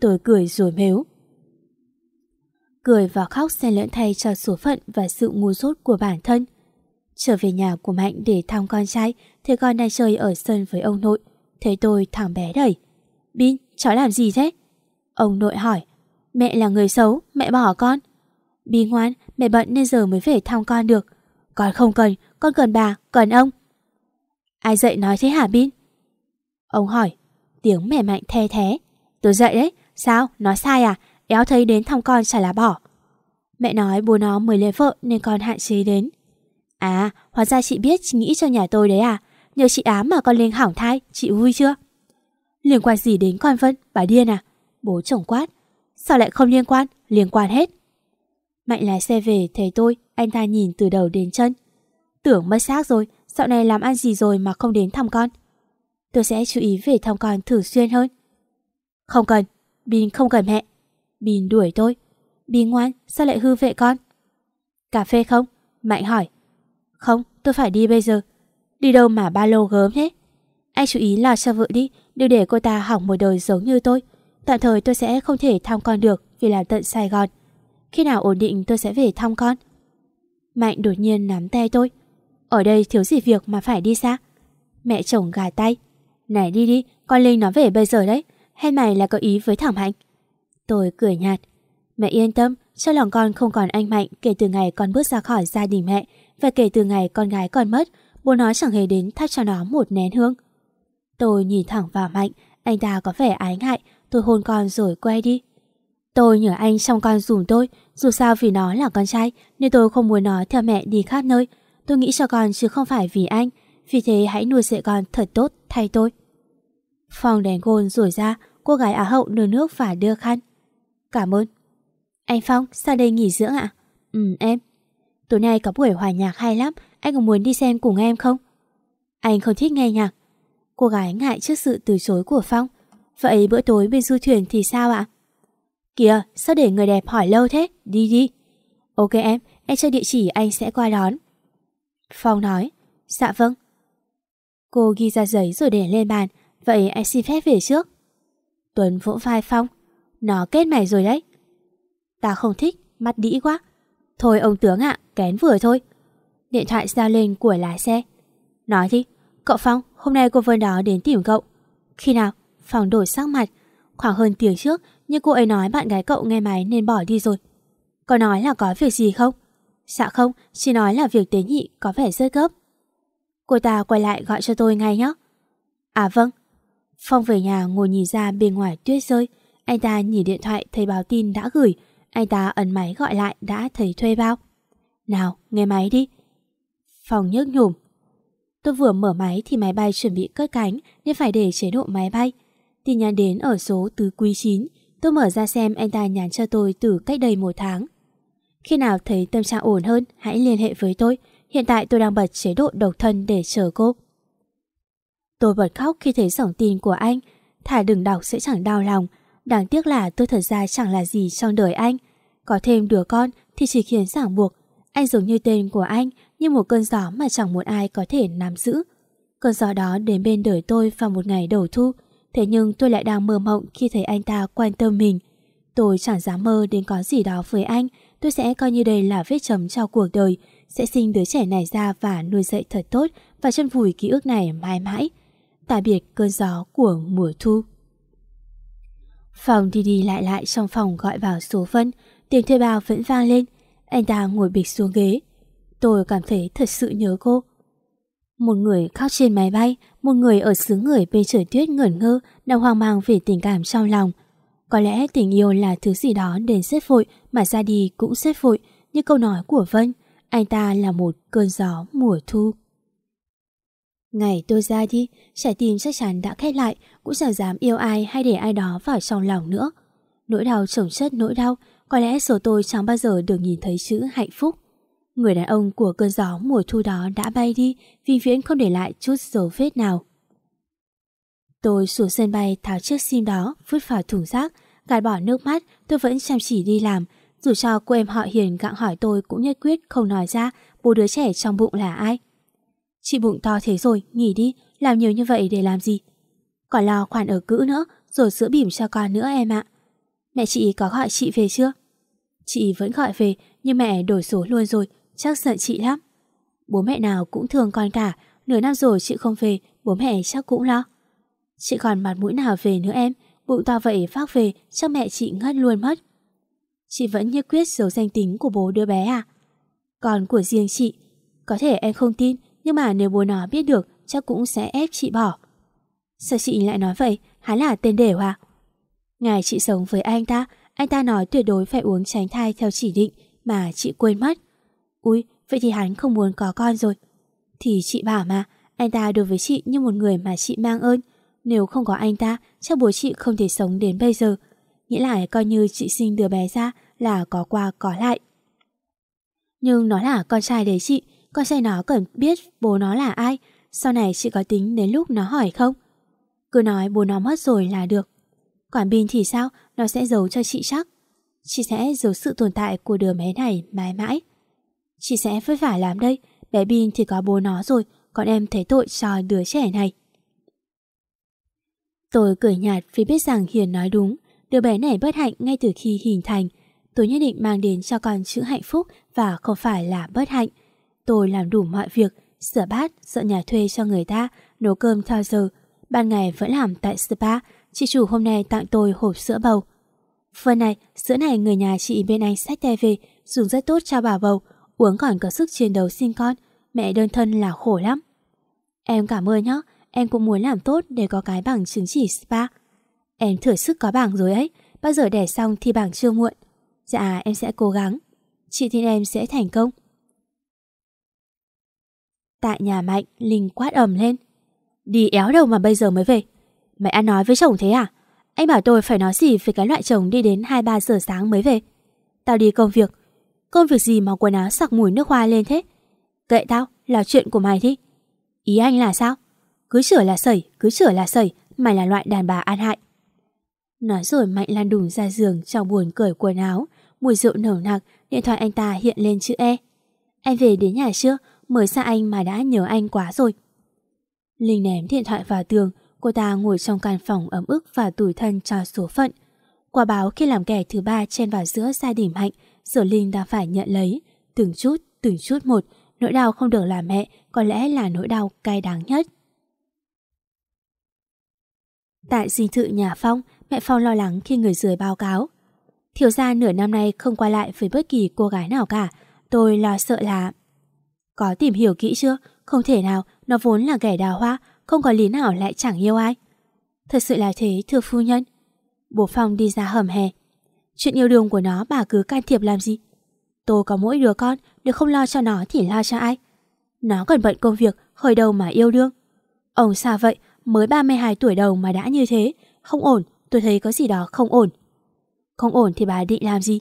Tôi cười rồi mếu. Cười và khóc xen lẫn thay cho số phận và sự ngu dốt của bản thân. Trở về nhà của Mạnh để thăm con trai, thì con đang chơi ở sân với ông nội. Thấy tôi thằng bé đẩy. Bin, cháu làm gì thế? Ông nội hỏi. Mẹ là người xấu, mẹ bỏ con bi ngoan, mẹ bận nên giờ mới về thăm con được. Con không cần, con cần bà, cần ông. Ai dậy nói thế hả Bin? Ông hỏi. Tiếng mẹ mạnh the thế. Tôi dậy đấy, sao, nói sai à? Éo thấy đến thăm con chả là bỏ. Mẹ nói bố nó mới lấy vợ nên con hạn chế đến. À, hóa ra chị biết chị nghĩ cho nhà tôi đấy à? Nhờ chị ám mà con lên hỏng thai, chị vui chưa? Liên quan gì đến con Vân, bà điên à? Bố chồng quát. Sao lại không liên quan? Liên quan hết. Mạnh lái xe về thấy tôi, anh ta nhìn từ đầu đến chân. Tưởng mất xác rồi, dạo này làm ăn gì rồi mà không đến thăm con. Tôi sẽ chú ý về thăm con thường xuyên hơn. Không cần, Bin không cần mẹ. Bin đuổi tôi. Bin ngoan, sao lại hư vệ con? Cà phê không? Mạnh hỏi. Không, tôi phải đi bây giờ. Đi đâu mà ba lô gớm thế? Anh chú ý là cho vợ đi, đừng để cô ta hỏng một đời giống như tôi. Tạm thời tôi sẽ không thể thăm con được vì là tận Sài Gòn. Khi nào ổn định tôi sẽ về thăm con. Mạnh đột nhiên nắm tay tôi. Ở đây thiếu gì việc mà phải đi xa. Mẹ chồng gà tay. Này đi đi, con Linh nó về bây giờ đấy. Hay mày là có ý với thằng Mạnh? Tôi cười nhạt. Mẹ yên tâm, cho lòng con không còn anh Mạnh kể từ ngày con bước ra khỏi gia đình mẹ và kể từ ngày con gái con mất, bố nó chẳng hề đến thắp cho nó một nén hương. Tôi nhìn thẳng vào Mạnh, anh ta có vẻ ái ngại, tôi hôn con rồi quay đi. Tôi nhờ anh trong con dùm tôi, dù sao vì nó là con trai nên tôi không muốn nó theo mẹ đi khác nơi. Tôi nghĩ cho con chứ không phải vì anh, vì thế hãy nuôi dạy con thật tốt thay tôi. Phòng đèn gôn rủi ra, cô gái Á hậu đưa nước và đưa khăn. Cảm ơn. Anh Phong, sang đây nghỉ dưỡng ạ? Ừ, em. Tối nay có buổi hòa nhạc hay lắm, anh có muốn đi xem cùng em không? Anh không thích nghe nhạc. Cô gái ngại trước sự từ chối của Phong. Vậy bữa tối bên du thuyền thì sao ạ? Kìa, sao để người đẹp hỏi lâu thế? Đi đi. Ok em, em cho địa chỉ anh sẽ qua đón. Phong nói. Dạ vâng. Cô ghi ra giấy rồi để lên bàn. Vậy anh xin phép về trước. Tuấn vỗ vai Phong. Nó kết mày rồi đấy. Ta không thích, mắt đĩ quá. Thôi ông tướng ạ, kén vừa thôi. Điện thoại giao lên của lái xe. Nói đi, cậu Phong, hôm nay cô Vân đó đến tìm cậu. Khi nào? Phong đổi sắc mặt. Khoảng hơn tiếng trước, nhưng cô ấy nói bạn gái cậu nghe máy nên bỏ đi rồi. Có nói là có việc gì không? Dạ không, chỉ nói là việc tế nhị có vẻ rất gấp. Cô ta quay lại gọi cho tôi ngay nhé. À vâng. Phong về nhà ngồi nhìn ra bên ngoài tuyết rơi. Anh ta nhìn điện thoại thấy báo tin đã gửi. Anh ta ấn máy gọi lại đã thấy thuê bao. Nào, nghe máy đi. Phong nhức nhủm. Tôi vừa mở máy thì máy bay chuẩn bị cất cánh nên phải để chế độ máy bay. Tin nhắn đến ở số tứ quý 9. Tôi mở ra xem anh ta nhắn cho tôi từ cách đây một tháng. Khi nào thấy tâm trạng ổn hơn, hãy liên hệ với tôi. Hiện tại tôi đang bật chế độ độc thân để chờ cô. Tôi bật khóc khi thấy dòng tin của anh. Thả đừng đọc sẽ chẳng đau lòng. Đáng tiếc là tôi thật ra chẳng là gì trong đời anh. Có thêm đứa con thì chỉ khiến ràng buộc. Anh giống như tên của anh, như một cơn gió mà chẳng một ai có thể nắm giữ. Cơn gió đó đến bên đời tôi vào một ngày đầu thu. Thế nhưng tôi lại đang mơ mộng khi thấy anh ta quan tâm mình. Tôi chẳng dám mơ đến có gì đó với anh. Tôi sẽ coi như đây là vết chấm cho cuộc đời. Sẽ sinh đứa trẻ này ra và nuôi dạy thật tốt và chân vùi ký ức này mãi mãi. Tạm biệt cơn gió của mùa thu. Phòng đi đi lại lại trong phòng gọi vào số Vân, tiếng thuê bao vẫn vang lên. Anh ta ngồi bịch xuống ghế. Tôi cảm thấy thật sự nhớ cô. Một người khóc trên máy bay, một người ở xứ người bên trời tuyết ngẩn ngơ, đang hoang mang về tình cảm trong lòng. Có lẽ tình yêu là thứ gì đó đến rất vội mà ra đi cũng rất vội, như câu nói của Vân, anh ta là một cơn gió mùa thu. Ngày tôi ra đi, trái tim chắc chắn đã khép lại, cũng chẳng dám yêu ai hay để ai đó vào trong lòng nữa. Nỗi đau chồng chất nỗi đau, có lẽ số tôi chẳng bao giờ được nhìn thấy chữ hạnh phúc. Người đàn ông của cơn gió mùa thu đó đã bay đi, vì viễn không để lại chút dấu vết nào. Tôi xuống sân bay tháo chiếc sim đó, vứt vào thùng rác, gạt bỏ nước mắt, tôi vẫn chăm chỉ đi làm. Dù cho cô em họ Hiền gặng hỏi tôi cũng nhất quyết không nói ra bố đứa trẻ trong bụng là ai. Chị bụng to thế rồi, nghỉ đi, làm nhiều như vậy để làm gì? Còn lo khoản ở cữ nữa, rồi sữa bỉm cho con nữa em ạ. Mẹ chị có gọi chị về chưa? Chị vẫn gọi về, nhưng mẹ đổi số luôn rồi, chắc sợ chị lắm. Bố mẹ nào cũng thương con cả, nửa năm rồi chị không về, bố mẹ chắc cũng lo. Chị còn mặt mũi nào về nữa em, bụng to vậy phát về, chắc mẹ chị ngất luôn mất. Chị vẫn nhất quyết giấu danh tính của bố đứa bé à? Còn của riêng chị, có thể em không tin, nhưng mà nếu bố nó biết được, chắc cũng sẽ ép chị bỏ. Sao chị lại nói vậy? Hắn là tên đều à? Ngày chị sống với anh ta, anh ta nói tuyệt đối phải uống tránh thai theo chỉ định mà chị quên mất. Ui, vậy thì hắn không muốn có con rồi. Thì chị bảo mà, anh ta đối với chị như một người mà chị mang ơn. Nếu không có anh ta, chắc bố chị không thể sống đến bây giờ. nghĩa lại coi như chị sinh đứa bé ra là có qua có lại. Nhưng nó là con trai đấy chị, con trai nó cần biết bố nó là ai. Sau này chị có tính đến lúc nó hỏi không? Cứ nói bố nó mất rồi là được. quản Bin thì sao? Nó sẽ giấu cho chị chắc. Chị sẽ giấu sự tồn tại của đứa bé này mãi mãi. Chị sẽ vất vả lắm đây. Bé Bin thì có bố nó rồi, còn em thấy tội cho đứa trẻ này. Tôi cười nhạt vì biết rằng Hiền nói đúng. Đứa bé này bất hạnh ngay từ khi hình thành. Tôi nhất định mang đến cho con chữ hạnh phúc và không phải là bất hạnh. Tôi làm đủ mọi việc, sửa bát, dọn nhà thuê cho người ta, nấu cơm theo giờ. Ban ngày vẫn làm tại spa, chị chủ hôm nay tặng tôi hộp sữa bầu. Phần này, sữa này người nhà chị bên anh sách tay về, dùng rất tốt cho bà bầu, uống còn có sức chiến đấu sinh con, mẹ đơn thân là khổ lắm. Em cảm ơn nhé, em cũng muốn làm tốt để có cái bằng chứng chỉ spa. Em thử sức có bảng rồi ấy, bao giờ đẻ xong thì bảng chưa muộn. Dạ em sẽ cố gắng, chị tin em sẽ thành công. Tại nhà Mạnh, Linh quát ầm lên. Đi éo đâu mà bây giờ mới về? Mày ăn nói với chồng thế à? Anh bảo tôi phải nói gì về cái loại chồng đi đến 2-3 giờ sáng mới về. Tao đi công việc. Công việc gì mà quần áo sặc mùi nước hoa lên thế? Kệ tao, là chuyện của mày đi. Ý anh là sao? Cứ chửa là sẩy, cứ chửa là sẩy, mày là loại đàn bà an hại. Nói rồi Mạnh lan đùng ra giường trong buồn cởi quần áo, mùi rượu nồng nặc, điện thoại anh ta hiện lên chữ E. Em về đến nhà chưa? Mới xa anh mà đã nhớ anh quá rồi. Linh ném điện thoại vào tường, cô ta ngồi trong căn phòng ấm ức và tủi thân cho số phận. Quả báo khi làm kẻ thứ ba chen vào giữa gia đình Mạnh, sở Linh đang phải nhận lấy. Từng chút, từng chút một, nỗi đau không được làm mẹ có lẽ là nỗi đau cay đắng nhất. Tại dinh thự nhà Phong, mẹ Phong lo lắng khi người dưới báo cáo. Thiếu gia nửa năm nay không qua lại với bất kỳ cô gái nào cả. Tôi lo sợ là... Có tìm hiểu kỹ chưa? Không thể nào, nó vốn là kẻ đào hoa, không có lý nào lại chẳng yêu ai. Thật sự là thế, thưa phu nhân. Bố Phong đi ra hầm hè. Chuyện yêu đương của nó bà cứ can thiệp làm gì? Tôi có mỗi đứa con, nếu không lo cho nó thì lo cho ai? Nó còn bận công việc, khởi đầu mà yêu đương. Ông sao vậy, mới 32 tuổi đầu mà đã như thế, không ổn, tôi thấy có gì đó không ổn. Không ổn thì bà định làm gì?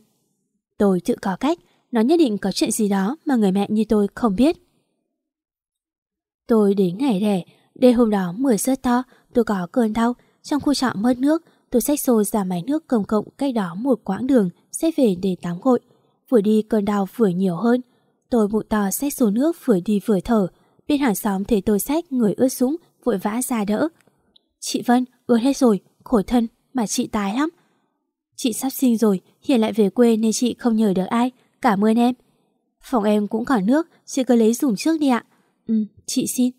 Tôi tự có cách, nó nhất định có chuyện gì đó mà người mẹ như tôi không biết. Tôi đến ngày đẻ, đêm hôm đó mưa rất to, tôi có cơn đau. Trong khu trọ mất nước, tôi xách xô ra máy nước công cộng cách đó một quãng đường, sẽ về để tắm gội. Vừa đi cơn đau vừa nhiều hơn. Tôi bụng to xách xô nước vừa đi vừa thở. Bên hàng xóm thấy tôi xách người ướt sũng, vội vã ra đỡ. Chị Vân, ướt hết rồi, khổ thân, mà chị tái lắm. Chị sắp sinh rồi, hiện lại về quê nên chị không nhờ được ai. Cảm ơn em. Phòng em cũng còn nước, chị cứ lấy dùng trước đi ạ. Ừ, chị xin.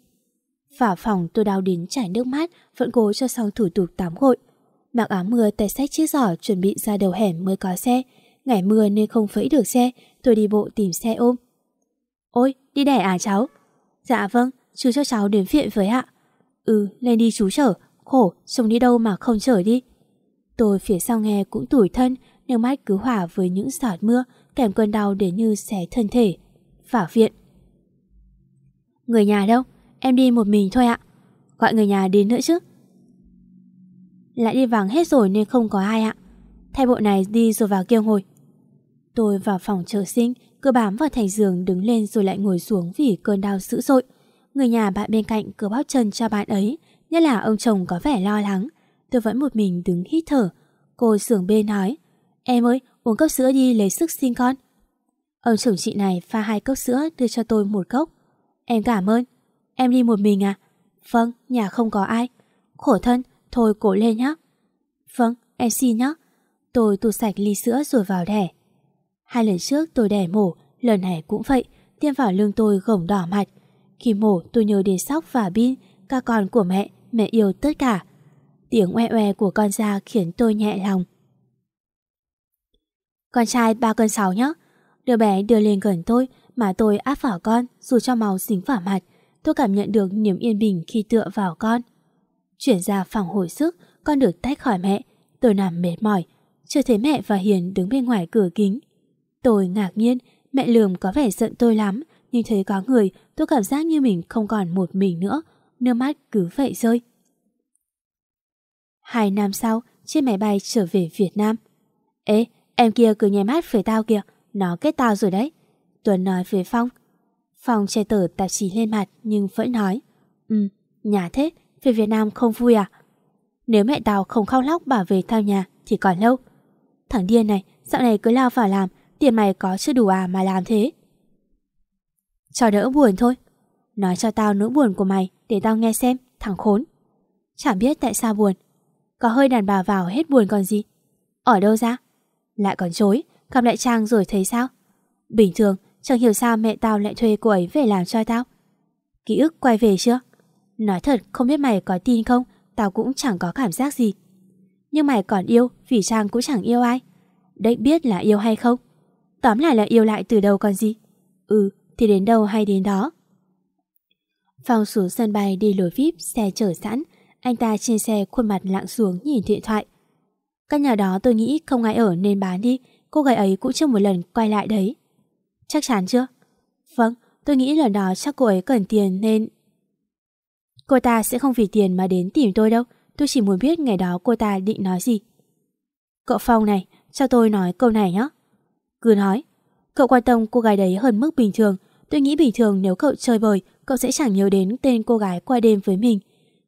Vào phòng tôi đau đến chảy nước mắt, vẫn cố cho xong thủ tục tắm gội. Mặc áo mưa tay sách chiếc giỏ chuẩn bị ra đầu hẻm mới có xe. Ngày mưa nên không phẫy được xe, tôi đi bộ tìm xe ôm. Ôi, đi đẻ à cháu? Dạ vâng, chú cho cháu đến viện với ạ. Ừ, lên đi chú chở, khổ, trông đi đâu mà không chở đi. Tôi phía sau nghe cũng tủi thân, nước mắt cứ hỏa với những giọt mưa, kèm cơn đau đến như xé thân thể. Vào viện. Người nhà đâu? Em đi một mình thôi ạ. Gọi người nhà đến nữa chứ. Lại đi vắng hết rồi nên không có ai ạ. Thay bộ này đi rồi vào kia ngồi. Tôi vào phòng chờ sinh, cứ bám vào thành giường đứng lên rồi lại ngồi xuống vì cơn đau dữ dội. Người nhà bạn bên cạnh cứ bóp chân cho bạn ấy, nhất là ông chồng có vẻ lo lắng. Tôi vẫn một mình đứng hít thở. Cô sưởng bên nói, em ơi, uống cốc sữa đi lấy sức sinh con. Ông chồng chị này pha hai cốc sữa đưa cho tôi một cốc. Em cảm ơn. Em đi một mình à? Vâng, nhà không có ai. Khổ thân, thôi cố lên nhé. Vâng, em xin nhé. Tôi tụt sạch ly sữa rồi vào đẻ. Hai lần trước tôi đẻ mổ, lần này cũng vậy, tiêm vào lưng tôi gồng đỏ mặt. Khi mổ tôi nhớ đến sóc và bin, các con của mẹ, mẹ yêu tất cả. Tiếng oe oe của con ra khiến tôi nhẹ lòng. Con trai 3 cân 6 nhé. Đứa bé đưa lên gần tôi mà tôi áp vào con dù cho máu dính vào mặt. Tôi cảm nhận được niềm yên bình khi tựa vào con. Chuyển ra phòng hồi sức, con được tách khỏi mẹ. Tôi nằm mệt mỏi, chưa thấy mẹ và Hiền đứng bên ngoài cửa kính. Tôi ngạc nhiên, mẹ lườm có vẻ giận tôi lắm, nhưng thấy có người, tôi cảm giác như mình không còn một mình nữa, nước mắt cứ vậy rơi. Hai năm sau, trên máy bay trở về Việt Nam. Ê, em kia cứ nhé mắt với tao kìa, nó kết tao rồi đấy. Tuấn nói với Phong. Phong che tờ tạp chí lên mặt nhưng vẫn nói. Ừ, nhà thế, về Việt Nam không vui à? Nếu mẹ tao không khóc lóc bảo về thăm nhà thì còn lâu. Thằng điên này, dạo này cứ lao vào làm, tiền mày có chưa đủ à mà làm thế? Cho đỡ buồn thôi. Nói cho tao nỗi buồn của mày để tao nghe xem, thằng khốn. Chẳng biết tại sao buồn. Có hơi đàn bà vào hết buồn còn gì. Ở đâu ra? Lại còn chối, gặp lại Trang rồi thấy sao? Bình thường, chẳng hiểu sao mẹ tao lại thuê cô ấy về làm cho tao. Ký ức quay về chưa? Nói thật, không biết mày có tin không, tao cũng chẳng có cảm giác gì. Nhưng mày còn yêu vì Trang cũng chẳng yêu ai. Đấy biết là yêu hay không? Tóm lại là yêu lại từ đầu còn gì. Ừ, thì đến đâu hay đến đó. Phong xuống sân bay đi lối VIP, xe chở sẵn. Anh ta trên xe khuôn mặt lặng xuống nhìn điện thoại. Căn nhà đó tôi nghĩ không ai ở nên bán đi. Cô gái ấy cũng chưa một lần quay lại đấy. Chắc chắn chưa? Vâng, tôi nghĩ lần đó chắc cô ấy cần tiền nên... Cô ta sẽ không vì tiền mà đến tìm tôi đâu. Tôi chỉ muốn biết ngày đó cô ta định nói gì. Cậu Phong này, cho tôi nói câu này nhé. Cứ nói. Cậu quan tâm cô gái đấy hơn mức bình thường. Tôi nghĩ bình thường nếu cậu chơi bời, cậu sẽ chẳng nhớ đến tên cô gái qua đêm với mình.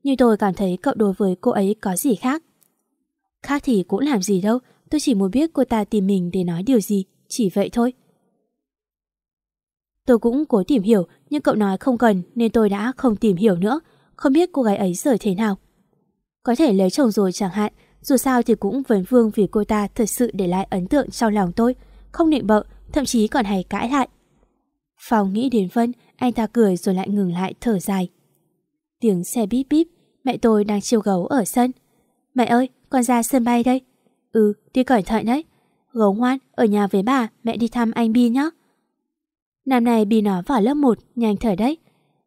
Nhưng tôi cảm thấy cậu đối với cô ấy có gì khác. Khác thì cũng làm gì đâu, tôi chỉ muốn biết cô ta tìm mình để nói điều gì, chỉ vậy thôi. Tôi cũng cố tìm hiểu, nhưng cậu nói không cần nên tôi đã không tìm hiểu nữa, không biết cô gái ấy giờ thế nào. Có thể lấy chồng rồi chẳng hạn, dù sao thì cũng vấn vương vì cô ta thật sự để lại ấn tượng trong lòng tôi, không nịnh bợ, thậm chí còn hay cãi lại. Phong nghĩ đến Vân, anh ta cười rồi lại ngừng lại thở dài. Tiếng xe bíp bíp, mẹ tôi đang chiêu gấu ở sân. Mẹ ơi, con ra sân bay đây. Ừ, đi cẩn thận đấy. Gấu ngoan, ở nhà với bà, mẹ đi thăm anh Bi nhé. Năm nay Bi nó vào lớp 1, nhanh thở đấy.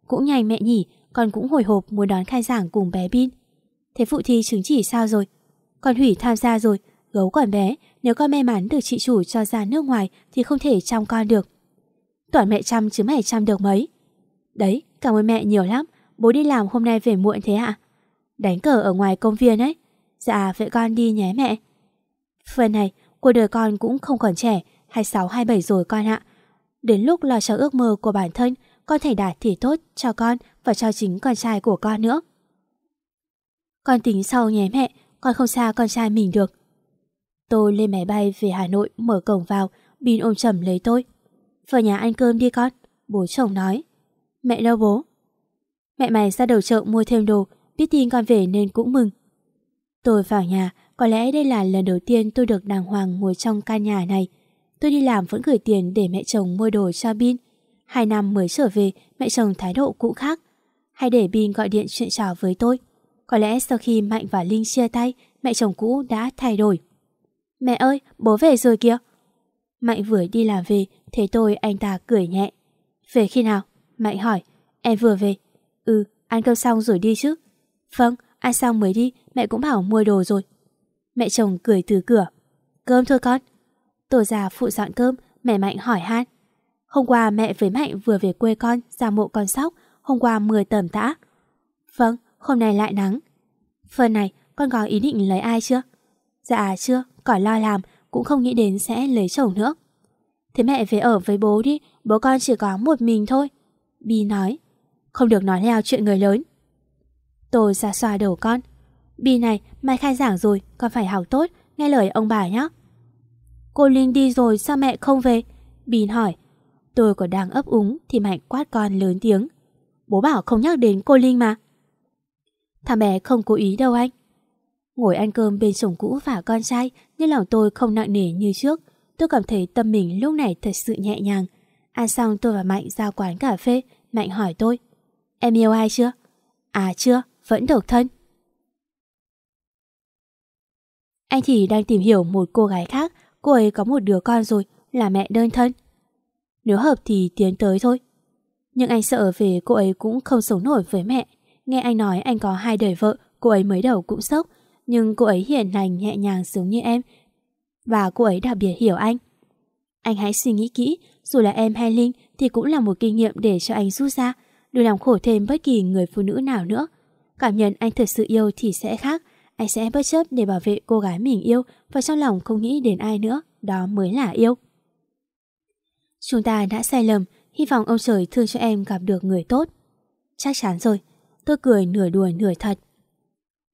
Cũng nhanh mẹ nhỉ, con cũng hồi hộp muốn đón khai giảng cùng bé Bin. Thế phụ thi chứng chỉ sao rồi? Con Hủy tham gia rồi, gấu còn bé, nếu con may mắn được chị chủ cho ra nước ngoài thì không thể chăm con được. Toàn mẹ chăm chứ mẹ chăm được mấy. Đấy, cảm ơn mẹ nhiều lắm, bố đi làm hôm nay về muộn thế ạ? Đánh cờ ở ngoài công viên ấy. Dạ, vậy con đi nhé mẹ. Phần này, cuộc đời con cũng không còn trẻ, 26, 27 rồi con ạ. Đến lúc lo cho ước mơ của bản thân, con thể đạt thì tốt cho con và cho chính con trai của con nữa. Con tính sau nhé mẹ, con không xa con trai mình được. Tôi lên máy bay về Hà Nội mở cổng vào, Bin ôm chầm lấy tôi. Vào nhà ăn cơm đi con, bố chồng nói. Mẹ đâu bố? Mẹ mày ra đầu chợ mua thêm đồ, biết tin con về nên cũng mừng. Tôi vào nhà, có lẽ đây là lần đầu tiên tôi được đàng hoàng ngồi trong căn nhà này. Tôi đi làm vẫn gửi tiền để mẹ chồng mua đồ cho Bin. Hai năm mới trở về, mẹ chồng thái độ cũng khác. Hay để Bin gọi điện chuyện trò với tôi. Có lẽ sau khi Mạnh và Linh chia tay mẹ chồng cũ đã thay đổi. Mẹ ơi, bố về rồi kìa. Mạnh vừa đi làm về, thấy tôi anh ta cười nhẹ. Về khi nào? Mạnh hỏi. Em vừa về. Ừ, ăn cơm xong rồi đi chứ. Vâng, ăn xong mới đi, mẹ cũng bảo mua đồ rồi. Mẹ chồng cười từ cửa. Cơm thôi con. Tổ già phụ dọn cơm, mẹ Mạnh hỏi han. Hôm qua mẹ với Mạnh vừa về quê con ra mộ con sóc, hôm qua mưa tầm tã. Vâng, hôm nay lại nắng. Phần này, con có ý định lấy ai chưa? Dạ chưa, cỏ lo làm, cũng không nghĩ đến sẽ lấy chồng nữa. Thế mẹ về ở với bố đi, bố con chỉ có một mình thôi. Bi nói, không được nói leo chuyện người lớn. Tôi ra xoa đầu con. Bi này, mai khai giảng rồi, con phải học tốt, nghe lời ông bà nhé. Cô Linh đi rồi sao mẹ không về? bi hỏi. Tôi còn đang ấp úng thì Mạnh quát con lớn tiếng. Bố bảo không nhắc đến cô Linh mà. Thằng bé không cố ý đâu anh. Ngồi ăn cơm bên chồng cũ và con trai nhưng lòng tôi không nặng nề như trước. Tôi cảm thấy tâm mình lúc này thật sự nhẹ nhàng. Ăn xong tôi và Mạnh ra quán cà phê. Mạnh hỏi tôi. Em yêu ai chưa? À chưa, vẫn độc thân. Anh thì đang tìm hiểu một cô gái khác. Cô ấy có một đứa con rồi, là mẹ đơn thân. Nếu hợp thì tiến tới thôi. Nhưng anh sợ về cô ấy cũng không sống nổi với mẹ. Nghe anh nói anh có hai đời vợ, cô ấy mới đầu cũng sốc. Nhưng cô ấy hiền lành nhẹ nhàng giống như em. Và cô ấy đặc biệt hiểu anh. Anh hãy suy nghĩ kỹ, dù là em hay Linh thì cũng là một kinh nghiệm để cho anh rút ra. Đừng làm khổ thêm bất kỳ người phụ nữ nào nữa. Cảm nhận anh thật sự yêu thì sẽ khác. Anh sẽ bất chấp để bảo vệ cô gái mình yêu và trong lòng không nghĩ đến ai nữa. Đó mới là yêu. Chúng ta đã sai lầm, hy vọng ông trời thương cho em gặp được người tốt. Chắc chắn rồi, tôi cười nửa đùa nửa thật.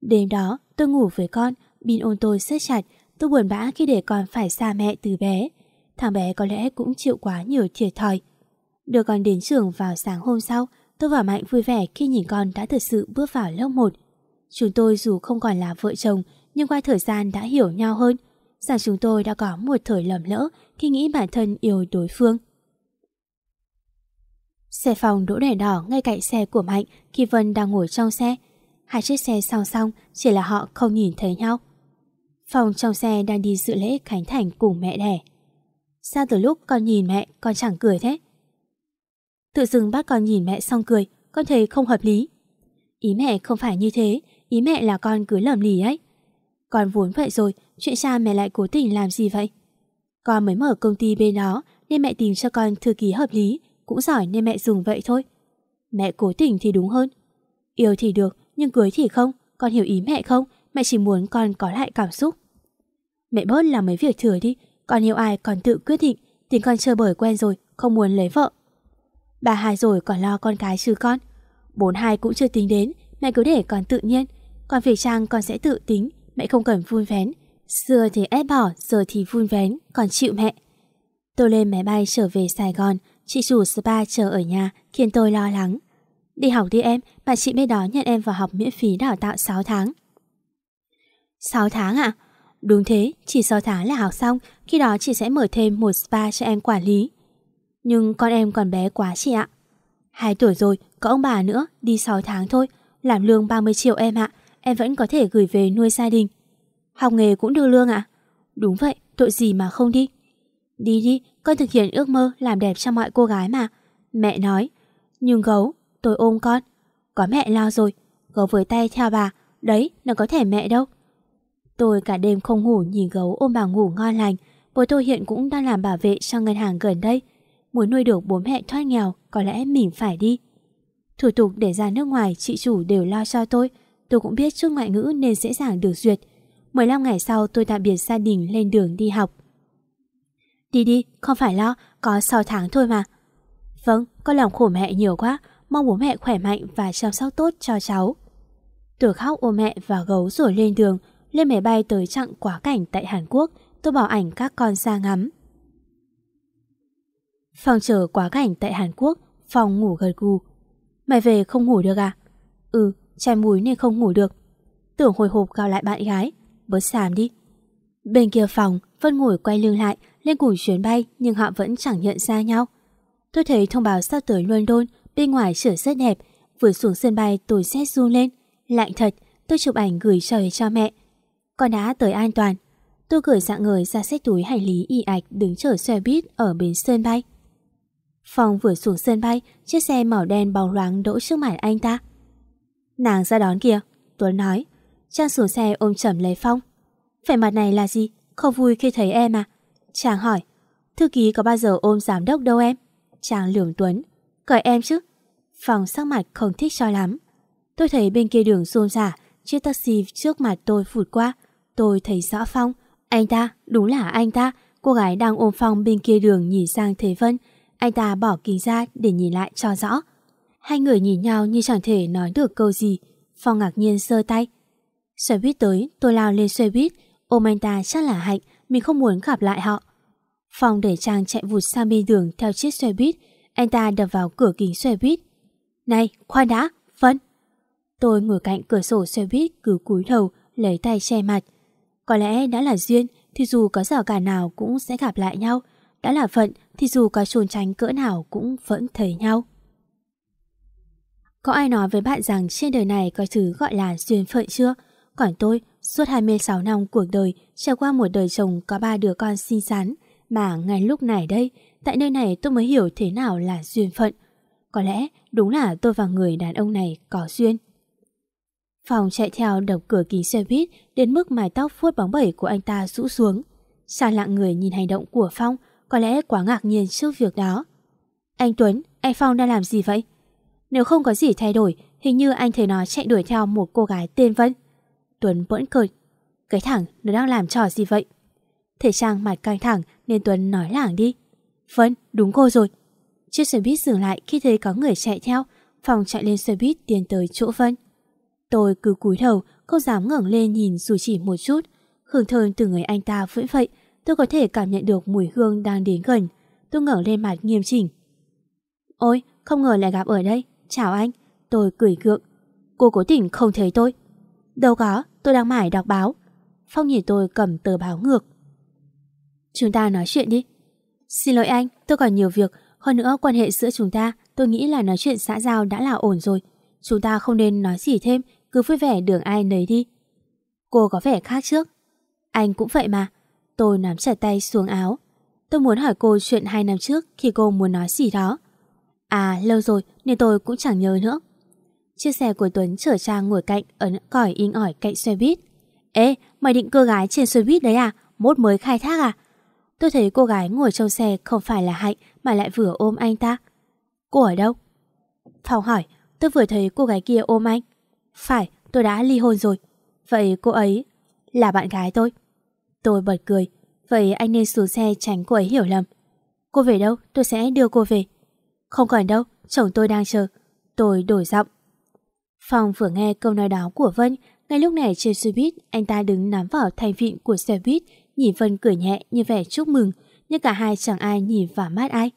Đêm đó, tôi ngủ với con, Bin ôn tôi rất chặt, tôi buồn bã khi để con phải xa mẹ từ bé. Thằng bé có lẽ cũng chịu quá nhiều thiệt thòi. Đưa con đến trường vào sáng hôm sau, tôi và Mạnh vui vẻ khi nhìn con đã thực sự bước vào lớp 1. Chúng tôi dù không còn là vợ chồng, nhưng qua thời gian đã hiểu nhau hơn, rằng chúng tôi đã có một thời lầm lỡ khi nghĩ bản thân yêu đối phương. Xe phòng đỗ đèn đỏ ngay cạnh xe của Mạnh khi Vân đang ngồi trong xe. Hai chiếc xe song song chỉ là họ không nhìn thấy nhau. Phòng trong xe đang đi dự lễ khánh thành cùng mẹ đẻ. Sao từ lúc con nhìn mẹ con chẳng cười thế? Tự dưng bắt con nhìn mẹ xong cười, con thấy không hợp lý. Ý mẹ không phải như thế, ý mẹ là con cứ lầm lì ấy. Con vốn vậy rồi, chuyện cha mẹ lại cố tình làm gì vậy? Con mới mở công ty bên đó nên mẹ tìm cho con thư ký hợp lý, cũng giỏi nên mẹ dùng vậy thôi. Mẹ cố tình thì đúng hơn. Yêu thì được, nhưng cưới thì không, con hiểu ý mẹ không? Mẹ chỉ muốn con có lại cảm xúc. Mẹ bớt làm mấy việc thừa đi, con yêu ai còn tự quyết định, tính con chơi bời quen rồi, không muốn lấy vợ. Bà hai rồi còn lo con cái chứ con. Bốn hai cũng chưa tính đến, mẹ cứ để con tự nhiên. Còn việc trang con sẽ tự tính, mẹ không cần vun vén. Xưa thì ép bỏ, giờ thì vun vén, còn chịu mẹ. Tôi lên máy bay trở về Sài Gòn, chị chủ spa chờ ở nhà khiến tôi lo lắng. Đi học đi em, bà chị bên đó nhận em vào học miễn phí đào tạo 6 tháng. 6 tháng ạ? À? Đúng thế, chỉ 6 tháng là học xong, khi đó chị sẽ mở thêm một spa cho em quản lý. Nhưng con em còn bé quá chị ạ. 2 tuổi rồi, có ông bà nữa, đi 6 tháng thôi, làm lương 30 triệu em ạ, em vẫn có thể gửi về nuôi gia đình. Học nghề cũng được lương ạ? Đúng vậy, tội gì mà không đi. Đi đi, con thực hiện ước mơ làm đẹp cho mọi cô gái mà. Mẹ nói. Nhưng gấu, tôi ôm con. Có mẹ lo rồi. Gấu với tay theo bà. Đấy, nó có thể mẹ đâu. Tôi cả đêm không ngủ nhìn gấu ôm bà ngủ ngon lành. Bố tôi hiện cũng đang làm bảo vệ cho ngân hàng gần đây. Muốn nuôi được bố mẹ thoát nghèo, có lẽ mình phải đi. Thủ tục để ra nước ngoài chị chủ đều lo cho tôi. Tôi cũng biết chút ngoại ngữ nên dễ dàng được duyệt. 15 ngày sau tôi tạm biệt gia đình lên đường đi học. Đi đi, không phải lo, có 6 tháng thôi mà. Vâng, con lòng khổ mẹ nhiều quá, mong bố mẹ khỏe mạnh và chăm sóc tốt cho cháu. Tôi khóc ôm mẹ và gấu rồi lên đường, lên máy bay tới chặng quá cảnh tại Hàn Quốc, tôi bảo ảnh các con ra ngắm. Phòng chờ quá cảnh tại Hàn Quốc, phòng ngủ gật gù. Mày về không ngủ được à? Ừ, chai múi nên không ngủ được. Tưởng hồi hộp gọi lại bạn gái, bớt xàm đi. Bên kia phòng, Vân ngồi quay lưng lại, lên cùng chuyến bay nhưng họ vẫn chẳng nhận ra nhau. Tôi thấy thông báo sắp tới London, bên ngoài trở rất đẹp, vừa xuống sân bay tôi xét run lên. Lạnh thật, tôi chụp ảnh gửi trời cho mẹ. Con đã tới an toàn. Tôi gửi dạng người ra xách túi hành lý y ạch đứng chờ xe buýt ở bến sân bay. Phong vừa xuống sân bay, chiếc xe màu đen bóng loáng đỗ trước mặt anh ta. Nàng ra đón kìa, Tuấn nói. Trang xuống xe ôm chầm lấy Phong. phải mặt này là gì? Không vui khi thấy em à? Chàng hỏi. Thư ký có bao giờ ôm giám đốc đâu em? chàng lườm Tuấn. Cởi em chứ? phòng sắc mặt không thích cho lắm. Tôi thấy bên kia đường xôn xả, chiếc taxi trước mặt tôi phụt qua. Tôi thấy rõ Phong. Anh ta, đúng là anh ta. Cô gái đang ôm Phong bên kia đường nhìn sang Thế Vân. Anh ta bỏ kính ra để nhìn lại cho rõ. Hai người nhìn nhau như chẳng thể nói được câu gì. Phong ngạc nhiên sơ tay. Xe buýt tới, tôi lao lên xe buýt. Ôm anh ta chắc là hạnh, mình không muốn gặp lại họ. Phong để Trang chạy vụt sang bên đường theo chiếc xe buýt. Anh ta đập vào cửa kính xe buýt. Này, khoan đã, Vân. Tôi ngồi cạnh cửa sổ xe buýt cứ cúi đầu, lấy tay che mặt. Có lẽ đã là duyên thì dù có rào cản nào cũng sẽ gặp lại nhau. Đã là phận thì dù có trốn tránh cỡ nào cũng vẫn thấy nhau. Có ai nói với bạn rằng trên đời này có thứ gọi là duyên phận chưa? Còn tôi, suốt 26 năm cuộc đời, trải qua một đời chồng có ba đứa con xinh xắn, mà ngay lúc này đây, tại nơi này tôi mới hiểu thế nào là duyên phận. Có lẽ đúng là tôi và người đàn ông này có duyên. Phòng chạy theo đập cửa kính xe buýt đến mức mái tóc vuốt bóng bẩy của anh ta rũ xuống. Sàn lặng người nhìn hành động của Phong có lẽ quá ngạc nhiên trước việc đó. Anh Tuấn, anh Phong đang làm gì vậy? Nếu không có gì thay đổi, hình như anh thấy nó chạy đuổi theo một cô gái tên Vân. Tuấn bỗng cười. Cái thẳng, nó đang làm trò gì vậy? Thể Trang mặt căng thẳng nên Tuấn nói lảng đi. Vâng, đúng cô rồi. Chiếc xe buýt dừng lại khi thấy có người chạy theo, Phong chạy lên xe buýt tiến tới chỗ Vân. Tôi cứ cúi đầu, không dám ngẩng lên nhìn dù chỉ một chút. Hương thơm từ người anh ta vẫn vậy, tôi có thể cảm nhận được mùi hương đang đến gần. Tôi ngẩng lên mặt nghiêm chỉnh. Ôi, không ngờ lại gặp ở đây. Chào anh. Tôi cười gượng. Cô cố tình không thấy tôi. Đâu có, tôi đang mải đọc báo. Phong nhìn tôi cầm tờ báo ngược. Chúng ta nói chuyện đi. Xin lỗi anh, tôi còn nhiều việc. Hơn nữa quan hệ giữa chúng ta, tôi nghĩ là nói chuyện xã giao đã là ổn rồi. Chúng ta không nên nói gì thêm, cứ vui vẻ đường ai nấy đi. Cô có vẻ khác trước. Anh cũng vậy mà. Tôi nắm chặt tay xuống áo. Tôi muốn hỏi cô chuyện hai năm trước khi cô muốn nói gì đó. À lâu rồi nên tôi cũng chẳng nhớ nữa. Chiếc xe của Tuấn chở Trang ngồi cạnh ở còi in ỏi cạnh xe buýt. Ê, mày định cơ gái trên xe buýt đấy à? Mốt mới khai thác à? Tôi thấy cô gái ngồi trong xe không phải là Hạnh mà lại vừa ôm anh ta. Cô ở đâu? Phong hỏi, tôi vừa thấy cô gái kia ôm anh. Phải, tôi đã ly hôn rồi. Vậy cô ấy là bạn gái tôi. Tôi bật cười. Vậy anh nên xuống xe tránh cô ấy hiểu lầm. Cô về đâu? Tôi sẽ đưa cô về. Không cần đâu, chồng tôi đang chờ. Tôi đổi giọng. Phong vừa nghe câu nói đó của Vân, ngay lúc này trên xe buýt, anh ta đứng nắm vào thành vịn của xe buýt, nhìn Vân cười nhẹ như vẻ chúc mừng, nhưng cả hai chẳng ai nhìn vào mắt ai.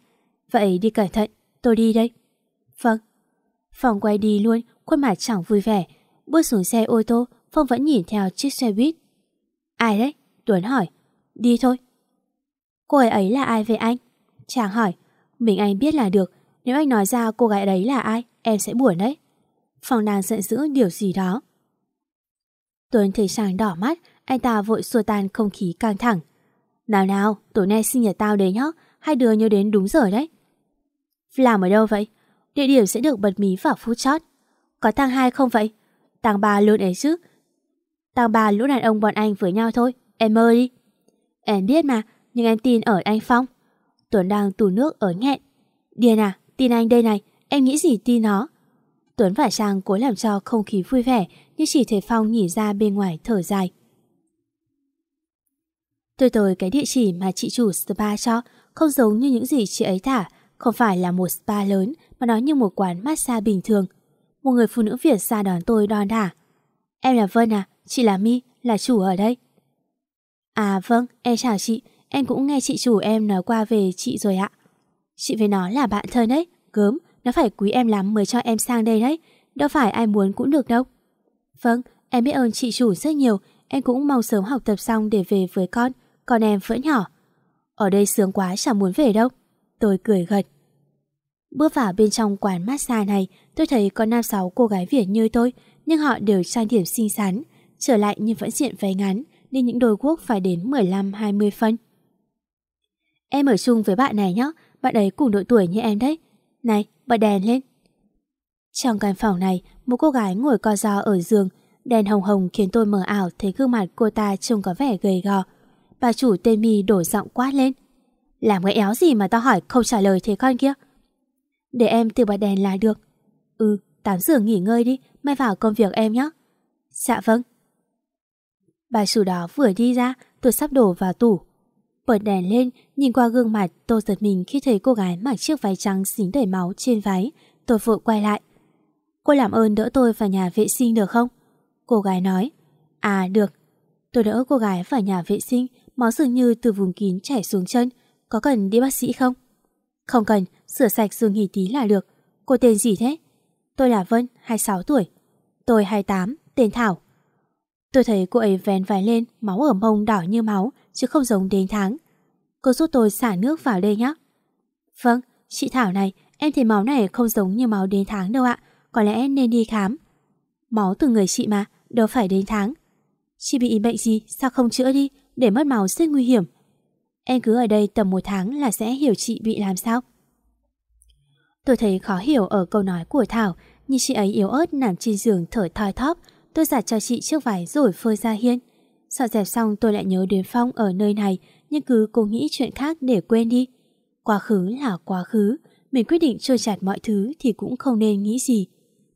Vậy đi cẩn thận, tôi đi đây. Vâng. Phong quay đi luôn, khuôn mặt chẳng vui vẻ. Bước xuống xe ô tô, Phong vẫn nhìn theo chiếc xe buýt. Ai đấy? Tuấn hỏi. Đi thôi. Cô ấy ấy là ai về anh? Chàng hỏi. Mình anh biết là được, nếu anh nói ra cô gái đấy là ai, em sẽ buồn đấy. Phong đang giận dữ điều gì đó. Tuấn thấy chàng đỏ mắt, anh ta vội xua tan không khí căng thẳng. Nào nào, tối nay sinh nhật tao đấy nhá, hai đứa nhớ đến đúng giờ đấy. Làm ở đâu vậy? Địa điểm sẽ được bật mí vào phút chót. Có tang hai không vậy? Tang ba luôn ấy chứ. Tang ba lũ đàn ông bọn anh với nhau thôi, em mơ đi. Em biết mà, nhưng em tin ở anh Phong. Tuấn đang tù nước ở nghẹn. Điền à, tin anh đây này, em nghĩ gì tin nó. Tuấn và Trang cố làm cho không khí vui vẻ, nhưng chỉ thấy Phong nhỉ ra bên ngoài thở dài. Tôi tới cái địa chỉ mà chị chủ spa cho, không giống như những gì chị ấy thả, không phải là một spa lớn, mà nó như một quán massage bình thường. Một người phụ nữ Việt ra đón tôi đòn đả. Em là Vân à, chị là My, là chủ ở đây. À vâng, em chào chị, em cũng nghe chị chủ em nói qua về chị rồi ạ. Chị với nó là bạn thân đấy, gớm, nó phải quý em lắm mới cho em sang đây đấy, đâu phải ai muốn cũng được đâu. Vâng, em biết ơn chị chủ rất nhiều, em cũng mong sớm học tập xong để về với con, con em vẫn nhỏ. Ở đây sướng quá chẳng muốn về đâu. Tôi cười gật. Bước vào bên trong quán massage này, tôi thấy có năm sáu cô gái Việt như tôi, nhưng họ đều trang điểm xinh xắn, trở lại nhưng vẫn diện váy ngắn, nên những đôi guốc phải đến 15-20 phân. Em ở chung với bạn này nhé, bạn ấy cùng độ tuổi như em đấy. Này, bật đèn lên. Trong căn phòng này, một cô gái ngồi co ro ở giường, đèn hồng hồng khiến tôi mờ ảo thấy gương mặt cô ta trông có vẻ gầy gò. Bà chủ tên mi đổi giọng quát lên. Làm cái éo gì mà tao hỏi không trả lời thế con kia? Để em tự bật đèn là được. Ừ, tắm rửa nghỉ ngơi đi, mai vào công việc em nhé. Dạ vâng. Bà chủ đó vừa đi ra, tôi sắp đổ vào tủ. Bật đèn lên, nhìn qua gương mặt, tôi giật mình khi thấy cô gái mặc chiếc váy trắng dính đầy máu trên váy. Tôi vội quay lại. Cô làm ơn đỡ tôi vào nhà vệ sinh được không? Cô gái nói. À, được. Tôi đỡ cô gái vào nhà vệ sinh, máu dường như từ vùng kín chảy xuống chân. Có cần đi bác sĩ không? Không cần, sửa sạch rồi nghỉ tí là được. Cô tên gì thế? Tôi là Vân, 26 tuổi. Tôi 28, tên Thảo. Tôi thấy cô ấy vén vài lên, máu ở mông đỏ như máu, chứ không giống đến tháng. Cô giúp tôi xả nước vào đây nhé. Vâng, chị Thảo này, em thấy máu này không giống như máu đến tháng đâu ạ. Có lẽ nên đi khám. Máu từ người chị mà, đâu phải đến tháng. Chị bị bệnh gì, sao không chữa đi, để mất máu rất nguy hiểm. Em cứ ở đây tầm một tháng là sẽ hiểu chị bị làm sao. Tôi thấy khó hiểu ở câu nói của Thảo, nhưng chị ấy yếu ớt nằm trên giường thở thoi thóp. Tôi giặt cho chị chiếc váy rồi phơi ra hiên. Sợ dẹp xong tôi lại nhớ đến Phong ở nơi này, nhưng cứ cố nghĩ chuyện khác để quên đi. Quá khứ là quá khứ, mình quyết định trôi chặt mọi thứ thì cũng không nên nghĩ gì.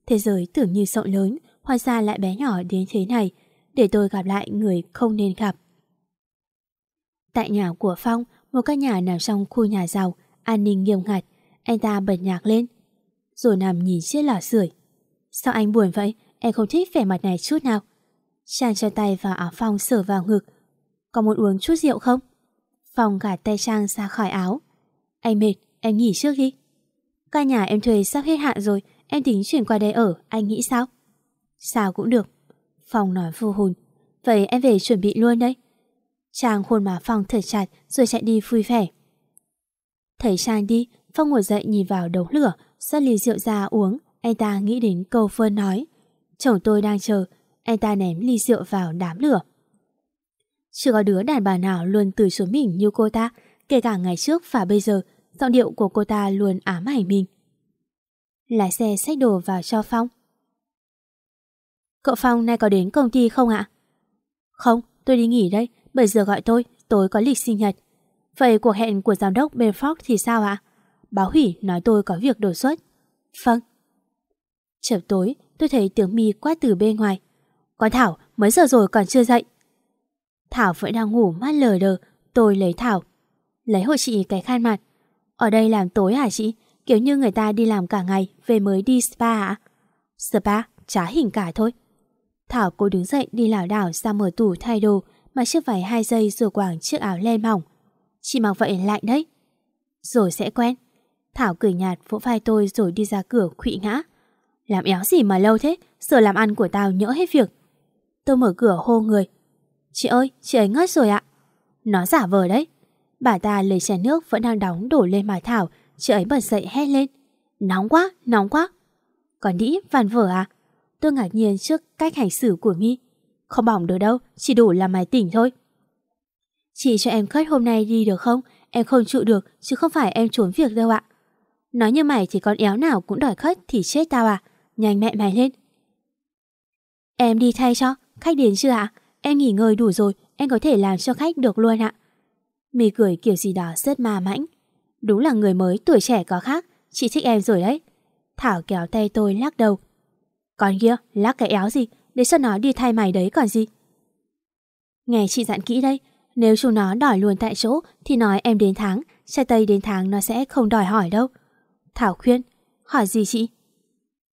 Thế giới tưởng như rộng lớn, hóa ra lại bé nhỏ đến thế này, để tôi gặp lại người không nên gặp. Tại nhà của Phong, một căn nhà nằm trong khu nhà giàu, an ninh nghiêm ngặt, anh ta bật nhạc lên, rồi nằm nhìn chiếc lò sưởi. Sao anh buồn vậy? Em không thích vẻ mặt này chút nào. Trang cho tay vào áo Phong sờ vào ngực. Có muốn uống chút rượu không? Phong gạt tay Trang ra khỏi áo. Anh mệt, em nghỉ trước đi. Căn nhà em thuê sắp hết hạn rồi, em tính chuyển qua đây ở, anh nghĩ sao? Sao cũng được. Phong nói vô hồn. Vậy em về chuẩn bị luôn đấy. Trang khuôn má Phong thật chặt rồi chạy đi vui vẻ. Thấy Trang đi, Phong ngồi dậy nhìn vào đống lửa, rót ly rượu ra uống, anh ta nghĩ đến câu Phương nói. Chồng tôi đang chờ, anh ta ném ly rượu vào đám lửa. Chưa có đứa đàn bà nào luôn từ xuống mình như cô ta, kể cả ngày trước và bây giờ, giọng điệu của cô ta luôn ám ảnh mình. Lái xe xách đồ vào cho Phong. Cậu Phong nay có đến công ty không ạ? Không, tôi đi nghỉ đây, bởi giờ gọi tôi, tôi có lịch sinh nhật. Vậy cuộc hẹn của giám đốc belfort thì sao ạ? Báo hủy nói tôi có việc đột xuất. Vâng. Chợp tối, tôi thấy tiếng mi quát từ bên ngoài. Con Thảo, mấy giờ rồi còn chưa dậy? Thảo vẫn đang ngủ mắt lờ đờ, tôi lấy Thảo. Lấy hộ chị cái khăn mặt. Ở đây làm tối hả chị? Kiểu như người ta đi làm cả ngày, về mới đi spa hả? Spa, trá hình cả thôi. Thảo cô đứng dậy đi lảo đảo ra mở tủ thay đồ, mặc chiếc váy hai giây rồi quảng chiếc áo len mỏng. Chị mặc vậy lạnh đấy. Rồi sẽ quen. Thảo cười nhạt vỗ vai tôi rồi đi ra cửa khụy ngã. Làm éo gì mà lâu thế, giờ làm ăn của tao nhỡ hết việc. Tôi mở cửa hô người. Chị ơi, chị ấy ngất rồi ạ. Nó giả vờ đấy. Bà ta lấy chén nước vẫn đang đóng đổ lên mặt Thảo, chị ấy bật dậy hét lên. Nóng quá, nóng quá. Còn đĩ, vàn vở à? Tôi ngạc nhiên trước cách hành xử của mi không bỏng được đâu, chỉ đủ làm máy tỉnh thôi. Chị cho em khất hôm nay đi được không? Em không chịu được, chứ không phải em trốn việc đâu ạ. Nói như mày thì con éo nào cũng đòi khất thì chết tao à? Nhanh mẹ mày lên. Em đi thay cho, khách đến chưa ạ? Em nghỉ ngơi đủ rồi, em có thể làm cho khách được luôn ạ. Mì cười kiểu gì đó rất ma mãnh. Đúng là người mới tuổi trẻ có khác, chị thích em rồi đấy. Thảo kéo tay tôi lắc đầu. Còn kia, lắc cái éo gì, để cho nó đi thay mày đấy còn gì. Nghe chị dặn kỹ đây, nếu chúng nó đòi luôn tại chỗ thì nói em đến tháng, trai tây đến tháng nó sẽ không đòi hỏi đâu. Thảo khuyên, hỏi gì chị?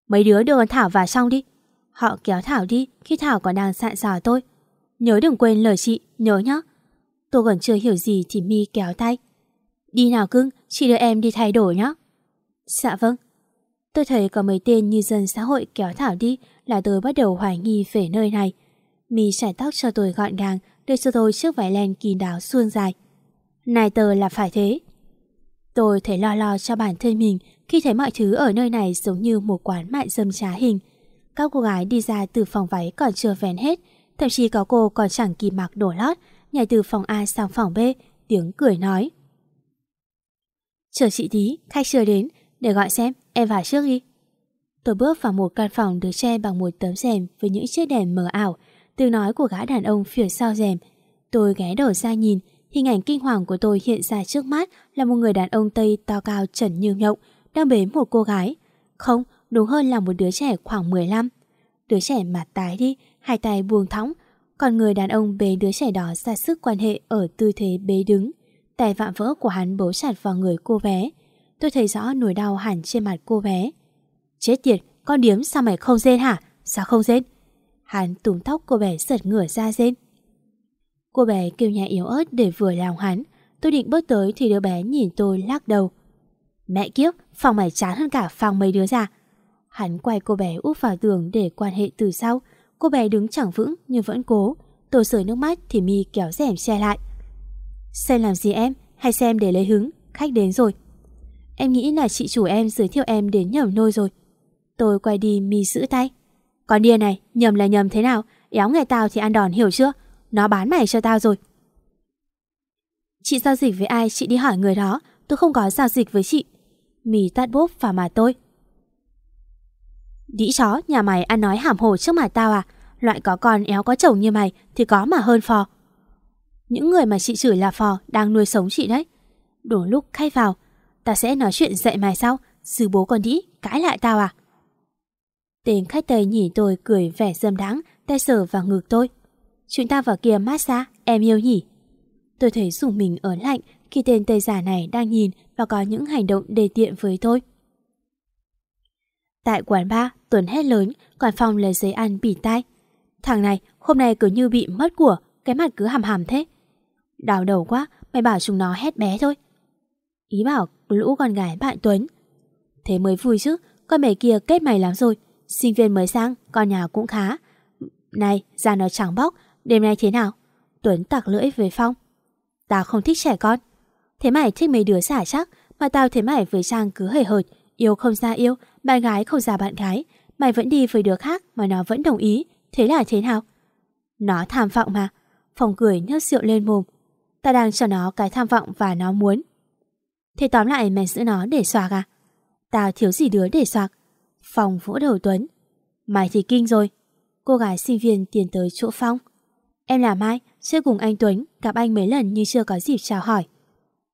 Mấy đứa đưa con Thảo vào xong đi. Họ kéo Thảo đi khi Thảo còn đang sạn sò tôi. Nhớ đừng quên lời chị, nhớ nhá. Tôi còn chưa hiểu gì thì mi kéo tay. Đi nào cưng, chị đưa em đi thay đổi nhá. Dạ vâng. Tôi thấy có mấy tên như dân xã hội kéo Thảo đi là tôi bắt đầu hoài nghi về nơi này. Mi chải tóc cho tôi gọn gàng, đưa cho tôi chiếc váy len kín đáo suôn dài. Này tờ là phải thế. Tôi thấy lo lo cho bản thân mình khi thấy mọi thứ ở nơi này giống như một quán mại dâm trá hình. Các cô gái đi ra từ phòng váy còn chưa vén hết, Thậm chí có cô còn chẳng kịp mặc đồ lót, nhảy từ phòng A sang phòng B, tiếng cười nói. Chờ chị tí, khách chưa đến, để gọi xem, em vào trước đi. Tôi bước vào một căn phòng được che bằng một tấm rèm với những chiếc đèn mờ ảo, tiếng nói của gã đàn ông phía sau rèm. Tôi ghé đầu ra nhìn, hình ảnh kinh hoàng của tôi hiện ra trước mắt là một người đàn ông Tây to cao trần như nhộng, đang bế một cô gái. Không, đúng hơn là một đứa trẻ khoảng 15. Đứa trẻ mặt tái đi, hai tay buông thõng, còn người đàn ông bế đứa trẻ đó ra sức quan hệ ở tư thế bế đứng. Tay vạm vỡ của hắn bấu chặt vào người cô bé. Tôi thấy rõ nỗi đau hẳn trên mặt cô bé. Chết tiệt, con điếm sao mày không rên hả? Sao không rên? Hắn túm tóc cô bé giật ngửa ra rên. Cô bé kêu nhẹ yếu ớt để vừa lòng hắn. Tôi định bước tới thì đứa bé nhìn tôi lắc đầu. Mẹ kiếp, phòng mày chán hơn cả phòng mấy đứa già. Hắn quay cô bé úp vào tường để quan hệ từ sau. Cô bé đứng chẳng vững nhưng vẫn cố. Tôi sửa nước mắt thì mi kéo rèm che lại. Xem làm gì em? Hay xem để lấy hứng? Khách đến rồi. Em nghĩ là chị chủ em giới thiệu em đến nhầm nôi rồi. Tôi quay đi mi giữ tay. Con điên này, nhầm là nhầm thế nào? Éo ngày tao thì ăn đòn hiểu chưa? Nó bán mày cho tao rồi. Chị giao dịch với ai? Chị đi hỏi người đó. Tôi không có giao dịch với chị. Mì tắt bốp vào mà tôi. Đĩ chó nhà mày ăn nói hàm hồ trước mặt tao à? Loại có con éo có chồng như mày Thì có mà hơn phò. Những người mà chị chửi là phò Đang nuôi sống chị đấy. Đủ lúc khai vào. Ta sẽ nói chuyện dạy mày sau. Sư bố con đĩ cãi lại tao à? Tên khách Tây nhìn tôi cười vẻ dâm đáng Tay sờ vào ngực tôi Chúng ta vào kia massage Em yêu nhỉ Tôi thấy dùng mình ở lạnh khi tên Tây giả này đang nhìn và có những hành động đề tiện với tôi. Tại quán bar, Tuấn hét lớn, còn Phong lấy giấy ăn bỉ tai. Thằng này, hôm nay cứ như bị mất của, cái mặt cứ hàm hàm thế. Đau đầu quá, mày bảo chúng nó hét bé thôi. Ý bảo lũ con gái bạn Tuấn. Thế mới vui chứ, con mẹ kia kết mày lắm rồi. Sinh viên mới sang, con nhà cũng khá. Này, ra nó chẳng bóc, đêm nay thế nào? Tuấn tặc lưỡi với Phong. Tao không thích trẻ con. Thế mày thích mấy đứa xả chắc, mà tao thấy mày với Trang cứ hời hợt, yêu không ra yêu, bạn gái không ra bạn gái. Mày vẫn đi với đứa khác mà nó vẫn đồng ý, thế là thế nào? Nó tham vọng mà. Phong cười nhớt rượu lên mồm. Ta đang cho nó cái tham vọng và nó muốn. Thế tóm lại mày giữ nó để soạc à? Tao thiếu gì đứa để soạc. Phòng vỗ đầu Tuấn. Mày thì kinh rồi. Cô gái sinh viên tiến tới chỗ Phong. Em là Mai, chưa cùng anh Tuấn, gặp anh mấy lần nhưng chưa có dịp chào hỏi.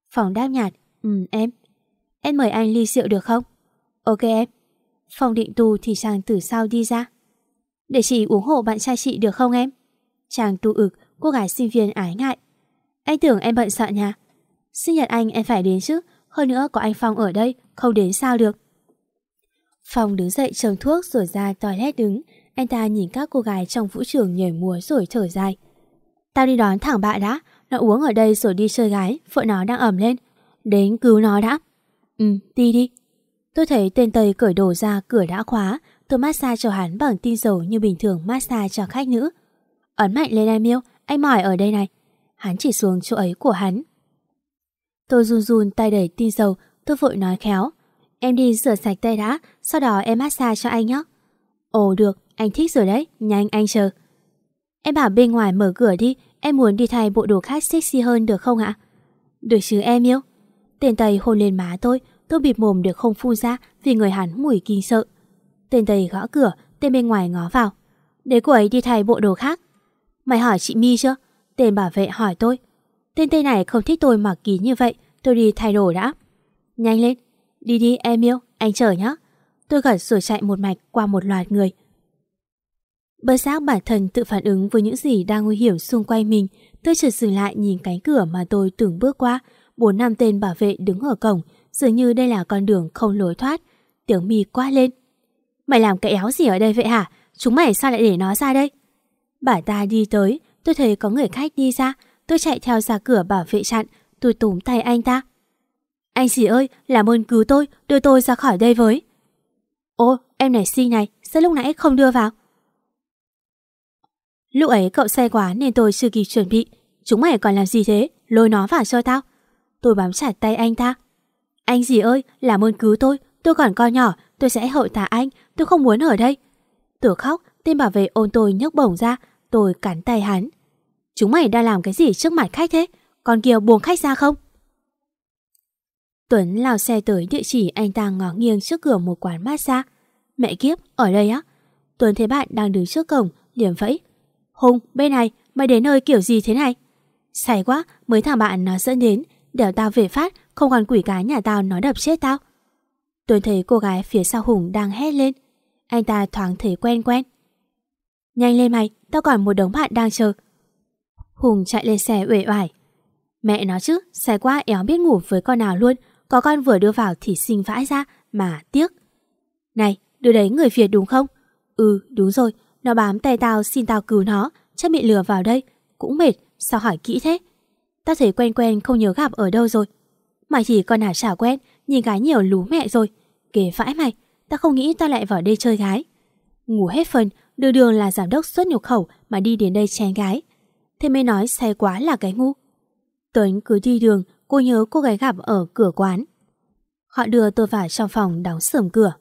phong đáp nhạt, ừ em. Em mời anh ly rượu được không? Ok em. phong định tu thì chàng từ sau đi ra. Để chị uống hộ bạn trai chị được không em? Chàng tu ực, cô gái sinh viên ái ngại. Anh tưởng em bận sợ nhà. Sinh nhật anh em phải đến chứ, hơn nữa có anh Phong ở đây, không đến sao được. Phong đứng dậy trồng thuốc rồi ra toilet đứng, anh ta nhìn các cô gái trong vũ trường nhảy múa rồi thở dài. Tao đi đón thẳng bạn đã, nó uống ở đây rồi đi chơi gái, vợ nó đang ẩm lên. Đến cứu nó đã. Ừ, đi đi. Tôi thấy tên Tây cởi đồ ra cửa đã khóa, tôi massage cho hắn bằng tinh dầu như bình thường massage cho khách nữ. Ấn mạnh lên em yêu, anh mỏi ở đây này. Hắn chỉ xuống chỗ ấy của hắn. Tôi run run tay đẩy tinh dầu, tôi vội nói khéo. Em đi rửa sạch tay đã, sau đó em massage cho anh nhé. Ồ được, anh thích rồi đấy, nhanh anh chờ. Em bảo bên ngoài mở cửa đi, em muốn đi thay bộ đồ khác sexy hơn được không ạ? Được chứ em yêu. Tên Tây hôn lên má tôi, tôi bịt mồm được không phun ra vì người hắn mùi kinh sợ. Tên Tây gõ cửa, tên bên ngoài ngó vào. Để cô ấy đi thay bộ đồ khác. Mày hỏi chị Mi chưa? Tên bảo vệ hỏi tôi. Tên Tây này không thích tôi mặc kín như vậy, tôi đi thay đồ đã. Nhanh lên, đi đi em yêu, anh chờ nhé. Tôi gật rồi chạy một mạch qua một loạt người. Bất giác bản thân tự phản ứng với những gì đang nguy hiểm xung quanh mình, tôi chợt dừng lại nhìn cánh cửa mà tôi từng bước qua, bốn năm tên bảo vệ đứng ở cổng, dường như đây là con đường không lối thoát. Tiếng mi quát lên. Mày làm cái éo gì ở đây vậy hả? Chúng mày sao lại để nó ra đây? Bà ta đi tới, tôi thấy có người khách đi ra, tôi chạy theo ra cửa bảo vệ chặn, tôi túm tay anh ta. Anh gì ơi, làm ơn cứu tôi, đưa tôi ra khỏi đây với. Ô, em này si này, sao lúc nãy không đưa vào? Lúc ấy cậu say quá nên tôi chưa kịp chuẩn bị. Chúng mày còn làm gì thế? Lôi nó vào cho tao. Tôi bám chặt tay anh ta. Anh gì ơi, làm ơn cứu tôi. Tôi còn con nhỏ, tôi sẽ hậu tạ anh. Tôi không muốn ở đây. Tôi khóc, tên bảo vệ ôn tôi nhấc bổng ra. tôi cắn tay hắn. Chúng mày đang làm cái gì trước mặt khách thế? Con kia buông khách ra không? Tuấn lao xe tới địa chỉ anh ta ngó nghiêng trước cửa một quán massage. Mẹ kiếp, ở đây á? Tuấn thấy bạn đang đứng trước cổng, liền vẫy. Hùng, bên này, mày đến nơi kiểu gì thế này? Say quá, mới thằng bạn nó dẫn đến, đèo tao về phát, không còn quỷ cái nhà tao nó đập chết tao. Tuấn thấy cô gái phía sau Hùng đang hét lên. Anh ta thoáng thấy quen quen. Nhanh lên mày, tao còn một đống bạn đang chờ. Hùng chạy lên xe uể oải. Mẹ nó chứ, say quá éo biết ngủ với con nào luôn, có con vừa đưa vào thì sinh vãi ra, mà tiếc. Này, đứa đấy người Việt đúng không? Ừ, đúng rồi, nó bám tay tao xin tao cứu nó, chắc bị lừa vào đây. Cũng mệt, sao hỏi kỹ thế? Tao thấy quen quen không nhớ gặp ở đâu rồi. Mày thì con nào chả quen, nhìn gái nhiều lú mẹ rồi. Kể vãi mày, tao không nghĩ tao lại vào đây chơi gái. Ngủ hết phần, đường đường là giám đốc xuất nhập khẩu mà đi đến đây chén gái. Thế mới nói say quá là cái ngu. Tuấn cứ đi đường, cô nhớ cô gái gặp ở cửa quán. Họ đưa tôi vào trong phòng đóng sườm cửa.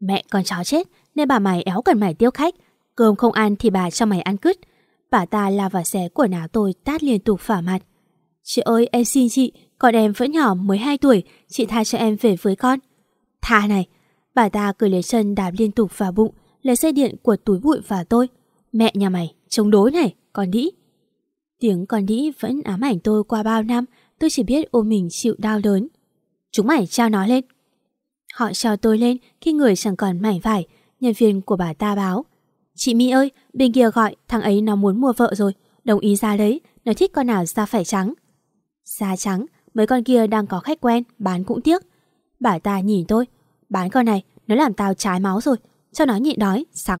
Mẹ con chó chết, nên bà mày éo cần mày tiêu khách. Cơm không ăn thì bà cho mày ăn cứt. Bà ta lao vào xé quần áo tôi tát liên tục phả mặt. Chị ơi em xin chị, con em vẫn nhỏ mới 2 tuổi, chị tha cho em về với con. Tha này, bà ta cười lấy chân đạp liên tục vào bụng, lấy dây điện của túi bụi vào tôi. Mẹ nhà mày, chống đối này, con đĩ. Tiếng con đĩ vẫn ám ảnh tôi qua bao năm, tôi chỉ biết ôm mình chịu đau đớn. Chúng mày trao nó lên. Họ trao tôi lên khi người chẳng còn mảnh vải, nhân viên của bà ta báo. Chị my ơi, bên kia gọi, thằng ấy nó muốn mua vợ rồi, đồng ý ra lấy nó thích con nào da phải trắng. Da trắng, mấy con kia đang có khách quen, bán cũng tiếc. Bà ta nhìn tôi, bán con này, nó làm tao trái máu rồi, cho nó nhịn đói, sặc